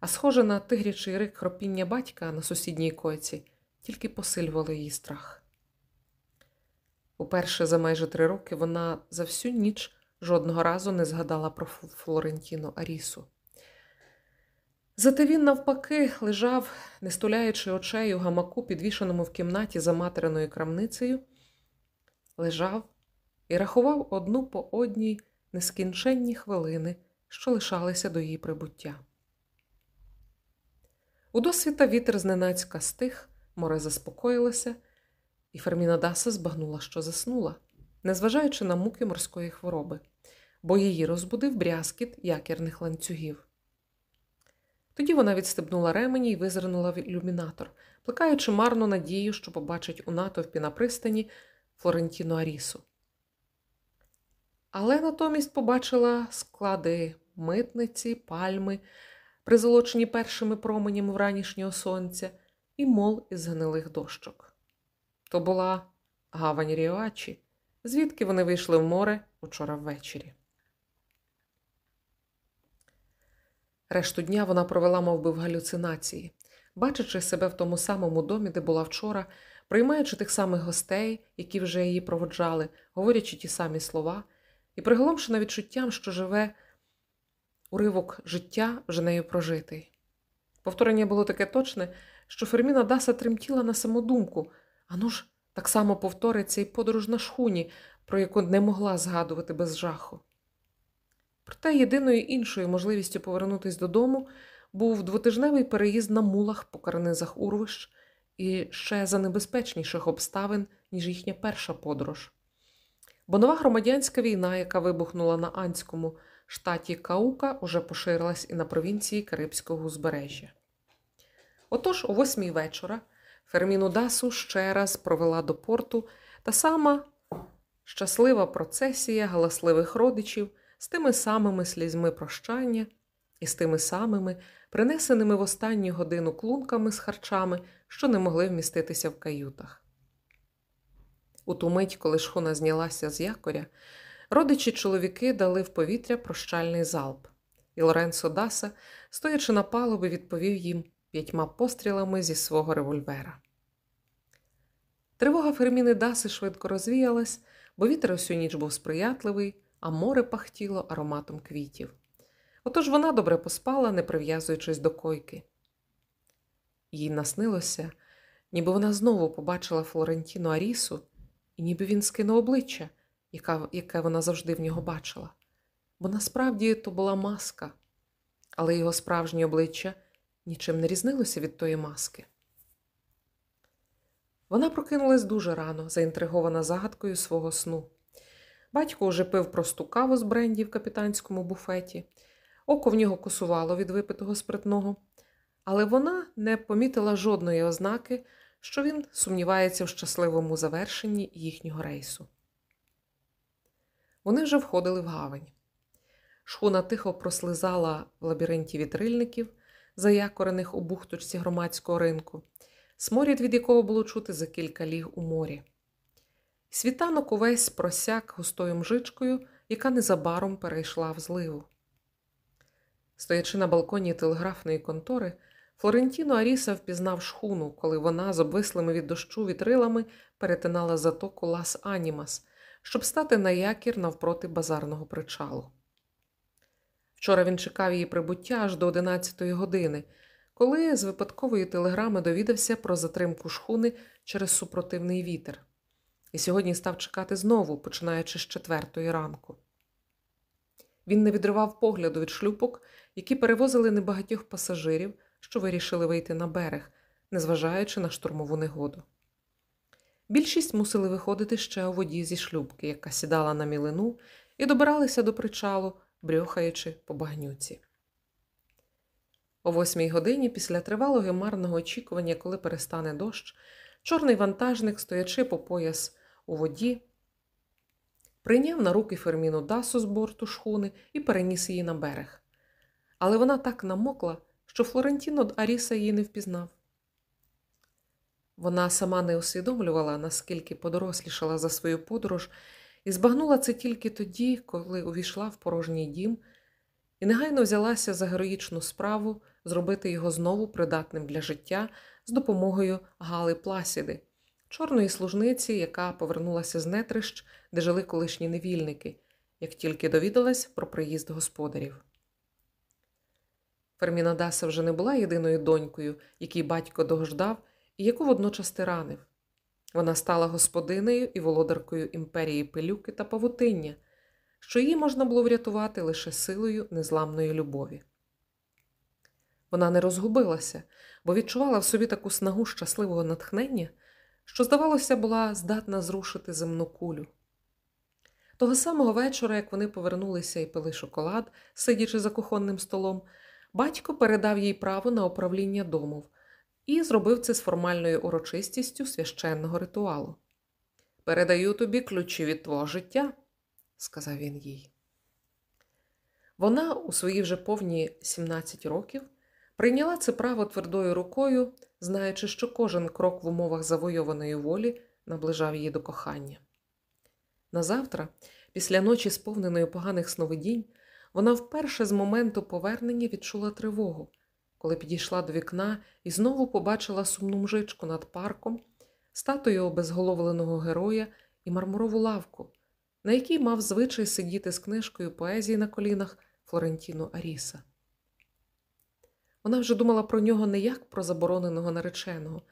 А схоже на тигрячий рик хропіння батька на сусідній койці, тільки посилювало її страх. Уперше за майже три роки вона за всю ніч жодного разу не згадала про Флорентіно Арісу. Зате він, навпаки, лежав, не стуляючи очей у гамаку, підвішеному в кімнаті за материною крамницею, лежав і рахував одну по одній нескінченні хвилини, що лишалися до її прибуття. У досвіта вітер зненацька стих, море заспокоїлося, і Ферміна Даса збагнула, що заснула, незважаючи на муки морської хвороби, бо її розбудив брязкіт якірних ланцюгів. Тоді вона відстебнула ремені і визирнула в ілюмінатор, плекаючи марну надію, що побачить у натовпі на пристані Флорентіно Арісу. Але натомість побачила склади митниці, пальми, призолочені першими променями вранішнього сонця, і мол із гнилих дощок. То була гавань Ріоачі, звідки вони вийшли в море учора ввечері. Решту дня вона провела мов би, в галюцинації, бачачи себе в тому самому домі, де була вчора, приймаючи тих самих гостей, які вже її проводжали, говорячи ті самі слова, і приголомшена відчуттям, що живе уривок життя вже нею прожитий. Повторення було таке точне, що Ферміна Даса тремтіла на самодумку. Ану ж, так само повториться і подорож на шхуні, про яку не могла згадувати без жаху. Проте єдиною іншою можливістю повернутися додому був двотижневий переїзд на мулах по карнизах урвищ і ще за небезпечніших обставин, ніж їхня перша подорож. Бо нова громадянська війна, яка вибухнула на Анському штаті Каука, уже поширилась і на провінції Карибського узбережжя. Отож, о восьмій вечора Ферміну Дасу ще раз провела до порту та сама щаслива процесія галасливих родичів з тими самими слізьми прощання і з тими самими принесеними в останню годину клунками з харчами, що не могли вміститися в каютах. У ту мить, коли шхуна знялася з якоря, родичі чоловіки дали в повітря прощальний залп, і Лоренцо Даса, стоячи на палубі, відповів їм п'ятьма пострілами зі свого револьвера. Тривога Ферміни Даси швидко розвіялась, бо вітер усю ніч був сприятливий, а море пахтіло ароматом квітів. Отож вона добре поспала, не прив'язуючись до койки. Їй наснилося, ніби вона знову побачила Флорентіну Арісу, і ніби він скинув обличчя, яка, яке вона завжди в нього бачила. Бо насправді то була маска, але його справжнє обличчя нічим не різнилося від тої маски. Вона прокинулась дуже рано, заінтригована загадкою свого сну. Батько уже пив просту каву з бренді в капітанському буфеті, око в нього косувало від випитого спиртного, але вона не помітила жодної ознаки, що він сумнівається в щасливому завершенні їхнього рейсу. Вони вже входили в гавань. Шхуна тихо прослизала в лабіринті вітрильників, заякорених у бухточці громадського ринку, сморід від якого було чути за кілька ліг у морі. Світанок увесь просяк густою мжичкою, яка незабаром перейшла в зливу. Стоячи на балконі телеграфної контори, Флорентіно Аріса впізнав шхуну, коли вона з обвислими від дощу вітрилами перетинала затоку Лас Анімас, щоб стати на якір навпроти базарного причалу. Вчора він чекав її прибуття аж до 11-ї години, коли з випадкової телеграми довідався про затримку шхуни через супротивний вітер, і сьогодні став чекати знову, починаючи з четвертої ранку. Він не відривав погляду від шлюпок, які перевозили небагатьох пасажирів, що вирішили вийти на берег, незважаючи на штурмову негоду. Більшість мусили виходити ще у воді зі шлюбки, яка сідала на мілину, і добиралися до причалу, брьохаючи по багнюці. О восьмій годині, після тривалого марного очікування, коли перестане дощ, чорний вантажник, стоячи по пояс у воді, прийняв на руки ферміну Дасу з борту шхуни і переніс її на берег. Але вона так намокла, що Флорентіно Аріса її не впізнав. Вона сама не усвідомлювала, наскільки подорослішала за свою подорож, і збагнула це тільки тоді, коли увійшла в порожній дім і негайно взялася за героїчну справу зробити його знову придатним для життя з допомогою Гали Пласіди, чорної служниці, яка повернулася з нетрищ, де жили колишні невільники, як тільки довідалась про приїзд господарів. Ферміна Даса вже не була єдиною донькою, якій батько догождав яку водночас тиранив. Вона стала господинею і володаркою імперії пилюки та павутиння, що її можна було врятувати лише силою незламної любові. Вона не розгубилася, бо відчувала в собі таку снагу щасливого натхнення, що, здавалося, була здатна зрушити земну кулю. Того самого вечора, як вони повернулися і пили шоколад, сидячи за кухонним столом, батько передав їй право на управління домов і зробив це з формальною урочистістю священного ритуалу. Передаю тобі ключі від твого життя, сказав він їй. Вона у свої вже повні 17 років прийняла це право твердою рукою, знаючи, що кожен крок в умовах завойованої волі наближав її до кохання. Назавтра, після ночі, сповненої поганих сновидінь, вона вперше з моменту повернення відчула тривогу, коли підійшла до вікна і знову побачила сумну мжичку над парком, статую обезголовленого героя і мармурову лавку, на якій мав звичай сидіти з книжкою поезії на колінах Флорентіно Аріса. Вона вже думала про нього не як про забороненого нареченого,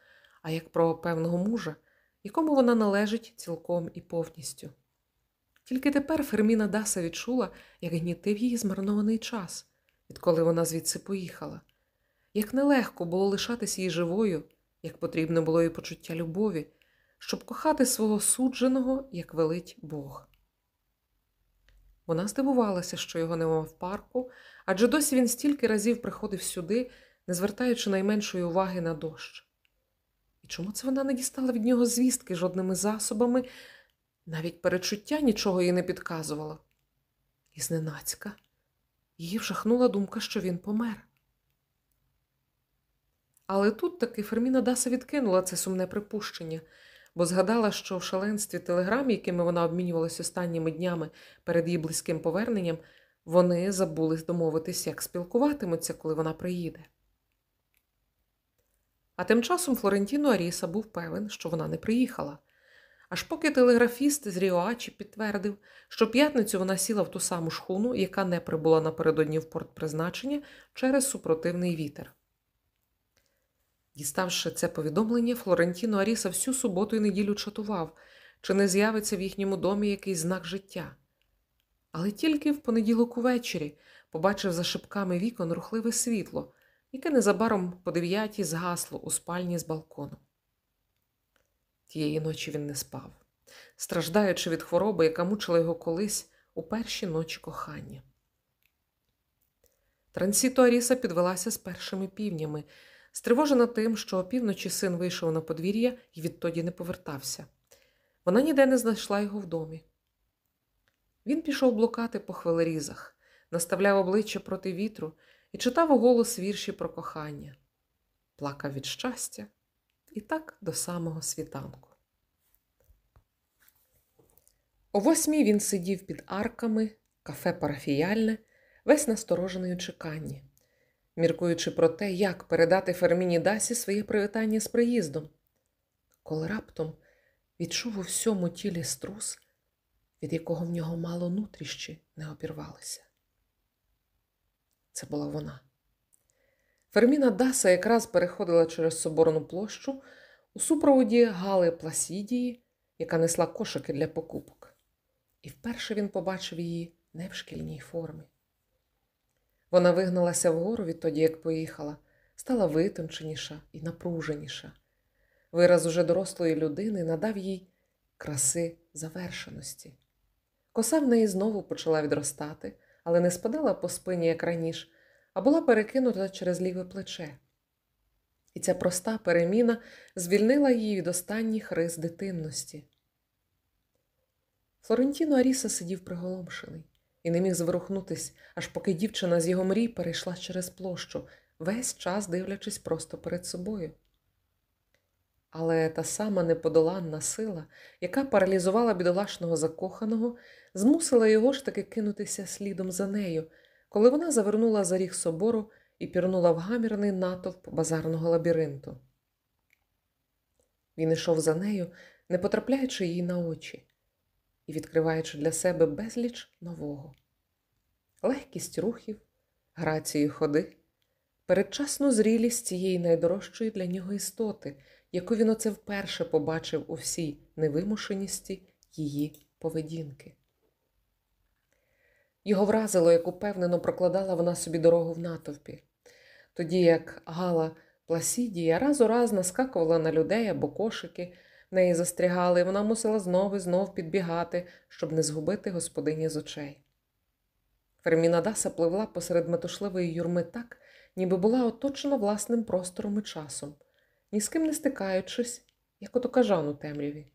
а як про певного мужа, якому вона належить цілком і повністю. Тільки тепер Ферміна Даса відчула, як гнітив її змарнований час, відколи вона звідси поїхала, як нелегко було лишатись їй живою, як потрібно було їй почуття любові, щоб кохати свого судженого, як велить Бог. Вона здивувалася, що його нема в парку, адже досі він стільки разів приходив сюди, не звертаючи найменшої уваги на дощ. І чому це вона не дістала від нього звістки жодними засобами, навіть перечуття нічого їй не підказувало. І зненацька її вжахнула думка, що він помер. Але тут таки Ферміна Даса відкинула це сумне припущення, бо згадала, що в шаленстві телеграм, якими вона обмінювалася останніми днями перед її близьким поверненням, вони забули домовитись, як спілкуватимуться, коли вона приїде. А тим часом Флорентіно Аріса був певен, що вона не приїхала. Аж поки телеграфіст з Ріоачі підтвердив, що п'ятницю вона сіла в ту саму шхуну, яка не прибула напередодні в порт призначення через супротивний вітер. Діставши це повідомлення, Флорентіно Аріса всю суботу і неділю чатував, чи не з'явиться в їхньому домі якийсь знак життя. Але тільки в понеділок увечері побачив за шибками вікон рухливе світло, яке незабаром по дев'ятій згасло у спальні з балконом. Тієї ночі він не спав, страждаючи від хвороби, яка мучила його колись у перші ночі кохання. Трансіто Аріса підвелася з першими півнями, стривожена тим, що опівночі син вийшов на подвір'я і відтоді не повертався. Вона ніде не знайшла його в домі. Він пішов блукати по хвилерізах, наставляв обличчя проти вітру і читав у голос вірші про кохання, плакав від щастя і так до самого світанку. О восьмій він сидів під арками, кафе парафіяльне, весь насторожений у чеканні, міркуючи про те, як передати Ферміні Дасі своє привітання з приїздом, коли раптом відчув у всьому тілі струс, від якого в нього мало нутріщі не обірвалися. Це була вона. Ферміна Даса якраз переходила через соборну площу у супроводі Гали Пласідії, яка несла кошики для покупок. І вперше він побачив її не в шкільній формі. Вона вигналася вгору відтоді, як поїхала, стала витонченіша і напруженіша. Вираз уже дорослої людини надав їй краси завершеності. Коса в неї знову почала відростати, але не спадала по спині, як раніше, а була перекинута через ліве плече. І ця проста переміна звільнила її від останніх рис дитинності. Флорентіно Аріса сидів приголомшений і не міг зворухнутись, аж поки дівчина з його мрій перейшла через площу, весь час дивлячись просто перед собою. Але та сама неподоланна сила, яка паралізувала бідолашного закоханого, змусила його ж таки кинутися слідом за нею, коли вона завернула за ріг собору і пірнула в гамірний натовп базарного лабіринту. Він ішов за нею, не потрапляючи їй на очі і відкриваючи для себе безліч нового, легкість рухів, грацію ходи, передчасну зрілість цієї найдорожчої для нього істоти, яку він оце вперше побачив у всій невимушеності її поведінки. Його вразило, як упевнено прокладала вона собі дорогу в натовпі, тоді як Гала Пласідія раз у раз наскакувала на людей або кошики, неї застрягали, і вона мусила знов і знов підбігати, щоб не згубити господині з очей. Ферміна Даса пливла посеред метушливої юрми так, ніби була оточена власним простором і часом, ні з ким не стикаючись, як ото кажан у темряві.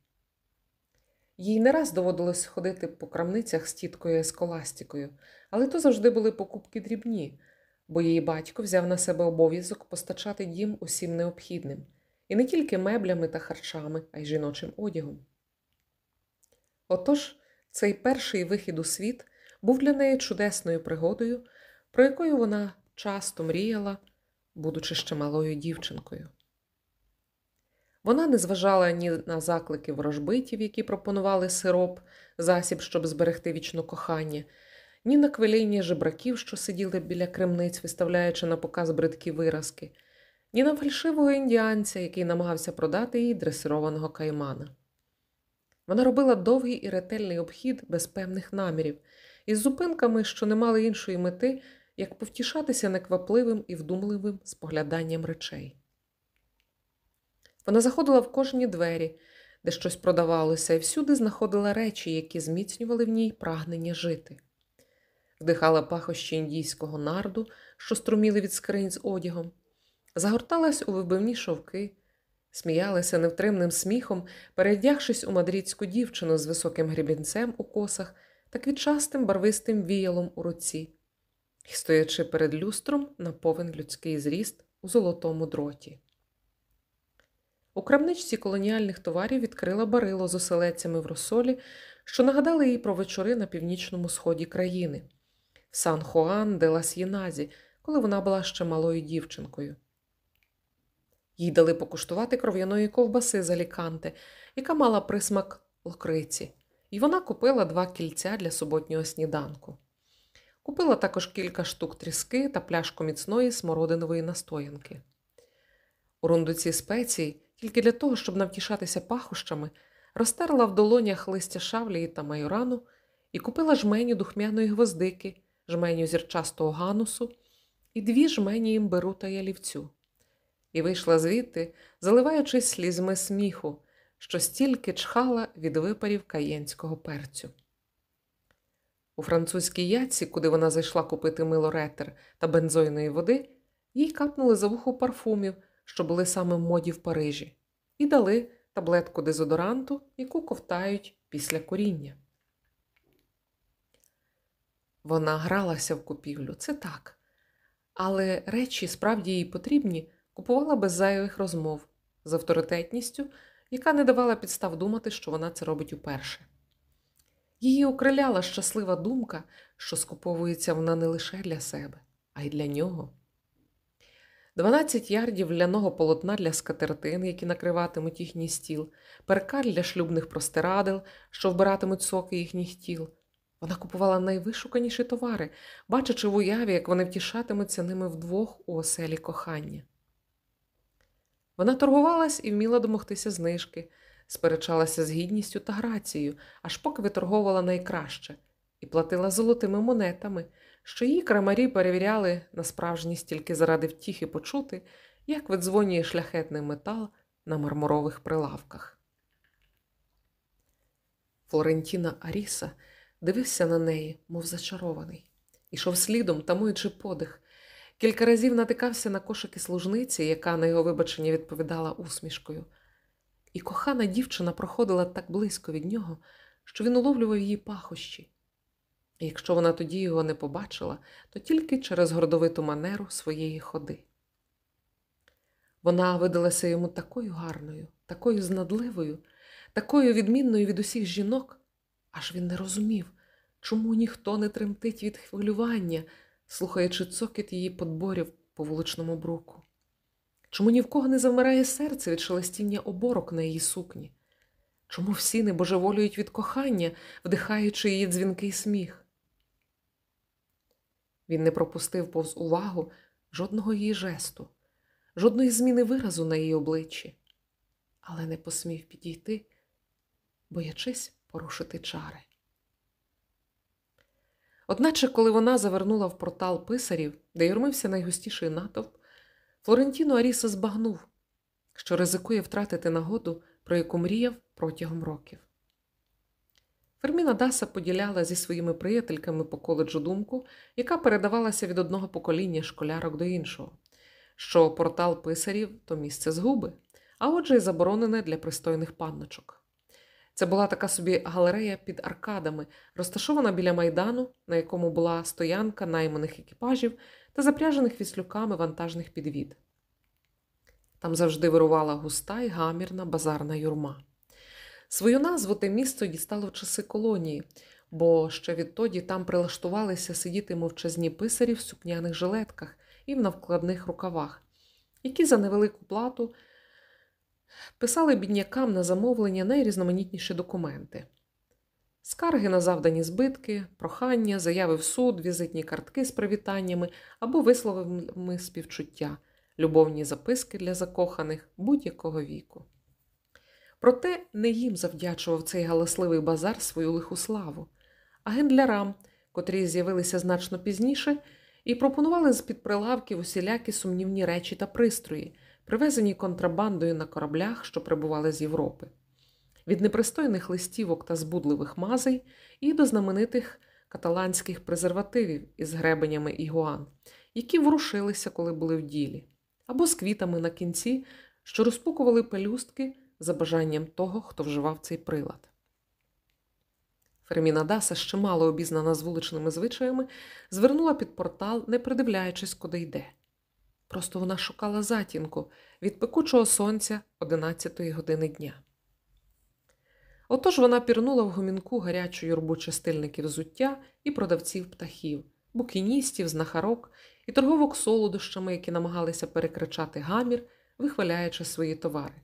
Їй не раз доводилось ходити по крамницях з тіткою Есколастікою, але то завжди були покупки дрібні, бо її батько взяв на себе обов'язок постачати дім усім необхідним, і не тільки меблями та харчами, а й жіночим одягом. Отож, цей перший вихід у світ був для неї чудесною пригодою, про якою вона часто мріяла, будучи ще малою дівчинкою. Вона не зважала ні на заклики ворожбитів, які пропонували сироп, засіб, щоб зберегти вічно кохання, ні на квеління жебраків, що сиділи біля кремниць, виставляючи на показ бридкі виразки, ні на фальшивого індіанця, який намагався продати їй дресированого каймана. Вона робила довгий і ретельний обхід без певних намірів, із зупинками, що не мали іншої мети, як повтішатися неквапливим і вдумливим спогляданням речей. Вона заходила в кожні двері, де щось продавалося, і всюди знаходила речі, які зміцнювали в ній прагнення жити. Вдихала пахощі індійського нарду, що струміли від скринь з одягом, загорталась у вибивні шовки, сміялася невтримним сміхом, переодягшись у мадрідську дівчину з високим грібінцем у косах та квітчастим барвистим віялом у руці, і стоячи перед люстром на повен людський зріст у золотому дроті. У крамничці колоніальних товарів відкрила барило з оселедцями в розсолі, що нагадали їй про вечори на північному сході країни, в Сан Хуан де Лас Єназі, коли вона була ще малою дівчинкою. Їй дали покуштувати кров'яної ковбаси з Аліканте, яка мала присмак локриці, і вона купила два кільця для суботнього сніданку. Купила також кілька штук тріски та пляшку міцної смородинової настоянки. У рундуці спецій, тільки для того, щоб навтішатися пахощами, розтерла в долонях листя шавлії та майорану і купила жменю духмяної гвоздики, жменю зірчастого ганусу і дві жмені імбиру та ялівцю і вийшла звідти, заливаючись слізьми сміху, що стільки чхала від випарів каєнського перцю. У французькій яці, куди вона зайшла купити мило ретер та бензойної води, їй капнули за вухо парфумів, що були саме в моді в Парижі, і дали таблетку дезодоранту, яку ковтають після коріння. Вона гралася в купівлю, це так. Але речі справді їй потрібні купувала без зайвих розмов з авторитетністю, яка не давала підстав думати, що вона це робить уперше. Її окриляла щаслива думка, що скуповується вона не лише для себе, а й для нього. Дванадцять ярдів ляного полотна для скатертин, які накриватимуть їхній стіл, перкаль для шлюбних простирадел, що вбиратимуть соки їхніх тіл. Вона купувала найвишуканіші товари, бачачи в уяві, як вони втішатимуться ними вдвох у оселі кохання. Вона торгувалась і вміла домогтися знижки, сперечалася з гідністю та грацією, аж поки виторговувала найкраще, і платила золотими монетами, що її крамарі перевіряли на справжність тільки заради втіхи почути, як видзвонює шляхетний метал на мармурових прилавках. Флорентіна Аріса дивився на неї, мов зачарований, ішов слідом, тамуючи подих, Кілька разів натикався на кошики служниці, яка на його вибачення відповідала усмішкою, і кохана дівчина проходила так близько від нього, що він уловлював її пахощі. І якщо вона тоді його не побачила, то тільки через гордовиту манеру своєї ходи. Вона видалася йому такою гарною, такою знадливою, такою відмінною від усіх жінок, аж він не розумів, чому ніхто не тремтить від хвилювання слухаючи цокіт її подборів по вуличному бруку. Чому ні в кого не завмирає серце від шелестіння оборок на її сукні? Чому всі не божеволюють від кохання, вдихаючи її дзвінкий сміх? Він не пропустив повз увагу жодного її жесту, жодної зміни виразу на її обличчі, але не посмів підійти, боячись порушити чари. Одначе, коли вона завернула в портал писарів, де юрмився найгустіший натовп, Флорентіно Аріса збагнув, що ризикує втратити нагоду, про яку мріяв протягом років. Ферміна Даса поділяла зі своїми приятельками по коледжу думку, яка передавалася від одного покоління школярок до іншого, що портал писарів то місце згуби, а отже, й заборонене для пристойних панночок. Це була така собі галерея під аркадами, розташована біля майдану, на якому була стоянка найманих екіпажів та запряжених віслюками вантажних підвід. Там завжди вирувала густа й гамірна базарна юрма. Свою назву те місто дістало в часи колонії, бо ще відтоді там прилаштувалися сидіти мовчазні писарі в сукняних жилетках і в навкладних рукавах, які за невелику плату писали біднякам на замовлення найрізноманітніші документи. скарги на завдані збитки, прохання, заяви в суд, візитні картки з привітаннями або висловами співчуття, любовні записки для закоханих будь-якого віку. Проте не їм завдячував цей галасливий базар свою лиху славу, а гендлярам, котрі з'явилися значно пізніше, і пропонували з-під прилавків усілякі сумнівні речі та пристрої, привезені контрабандою на кораблях, що прибували з Європи. Від непристойних листівок та збудливих мазей і до знаменитих каталанських презервативів із гребенями ігуан, які ворушилися, коли були в ділі, або з квітами на кінці, що розпукували пелюстки за бажанням того, хто вживав цей прилад. Ферміна Даса, ще мало обізнана з вуличними звичаями, звернула під портал, не придивляючись, куди йде. Просто вона шукала затінку від пекучого сонця 11 години дня. Отож вона пірнула в гомінку гарячу юрбу частильників взуття і продавців птахів, букіністів, знахарок і торговок солодощами, які намагалися перекричати гамір, вихваляючи свої товари.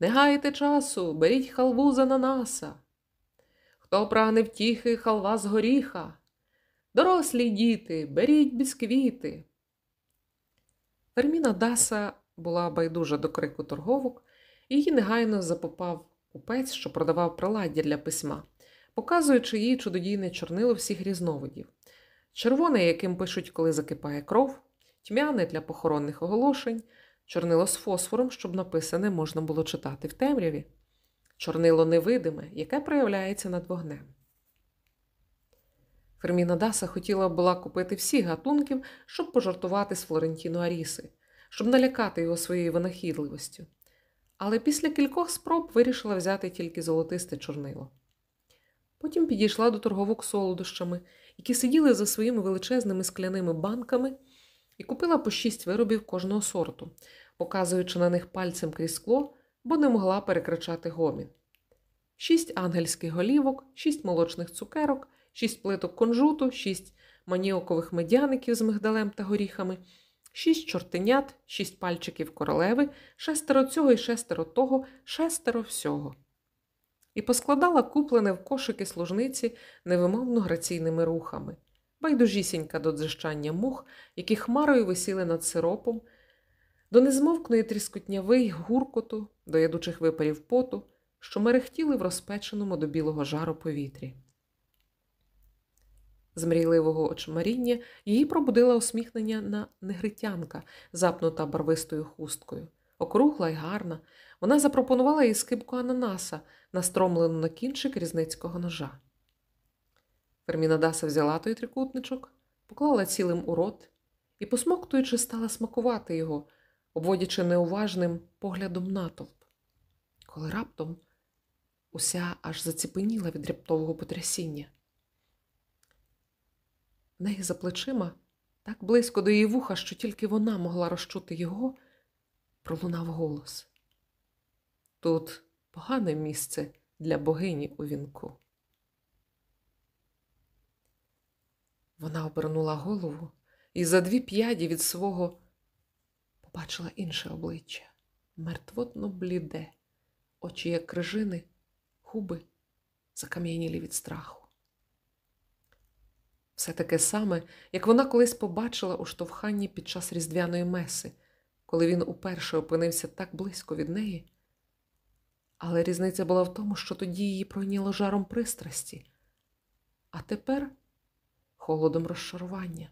Не гайте часу, беріть халву з ананаса. Хто прагне втіхи, халва з горіха. Дорослі діти, беріть бісквіти. Ферміна Даса була байдужа до крику торговок, і її негайно запопав купець, що продавав приладдя для письма, показуючи їй чудодійне чорнило всіх різновидів. Червоне, яким пишуть, коли закипає кров, тьмяне для похоронних оголошень, чорнило з фосфором, щоб написане можна було читати в темряві, чорнило невидиме, яке проявляється над вогнем. Ферміна Даса хотіла була купити всіх гатунків, щоб пожартувати з Флорентіно Аріси, щоб налякати його своєю винахідливостю. Але після кількох спроб вирішила взяти тільки золотисте чорнило. Потім підійшла до торговок солодощами, які сиділи за своїми величезними скляними банками, і купила по шість виробів кожного сорту, показуючи на них пальцем крізь скло, бо не могла перекричати гомін. Шість ангельських голівок, шість молочних цукерок, шість плиток конжуту, шість маніокових медяників з мигдалем та горіхами, шість чортенят, шість пальчиків королеви, шестеро цього і шестеро того, шестеро всього. І поскладала куплене в кошики служниці невимовно граційними рухами, байдужісінька до дзижчання мух, які хмарою висіли над сиропом, до незмовкної тріскотняви й гуркоту, до ядучих випарів поту, що мерехтіли в розпеченому до білого жару повітрі. З мрійливого очмаріння її пробудила усміхнення на негритянка, запнута барвистою хусткою. Округла й гарна, вона запропонувала їй скибку ананаса, настромлену на кінчик різницького ножа. Ферміна Даса взяла той трикутничок, поклала цілим у рот і, посмоктуючи, стала смакувати його, обводячи неуважним поглядом натовп, коли раптом уся аж заціпеніла від раптового потрясіння. В неї за плечима, так близько до її вуха, що тільки вона могла розчути його, пролунав голос. Тут погане місце для богині у вінку. Вона обернула голову і за дві п'яді від свого побачила інше обличчя мертвотно бліде, очі, як крижини, губи закам'янілі від страху. Все таке саме, як вона колись побачила у штовханні під час різдвяної меси, коли він уперше опинився так близько від неї. Але різниця була в тому, що тоді її пройняло жаром пристрасті, а тепер холодом розчарування.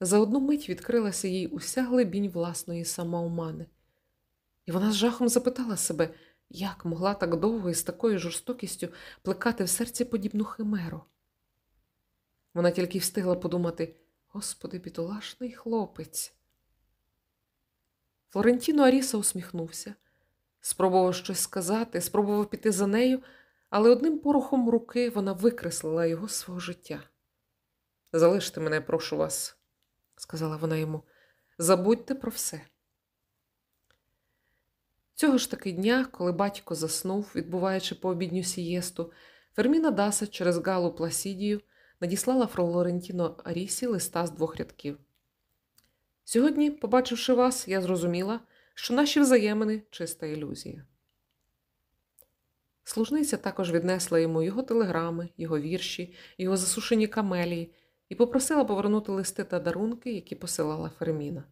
За одну мить відкрилася їй уся глибінь власної самоумани, і вона з жахом запитала себе, як могла так довго і з такою жорстокістю плекати в серці подібну химеру. Вона тільки встигла подумати Господи, бідолашний хлопець. Флорентіно Аріса усміхнувся, спробував щось сказати, спробував піти за нею, але одним порохом руки вона викреслила його з свого життя. Залиште мене, прошу вас, сказала вона йому, забудьте про все. Цього ж таки дня, коли батько заснув, відбуваючи пообідню сієсту, Ферміна Даса через Галу Пласідію надіслала Флорентіно Арісі листа з двох рядків. Сьогодні, побачивши вас, я зрозуміла, що наші взаємини чиста ілюзія. Служниця також віднесла йому його телеграми, його вірші, його засушені камелії і попросила повернути листи та дарунки, які посилала Ферміна.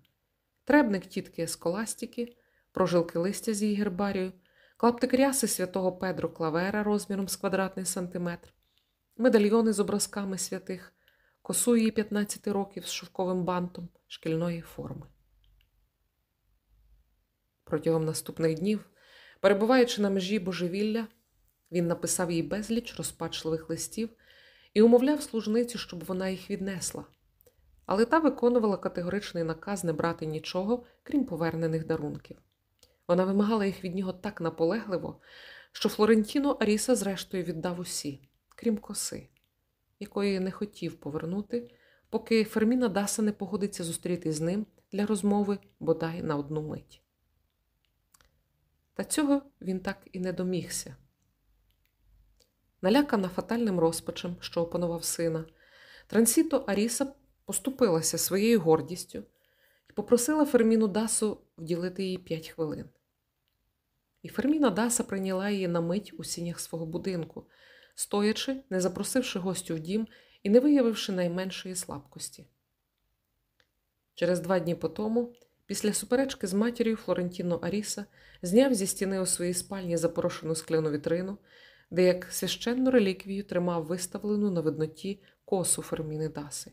Требник тітки Сколастіки, прожилки листя з її гербарію, клаптик ряси святого Педро Клавера розміром з квадратний сантиметр, медальйони з образками святих, косу її 15 років з шовковим бантом шкільної форми. Протягом наступних днів, перебуваючи на межі божевілля, він написав їй безліч розпачливих листів і умовляв служницю, щоб вона їх віднесла. Але та виконувала категоричний наказ не брати нічого, крім повернених дарунків. Вона вимагала їх від нього так наполегливо, що Флорентіно Аріса, зрештою, віддав усі, крім коси, якої не хотів повернути, поки Ферміна Даса не погодиться зустріти з ним для розмови бодай на одну мить. Та цього він так і не домігся. Налякана фатальним розпачем, що опанував сина, Трансіто Аріса поступилася своєю гордістю і попросила Ферміну Дасу вділити їй п'ять хвилин. І Ферміна Даса прийняла її на мить у сінях свого будинку, стоячи, не запросивши гостю в дім і не виявивши найменшої слабкості. Через два дні по тому, після суперечки з матір'ю Флорентіно Аріса зняв зі стіни у своїй спальні запорошену скляну вітрину, де як священну реліквію тримав виставлену на видноті косу Ферміни Даси.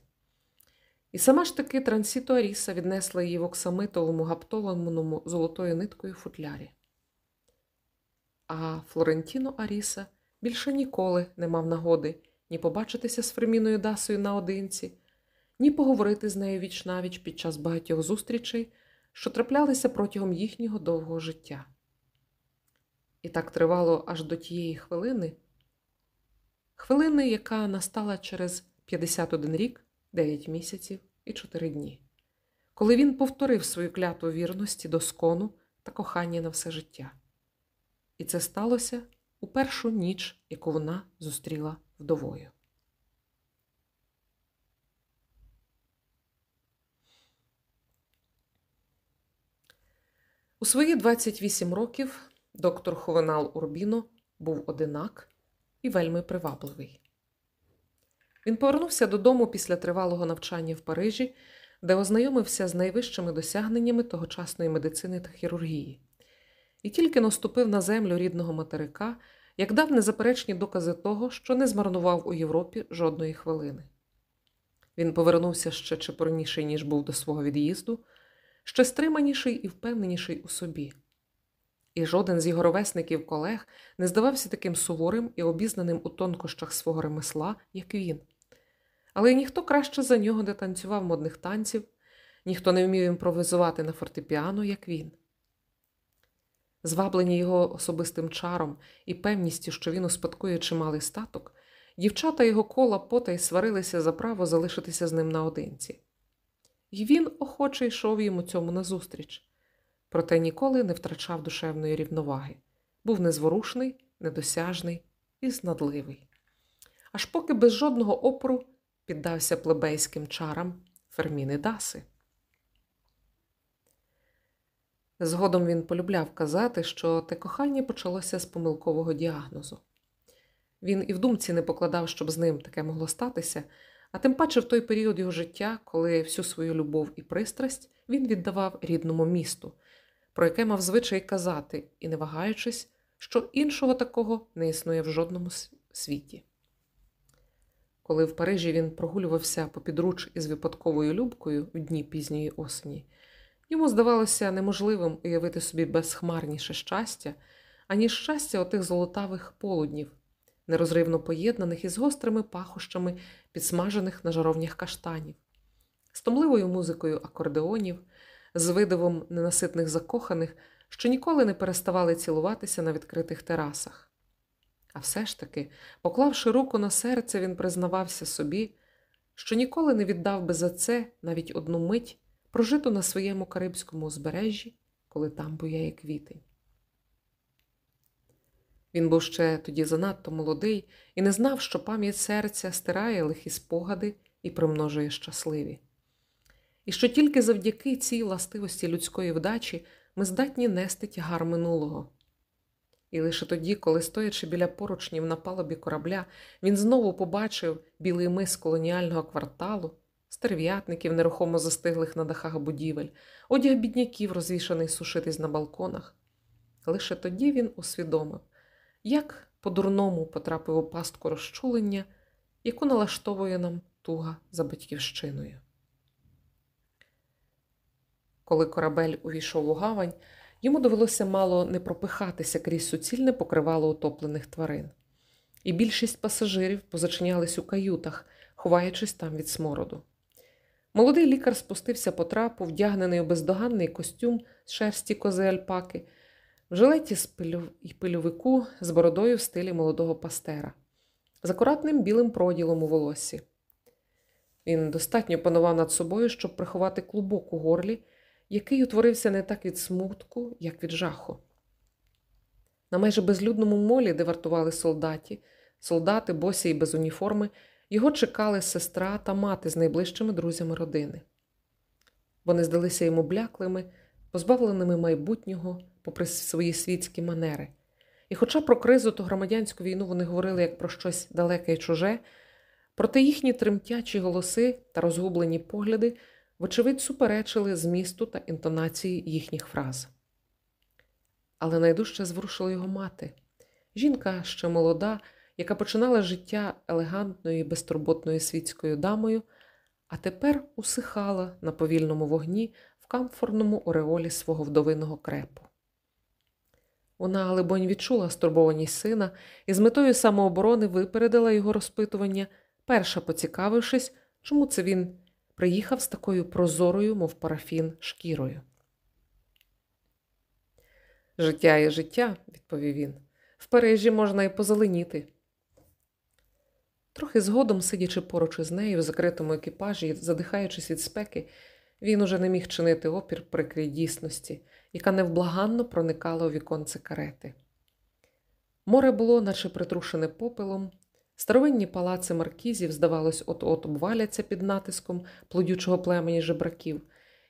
І сама ж таки Трансіто Аріса віднесла її в оксамитовому гаптованому золотою ниткою футлярі. А Флорентіно Аріса більше ніколи не мав нагоди ні побачитися з Ферміною Дасою наодинці, ні поговорити з нею віч навіч під час багатьох зустрічей, що траплялися протягом їхнього довгого життя. І так тривало аж до тієї хвилини, хвилини, яка настала через 51 рік, 9 місяців і 4 дні, коли він повторив свою клятву вірності до скону та кохання на все життя. І це сталося у першу ніч, яку вона зустріла вдовою. У свої 28 років доктор Хувенал Урбіно був одинак і вельми привабливий. Він повернувся додому після тривалого навчання в Парижі, де ознайомився з найвищими досягненнями тогочасної медицини та хірургії, і тільки наступив на землю рідного материка, як дав незаперечні докази того, що не змарнував у Європі жодної хвилини. Він повернувся ще чепурніший, ніж був до свого від'їзду, ще стриманіший і впевненіший у собі. І жоден з його ровесників колег не здавався таким суворим і обізнаним у тонкощах свого ремесла, як він. Але ніхто краще за нього не танцював модних танців, ніхто не вмів імпровизувати на фортепіано, як він. Зваблені його особистим чаром і певністю, що він успадкує чималий статок, дівчата його кола потай сварилися за право залишитися з ним наодинці. І він охоче йшов йому цьому назустріч, проте ніколи не втрачав душевної рівноваги, був незворушний, недосяжний і знадливий. Аж поки без жодного опору піддався плебейським чарам Ферміни Даси. Згодом він полюбляв казати, що те кохання почалося з помилкового діагнозу. Він і в думці не покладав, щоб з ним таке могло статися, а тим паче в той період його життя, коли всю свою любов і пристрасть він віддавав рідному місту, про яке мав звичай казати і не вагаючись, що іншого такого не існує в жодному світі. Коли в Парижі він прогулювався по підруч із випадковою любкою в дні пізньої осені, йому здавалося неможливим уявити собі безхмарніше щастя, аніж щастя отих золотавих полуднів, нерозривно поєднаних із гострими пахощами підсмажених на жаровнях каштанів, з томливою музикою акордеонів, з видивом ненаситних закоханих, що ніколи не переставали цілуватися на відкритих терасах. А все ж таки, поклавши руку на серце, він признавався собі, що ніколи не віддав би за це навіть одну мить прожиту на своєму карибському узбережжі, коли там буяє квітень. Він був ще тоді занадто молодий і не знав, що пам'ять серця стирає лихі спогади і примножує щасливі. І що тільки завдяки цій властивості людської вдачі ми здатні нести тягар минулого. І лише тоді, коли, стоячи біля поручнів на палубі корабля, він знову побачив білий мис колоніального кварталу, стерв'ятників, нерухомо застиглих на дахах будівель, одяг бідняків, розвішаний сушитись на балконах. Лише тоді він усвідомив, як по-дурному потрапив у пастку розчулення, яку налаштовує нам туга за батьківщиною. Коли корабель увійшов у гавань, йому довелося мало не пропихатися крізь суцільне покривало утоплених тварин. І більшість пасажирів позачинялись у каютах, ховаючись там від смороду. Молодий лікар спустився по трапу, вдягнений у бездоганний костюм з шерсті кози альпаки, в жилеті з пилю... і пильовику з бородою в стилі молодого пастера, з акуратним білим проділом у волосі. Він достатньо панував над собою, щоб приховати клубок у горлі, який утворився не так від смутку, як від жаху. На майже безлюдному молі, де вартували солдаті, солдати, босі і без уніформи, його чекали сестра та мати з найближчими друзями родини. Вони здалися йому бляклими, позбавленими майбутнього, попри свої світські манери. І, хоча про кризу та громадянську війну вони говорили як про щось далеке і чуже, проте їхні тремтячі голоси та розгублені погляди, вочевидь, суперечили змісту та інтонації їхніх фраз. Але найдужче зворушила його мати. Жінка ще молода, яка починала життя елегантною і безтурботною світською дамою, а тепер усихала на повільному вогні в камфорному ореолі свого вдовиного крепу. Вона, либонь, відчула стурбованість сина і з метою самооборони випередила його розпитування, перша поцікавившись, чому це він приїхав з такою прозорою, мов парафін, шкірою. Життя є життя, відповів він. В Парижі можна і позеленіти. Трохи згодом, сидячи поруч із нею в закритому екіпажі і задихаючись від спеки, він уже не міг чинити опір прикрій дійсності, яка невблаганно проникала у віконце карети. Море було, наче притрушене попелом, старовинні палаци маркізів, здавалось, от-от обваляться під натиском плодючого племені жебраків,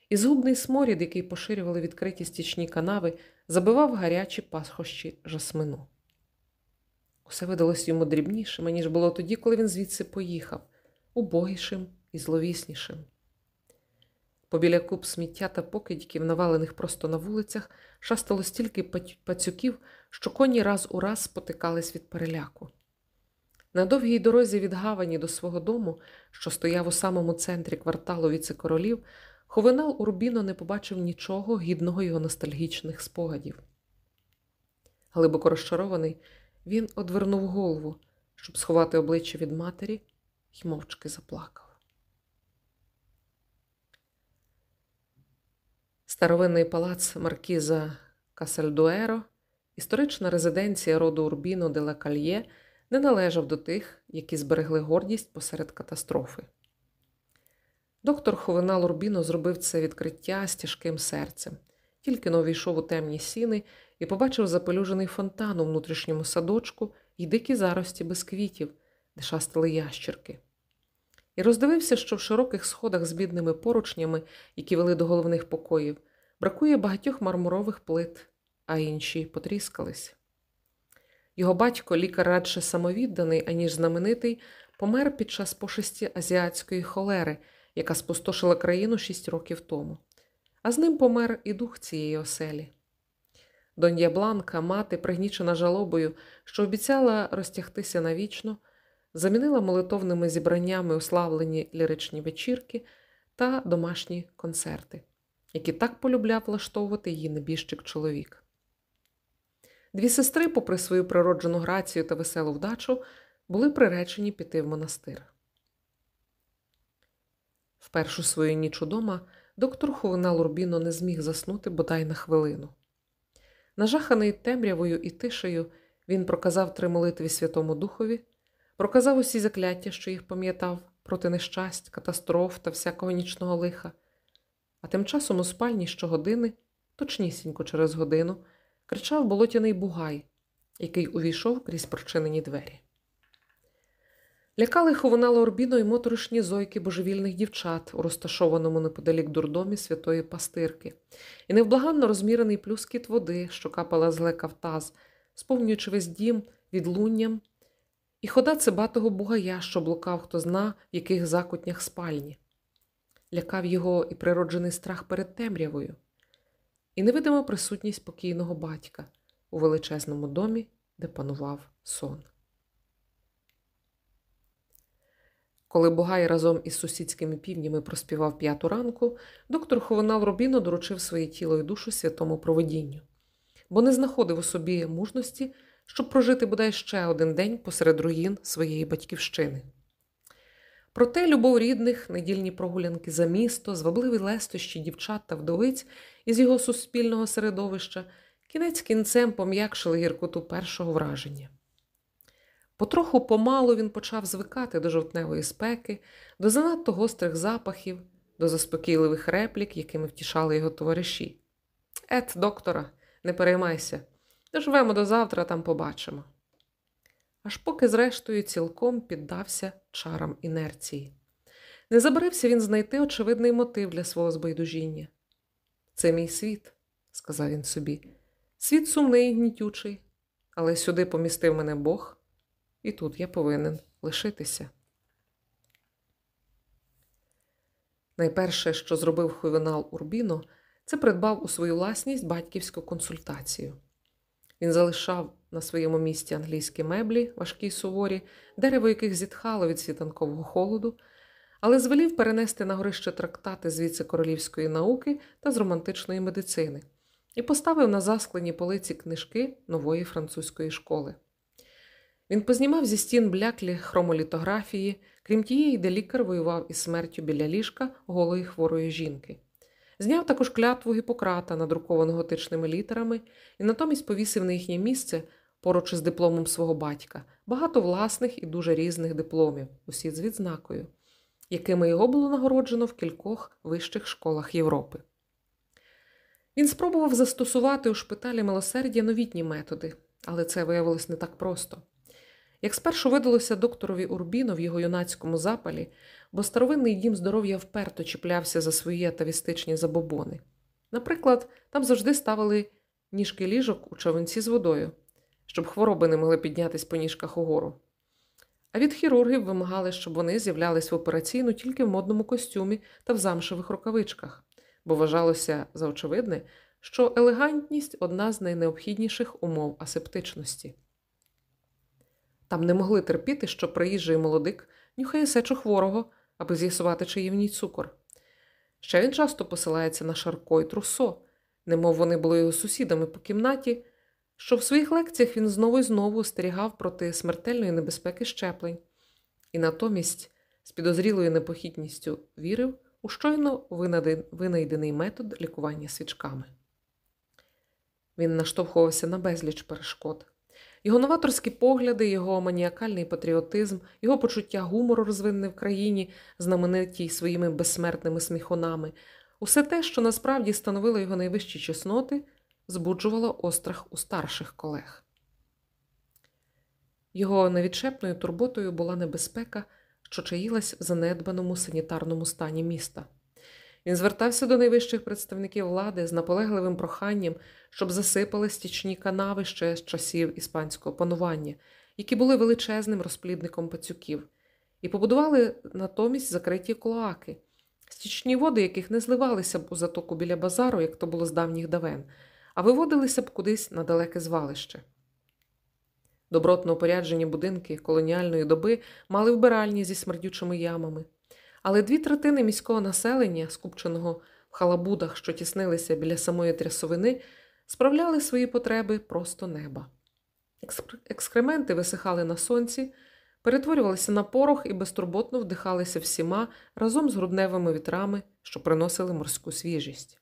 і згубний сморід, який поширювали відкриті стічні канави, забивав гарячі пасхощі жасмину. Усе видалось йому дрібнішим, ніж було тоді, коли він звідси поїхав, убогішим і зловіснішим. Побіля куб сміття та покидьків, навалених просто на вулицях, шастало стільки пацюків, що коні раз у раз спотикались від переляку. На довгій дорозі від гавані до свого дому, що стояв у самому центрі кварталу віцекоролів, Ховинал Урбіно не побачив нічого гідного його ностальгічних спогадів. Глибоко розчарований, він одвернув голову, щоб сховати обличчя від матері, і мовчки заплакав. Старовинний палац Маркіза Касальдуеро, історична резиденція роду Урбіно де ла Кальє, не належав до тих, які зберегли гордість посеред катастрофи. Доктор Ховинал Урбіно зробив це відкриття з тяжким серцем, тільки но увійшов у темні сіни і побачив запелюжений фонтан у внутрішньому садочку і дикі зарості без квітів, де шастали ящерки. І роздивився, що в широких сходах з бідними поручнями, які вели до головних покоїв, бракує багатьох мармурових плит, а інші потріскались. Його батько, лікар радше самовідданий, аніж знаменитий, помер під час пошесті азіатської холери, яка спустошила країну шість років тому. А з ним помер і дух цієї оселі. Донья Бланка, мати, пригнічена жалобою, що обіцяла розтягтися навічно, замінила молитовними зібраннями уславлені ліричні вечірки та домашні концерти, які так полюбляв влаштовувати її небіжчик чоловік. Дві сестри, попри свою природжену грацію та веселу вдачу, були приречені піти в монастир. В першу свою ніч удома доктор Хувена Лурбіно не зміг заснути бодай на хвилину. Нажаханий темрявою і тишею, він проказав три молитви Святому Духові, проказав усі закляття, що їх пам'ятав, проти нещасть, катастроф та всякого нічного лиха, а тим часом у спальні щогодини, точнісінько через годину, кричав болотяний бугай, який увійшов крізь прочинені двері. Лякали ховонало Орбіно й моторошні зойки божевільних дівчат у розташованому неподалік дурдомі святої пастирки, і невблаганно розмірений плюскіт води, що капала з лека в таз, сповнюючи весь дім відлунням, і хода цибатого бугая, що блукав хто зна, в яких закутнях спальні. Лякав його і природжений страх перед темрявою, і невидима присутність покійного батька у величезному домі, де панував сон. Коли Бугай разом із сусідськими півнями проспівав п'яту ранку, доктор Ховенал Робіно доручив своє тіло і душу святому проводінню, бо не знаходив у собі мужності, щоб прожити бодай ще один день посеред руїн своєї батьківщини. Проте любов рідних, недільні прогулянки за місто, звабливі лестощі дівчат та вдовиць із його суспільного середовища кінець кінцем пом'якшили гіркоту першого враження. Потроху помалу він почав звикати до жовтневої спеки, до занадто гострих запахів, до заспокійливих реплік, якими втішали його товариші. Ет, доктора, не переймайся, доживемо до завтра, там побачимо. Аж поки, зрештою, цілком піддався чарам інерції. Не забарився він знайти очевидний мотив для свого збайдужіння. Це мій світ, сказав він собі. Світ сумний і гнітючий, але сюди помістив мене Бог і тут я повинен лишитися. Найперше, що зробив Хуйвенал Урбіно, це придбав у свою власність батьківську консультацію. Він залишав на своєму місці англійські меблі, важкі й суворі, дерево яких зітхало від світанкового холоду, але звелів перенести на горище трактати з віце королівської науки та з романтичної медицини і поставив на засклені полиці книжки нової французької школи. Він познімав зі стін бляклі хромолітографії, крім тієї, де лікар воював із смертю біля ліжка голої хворої жінки. Зняв також клятву Гіппократа, надруковану готичними літерами, і натомість повісив на їхнє місце, поруч із дипломом свого батька, багато власних і дуже різних дипломів, усі з відзнакою, якими його було нагороджено в кількох вищих школах Європи. Він спробував застосувати у шпиталі милосердя новітні методи, але це виявилось не так просто. Як спершу видалося докторові Урбіно в його юнацькому запалі, бо старовинний дім здоров'я вперто чіплявся за свої атавістичні забобони. Наприклад, там завжди ставили ніжки ліжок у човенці з водою, щоб хвороби не могли піднятись по ніжках угору. А від хірургів вимагали, щоб вони з'являлись в операційну тільки в модному костюмі та в замшевих рукавичках, бо вважалося за очевидне, що елегантність одна з найнеобхідніших умов асептичності. Там не могли терпіти, що приїжджий молодик нюхає сечу хворого, аби з'ясувати, чи є в ній цукор. Ще він часто посилається на Шарко і Трусо, немов вони були його сусідами по кімнаті, що в своїх лекціях він знову і знову остерігав проти смертельної небезпеки щеплень, і натомість з підозрілою непохідністю вірив у щойно винайдений метод лікування свічками. Він наштовхувався на безліч перешкод. Його новаторські погляди, його маніакальний патріотизм, його почуття гумору, розвинене в країні, знаменитій своїми безсмертними сміхунами, усе те, що насправді становило його найвищі чесноти, збуджувало острах у старших колег. Його невідчепною турботою була небезпека, що чаїлась в занедбаному санітарному стані міста. Він звертався до найвищих представників влади з наполегливим проханням, щоб засипали стічні канави ще з часів іспанського панування, які були величезним розплідником пацюків, і побудували натомість закриті клоаки, стічні води, яких не зливалися б у затоку біля базару, як то було з давніх давен, а виводилися б кудись на далеке звалище. Добротно опоряджені будинки колоніальної доби мали вбиральні зі смердючими ямами. Але дві третини міського населення, скупченого в халабудах, що тіснилися біля самої трясовини, справляли свої потреби просто неба. Екскременти висихали на сонці, перетворювалися на порох і безтурботно вдихалися всіма разом з грудневими вітрами, що приносили морську свіжість.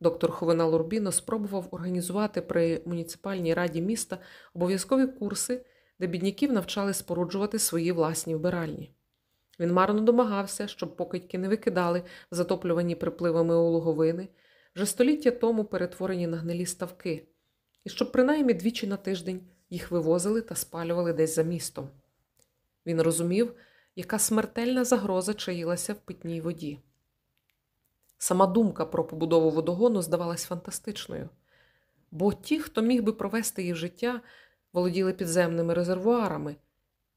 Доктор Ховина Лурбіно спробував організувати при муніципальній раді міста обов'язкові курси, де бідняків навчали споруджувати свої власні вбиральні. Він марно домагався, щоб покидьки не викидали затоплювані припливами у луговини, вже століття тому перетворені на гнилі ставки, і щоб принаймні двічі на тиждень їх вивозили та спалювали десь за містом. Він розумів, яка смертельна загроза чаїлася в питній воді. Сама думка про побудову водогону здавалась фантастичною, бо ті, хто міг би провести їх життя, володіли підземними резервуарами,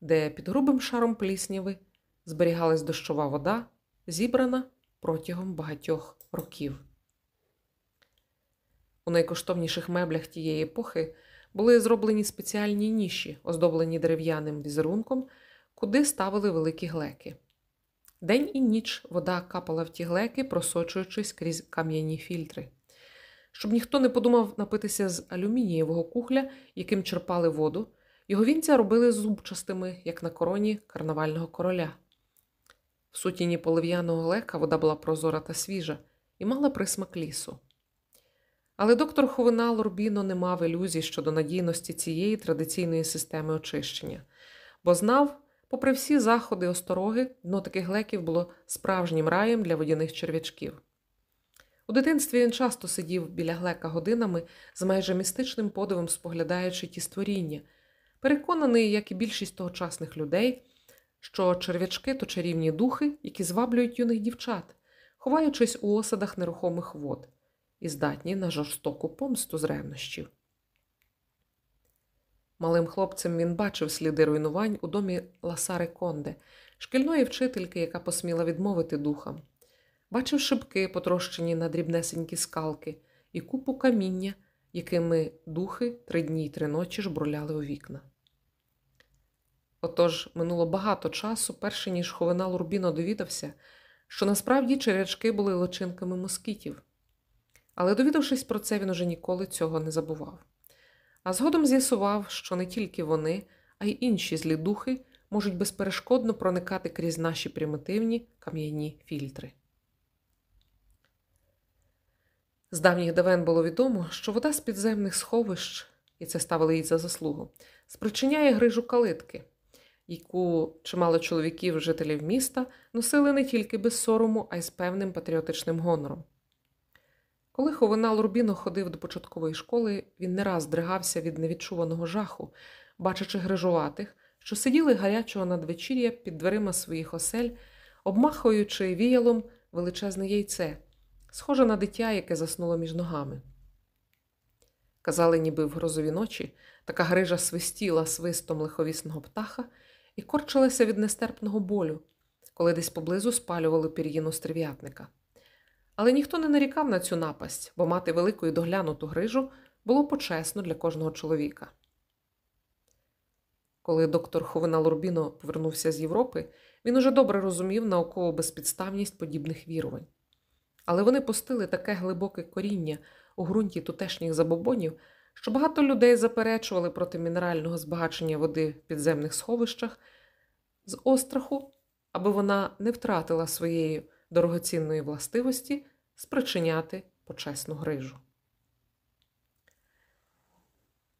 де під грубим шаром плісняви зберігалась дощова вода, зібрана протягом багатьох років. У найкоштовніших меблях тієї епохи були зроблені спеціальні ніші, оздоблені дерев'яним візерунком, куди ставили великі глеки. День і ніч вода капала в ті глеки, просочуючись крізь кам'яні фільтри. Щоб ніхто не подумав напитися з алюмінієвого кухля, яким черпали воду, його вінця робили зубчастими, як на короні карнавального короля. В сутіні полив'яного глека вода була прозора та свіжа і мала присмак лісу. Але доктор Ховина Лорбіно не мав ілюзій щодо надійності цієї традиційної системи очищення, бо знав, попри всі заходи остороги, дно таких глеків було справжнім раєм для водяних черв'ячків. У дитинстві він часто сидів біля глека годинами з майже містичним подивом споглядаючи ті створіння, переконаний, як і більшість тогочасних людей, що черв'ячки то чарівні духи, які зваблюють юних дівчат, ховаючись у осадах нерухомих вод і здатні на жорстоку помсту з ревнощів. Малим хлопцем він бачив сліди руйнувань у домі Ласари Конде, шкільної вчительки, яка посміла відмовити духам. Бачив шибки, потрощені на дрібнесенькі скалки, і купу каміння, якими духи три дні й три ночі жбурляли у вікна. Отож минуло багато часу, перше ніж Ховина Лурбіно довідався, що насправді черячки були личинками москітів. Але довідавшись про це, він уже ніколи цього не забував. А згодом з'ясував, що не тільки вони, а й інші злі духи можуть безперешкодно проникати крізь наші примітивні кам'яні фільтри. З давніх давен було відомо, що вода з підземних сховищ, і це ставили їй за заслугу, спричиняє грижу калитки, яку чимало чоловіків, жителів міста, носили не тільки без сорому, а й з певним патріотичним гонором. Коли Ховина Лурбіно ходив до початкової школи, він не раз здригався від невідчуваного жаху, бачачи грижуватих, що сиділи гарячого надвечір'я під дверима своїх осель, обмахуючи віялом величезне яйце, схоже на дитя, яке заснуло між ногами. Казали, ніби в грозові ночі така грижа свистіла свистом лиховісного птаха і корчилася від нестерпного болю, коли десь поблизу спалювали пір'їну стерв'ятника. Але ніхто не нарікав на цю напасть, бо мати велику і доглянуту грижу було почесно для кожного чоловіка. Коли доктор Ховина Лурбіно повернувся з Європи, він уже добре розумів наукову безпідставність подібних вірувань. Але вони пустили таке глибоке коріння у ґрунті тутешніх забобонів, що багато людей заперечували проти мінерального збагачення води в підземних сховищах з остраху, аби вона не втратила своєї дорогоцінної властивості спричиняти почесну грижу.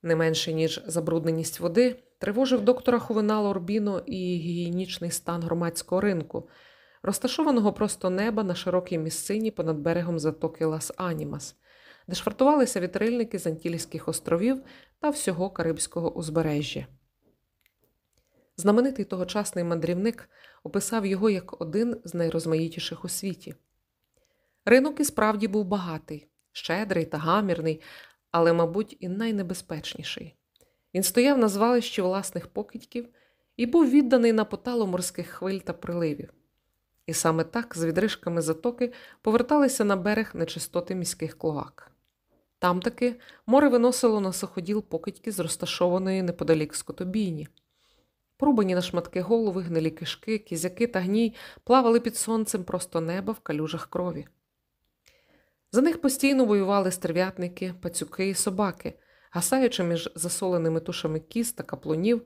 Не менше, ніж забрудненість води, тривожив доктора Хувена Лорбіно і гігієнічний стан громадського ринку, розташованого просто неба на широкій місцині понад берегом затоки Лас Анімас, де швартувалися вітрильники з Антільських островів та всього Карибського узбережжя. Знаменитий тогочасний мандрівник описав його як один з найрозмаїтіших у світі. Ринок і справді був багатий, щедрий та гамірний, але, мабуть, і найнебезпечніший. Він стояв на звалищі власних покидьків і був відданий на поталу морських хвиль та приливів. І саме так, з відрижками затоки, поверталися на берег нечистоти міських клоак. Там таки море виносило на суходіл покидьки з розташованої неподалік скотобійні. Порубані на шматки голови, гнилі кишки, кізяки та гній плавали під сонцем просто неба в калюжах крові. За них постійно воювали стерв'ятники, пацюки і собаки, гасаючи між засоленими тушами кіз та каплунів,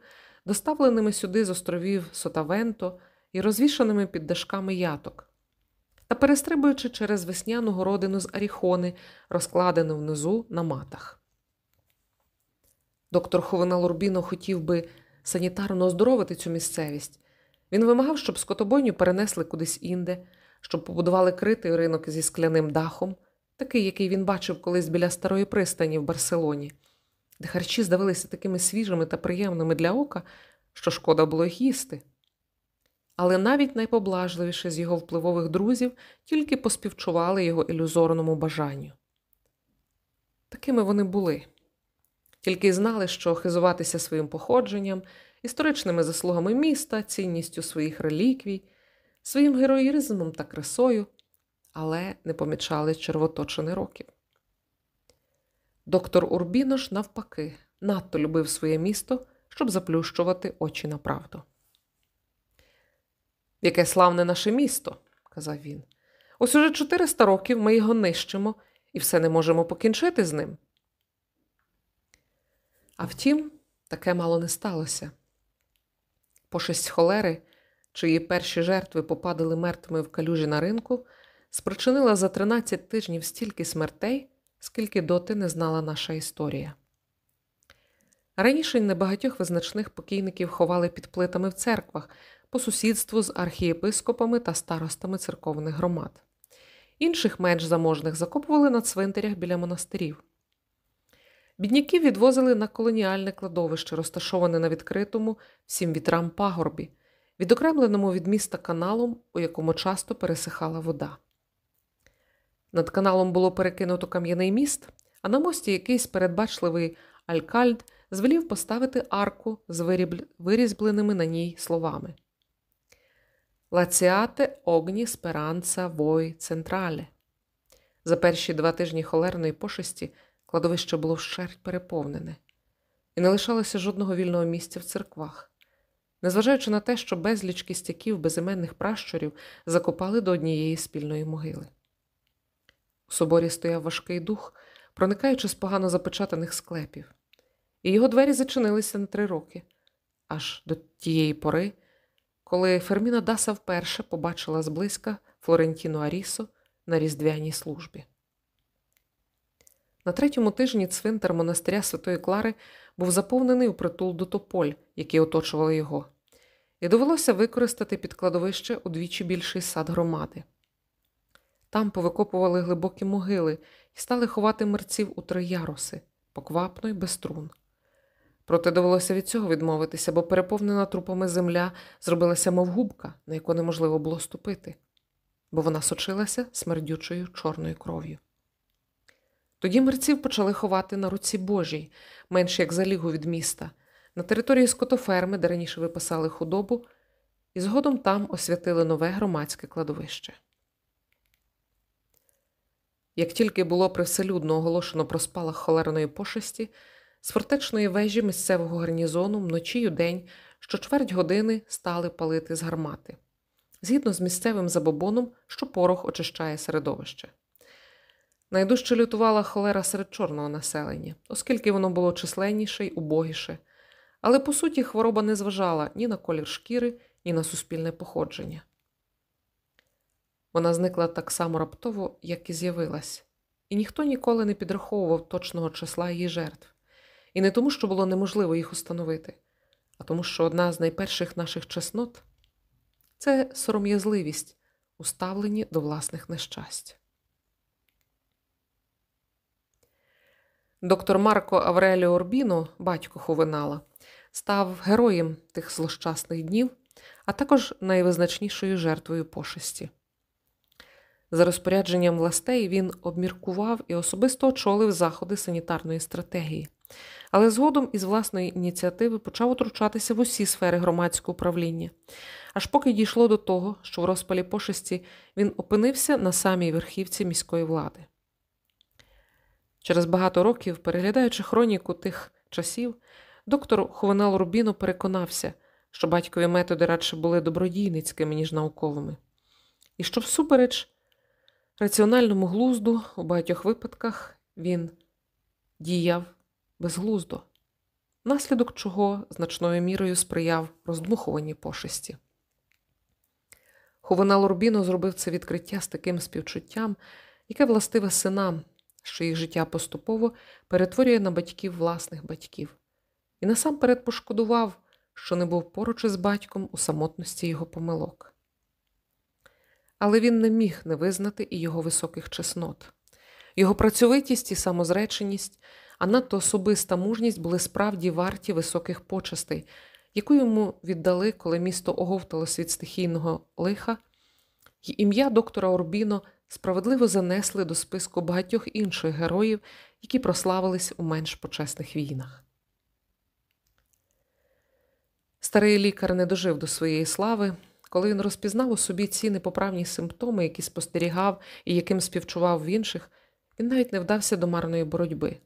доставленими сюди з островів Сотавенто і розвішаними під дашками яток, та перестрибуючи через весняну городину з аріхони, розкладену внизу на матах. Доктор Ховина Лурбіно хотів би санітарно оздоровити цю місцевість. Він вимагав, щоб скотобойню перенесли кудись інде, щоб побудували критий ринок зі скляним дахом, такий, який він бачив колись біля старої пристані в Барселоні, де харчі здавалися такими свіжими та приємними для ока, що шкода було їх їсти. Але навіть найпоблажливіші з його впливових друзів тільки поспівчували його ілюзорному бажанню. Такими вони були. Тільки й знали, що хизуватися своїм походженням, історичними заслугами міста, цінністю своїх реліквій, своїм героїзмом та красою, але не помічали червоточини років. Доктор Урбінош, навпаки, надто любив своє місто, щоб заплющувати очі на правду. Яке славне наше місто, казав він. Ось уже 400 років ми його нищимо і все не можемо покінчити з ним. А втім, таке мало не сталося. Пошесть холери, чиї перші жертви попадали мертвими в калюжі на ринку, спричинила за 13 тижнів стільки смертей, скільки доти не знала наша історія. Раніше небагатьох визначних покійників ховали під плитами в церквах по сусідству з архієпископами та старостами церковних громад. Інших менш заможних закопували на цвинтарях біля монастирів. Бідняків відвозили на колоніальне кладовище, розташоване на відкритому всім вітрам пагорбі, відокремленому від міста каналом, у якому часто пересихала вода. Над каналом було перекинуто кам'яний міст, а на мості якийсь передбачливий алькальд звелів поставити арку з вирізбленими на ній словами Лаціате огні сперанца вой централе. За перші два тижні холерної пошесті кладовище було вщерть переповнене, і не лишалося жодного вільного місця в церквах. Незважаючи на те, що безліч кістяків безіменних пращурів закопали до однієї спільної могили. У соборі стояв важкий дух, проникаючи з погано запечатаних склепів, і його двері зачинилися на три роки, аж до тієї пори, коли Ферміна Даса вперше побачила зблизька Флорентіну Арісо на різдвяній службі. На третьому тижні цвинтар монастиря Святої Клари був заповнений у притул до тополь, які оточували його, і довелося використати під кладовище удвічі більший сад громади. Там повикопували глибокі могили і стали ховати мерців у три яруси, поквапно й без струн. Проте довелося від цього відмовитися, бо переповнена трупами земля зробилася мов губка, на яку неможливо було ступити, бо вона сочилася смердючою чорною кров'ю. Тоді мерців почали ховати на руці Божій, менш як за лігу від міста, на території скотоферми, де раніше виписали худобу, і згодом там освятили нове громадське кладовище. Як тільки було привселюдно оголошено про спалах холерної пошесті, з фортечної вежі місцевого гарнізону вночі й удень що чверть години стали палити з гармати, згідно з місцевим забобоном, що порох очищає середовище. Найдужче лютувала холера серед чорного населення, оскільки воно було численніше й убогіше, але по суті хвороба не зважала ні на колір шкіри, ні на суспільне походження. Вона зникла так само раптово, як і з'явилась, і ніхто ніколи не підраховував точного числа її жертв, і не тому, що було неможливо їх установити, а тому, що одна з найперших наших чеснот це сором'язливість, уставлені до власних нещасть. Доктор Марко Авреліо Орбіно, батько Хувенала, став героєм тих злощасних днів, а також найвизначнішою жертвою пошесті. За розпорядженням властей він обміркував і особисто очолив заходи санітарної стратегії, але згодом із власної ініціативи почав утручатися в усі сфери громадського управління, аж поки дійшло до того, що в розпалі пошесті він опинився на самій верхівці міської влади. Через багато років, переглядаючи хроніку тих часів, доктор Хувенал Рубіно переконався, що батькові методи радше були добродійницькими, ніж науковими, і що, всупереч раціональному глузду, у багатьох випадках він діяв безглуздо, наслідок чого значною мірою сприяв роздмухуванні пошесті. Хувенал Рубіно зробив це відкриття з таким співчуттям, яке властиве синам що їх життя поступово перетворює на батьків власних батьків, і насамперед пошкодував, що не був поруч із батьком у самотності його помилок. Але він не міг не визнати і його високих чеснот. Його працьовитість і самозреченість, а надто особиста мужність були справді варті високих почестей, яку йому віддали, коли місто оговталось від стихійного лиха, і ім'я доктора Орбіно справедливо занесли до списку багатьох інших героїв, які прославились у менш почесних війнах. Старий лікар не дожив до своєї слави, коли він розпізнав у собі ці непоправні симптоми, які спостерігав і яким співчував в інших, він навіть не вдався до марної боротьби,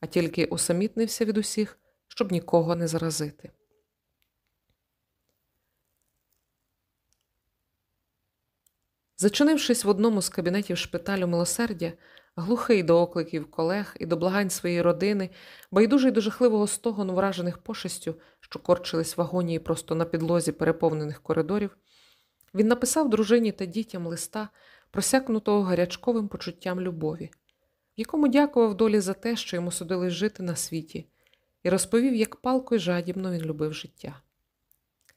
а тільки усамітнився від усіх, щоб нікого не заразити. Зачинившись в одному з кабінетів шпиталю милосердя, глухий до окликів колег і до благань своєї родини, байдужий до жахливого стогону вражених пошестю, що корчились в агонії просто на підлозі переповнених коридорів, він написав дружині та дітям листа, просякнутого гарячковим почуттям любові, якому дякував долі за те, що йому судилось жити на світі, і розповів, як палко й жадібно він любив життя.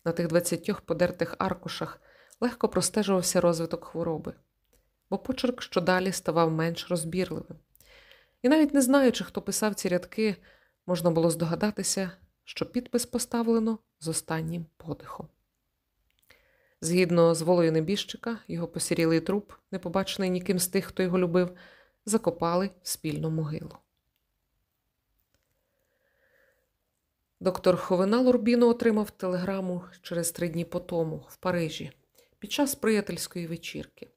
На тих двадцятьох подертих аркушах легко простежувався розвиток хвороби, бо почерк щодалі ставав менш розбірливим. І навіть не знаючи, хто писав ці рядки, можна було здогадатися, що підпис поставлено з останнім подихом. Згідно з волею небіжчика, його посірілий труп, не побачений ніким з тих, хто його любив, закопали в спільну могилу. Доктор Ховина Лурбіно отримав телеграму через три дні по тому в Парижі під час приятельської вечірки.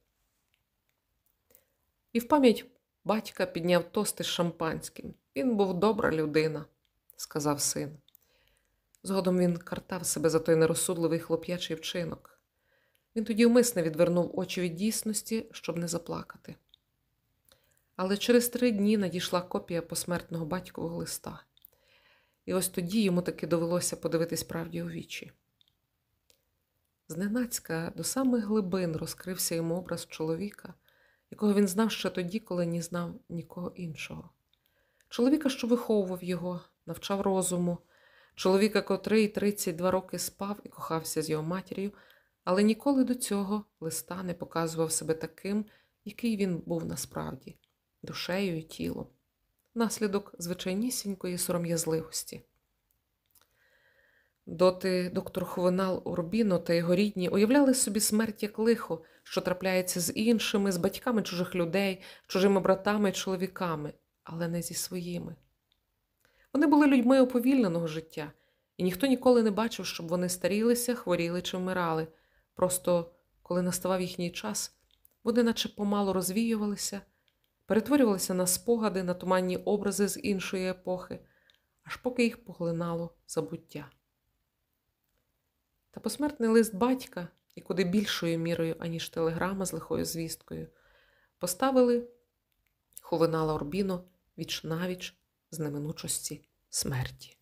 І в пам'ять батька підняв тости з шампанським. Він був добра людина, сказав син. Згодом він картав себе за той нерозсудливий хлоп'ячий вчинок. Він тоді умисне відвернув очі від дійсності, щоб не заплакати. Але через три дні надійшла копія посмертного батькового листа. І ось тоді йому таки довелося подивитись правді у вічі. Зненацька до самих глибин розкрився йому образ чоловіка, якого він знав ще тоді, коли не знав нікого іншого. Чоловіка, що виховував його, навчав розуму, чоловіка, котрий 32 роки спав і кохався з його матір'ю, але ніколи до цього листа не показував себе таким, який він був насправді, душею і тілом, наслідок звичайнісінької сором'язливості. Доти доктор Хувенал Урбіно та його рідні уявляли собі смерть як лихо, що трапляється з іншими, з батьками чужих людей, чужими братами і чоловіками, але не зі своїми. Вони були людьми уповільненого життя, і ніхто ніколи не бачив, щоб вони старілися, хворіли чи вмирали. Просто, коли наставав їхній час, вони наче помало розвіювалися, перетворювалися на спогади, на туманні образи з іншої епохи, аж поки їх поглинало забуття. Та посмертний лист батька, і куди більшою мірою, аніж телеграма з лихою звісткою, поставили ховинала Орбіно віч навіч з неминучості смерті.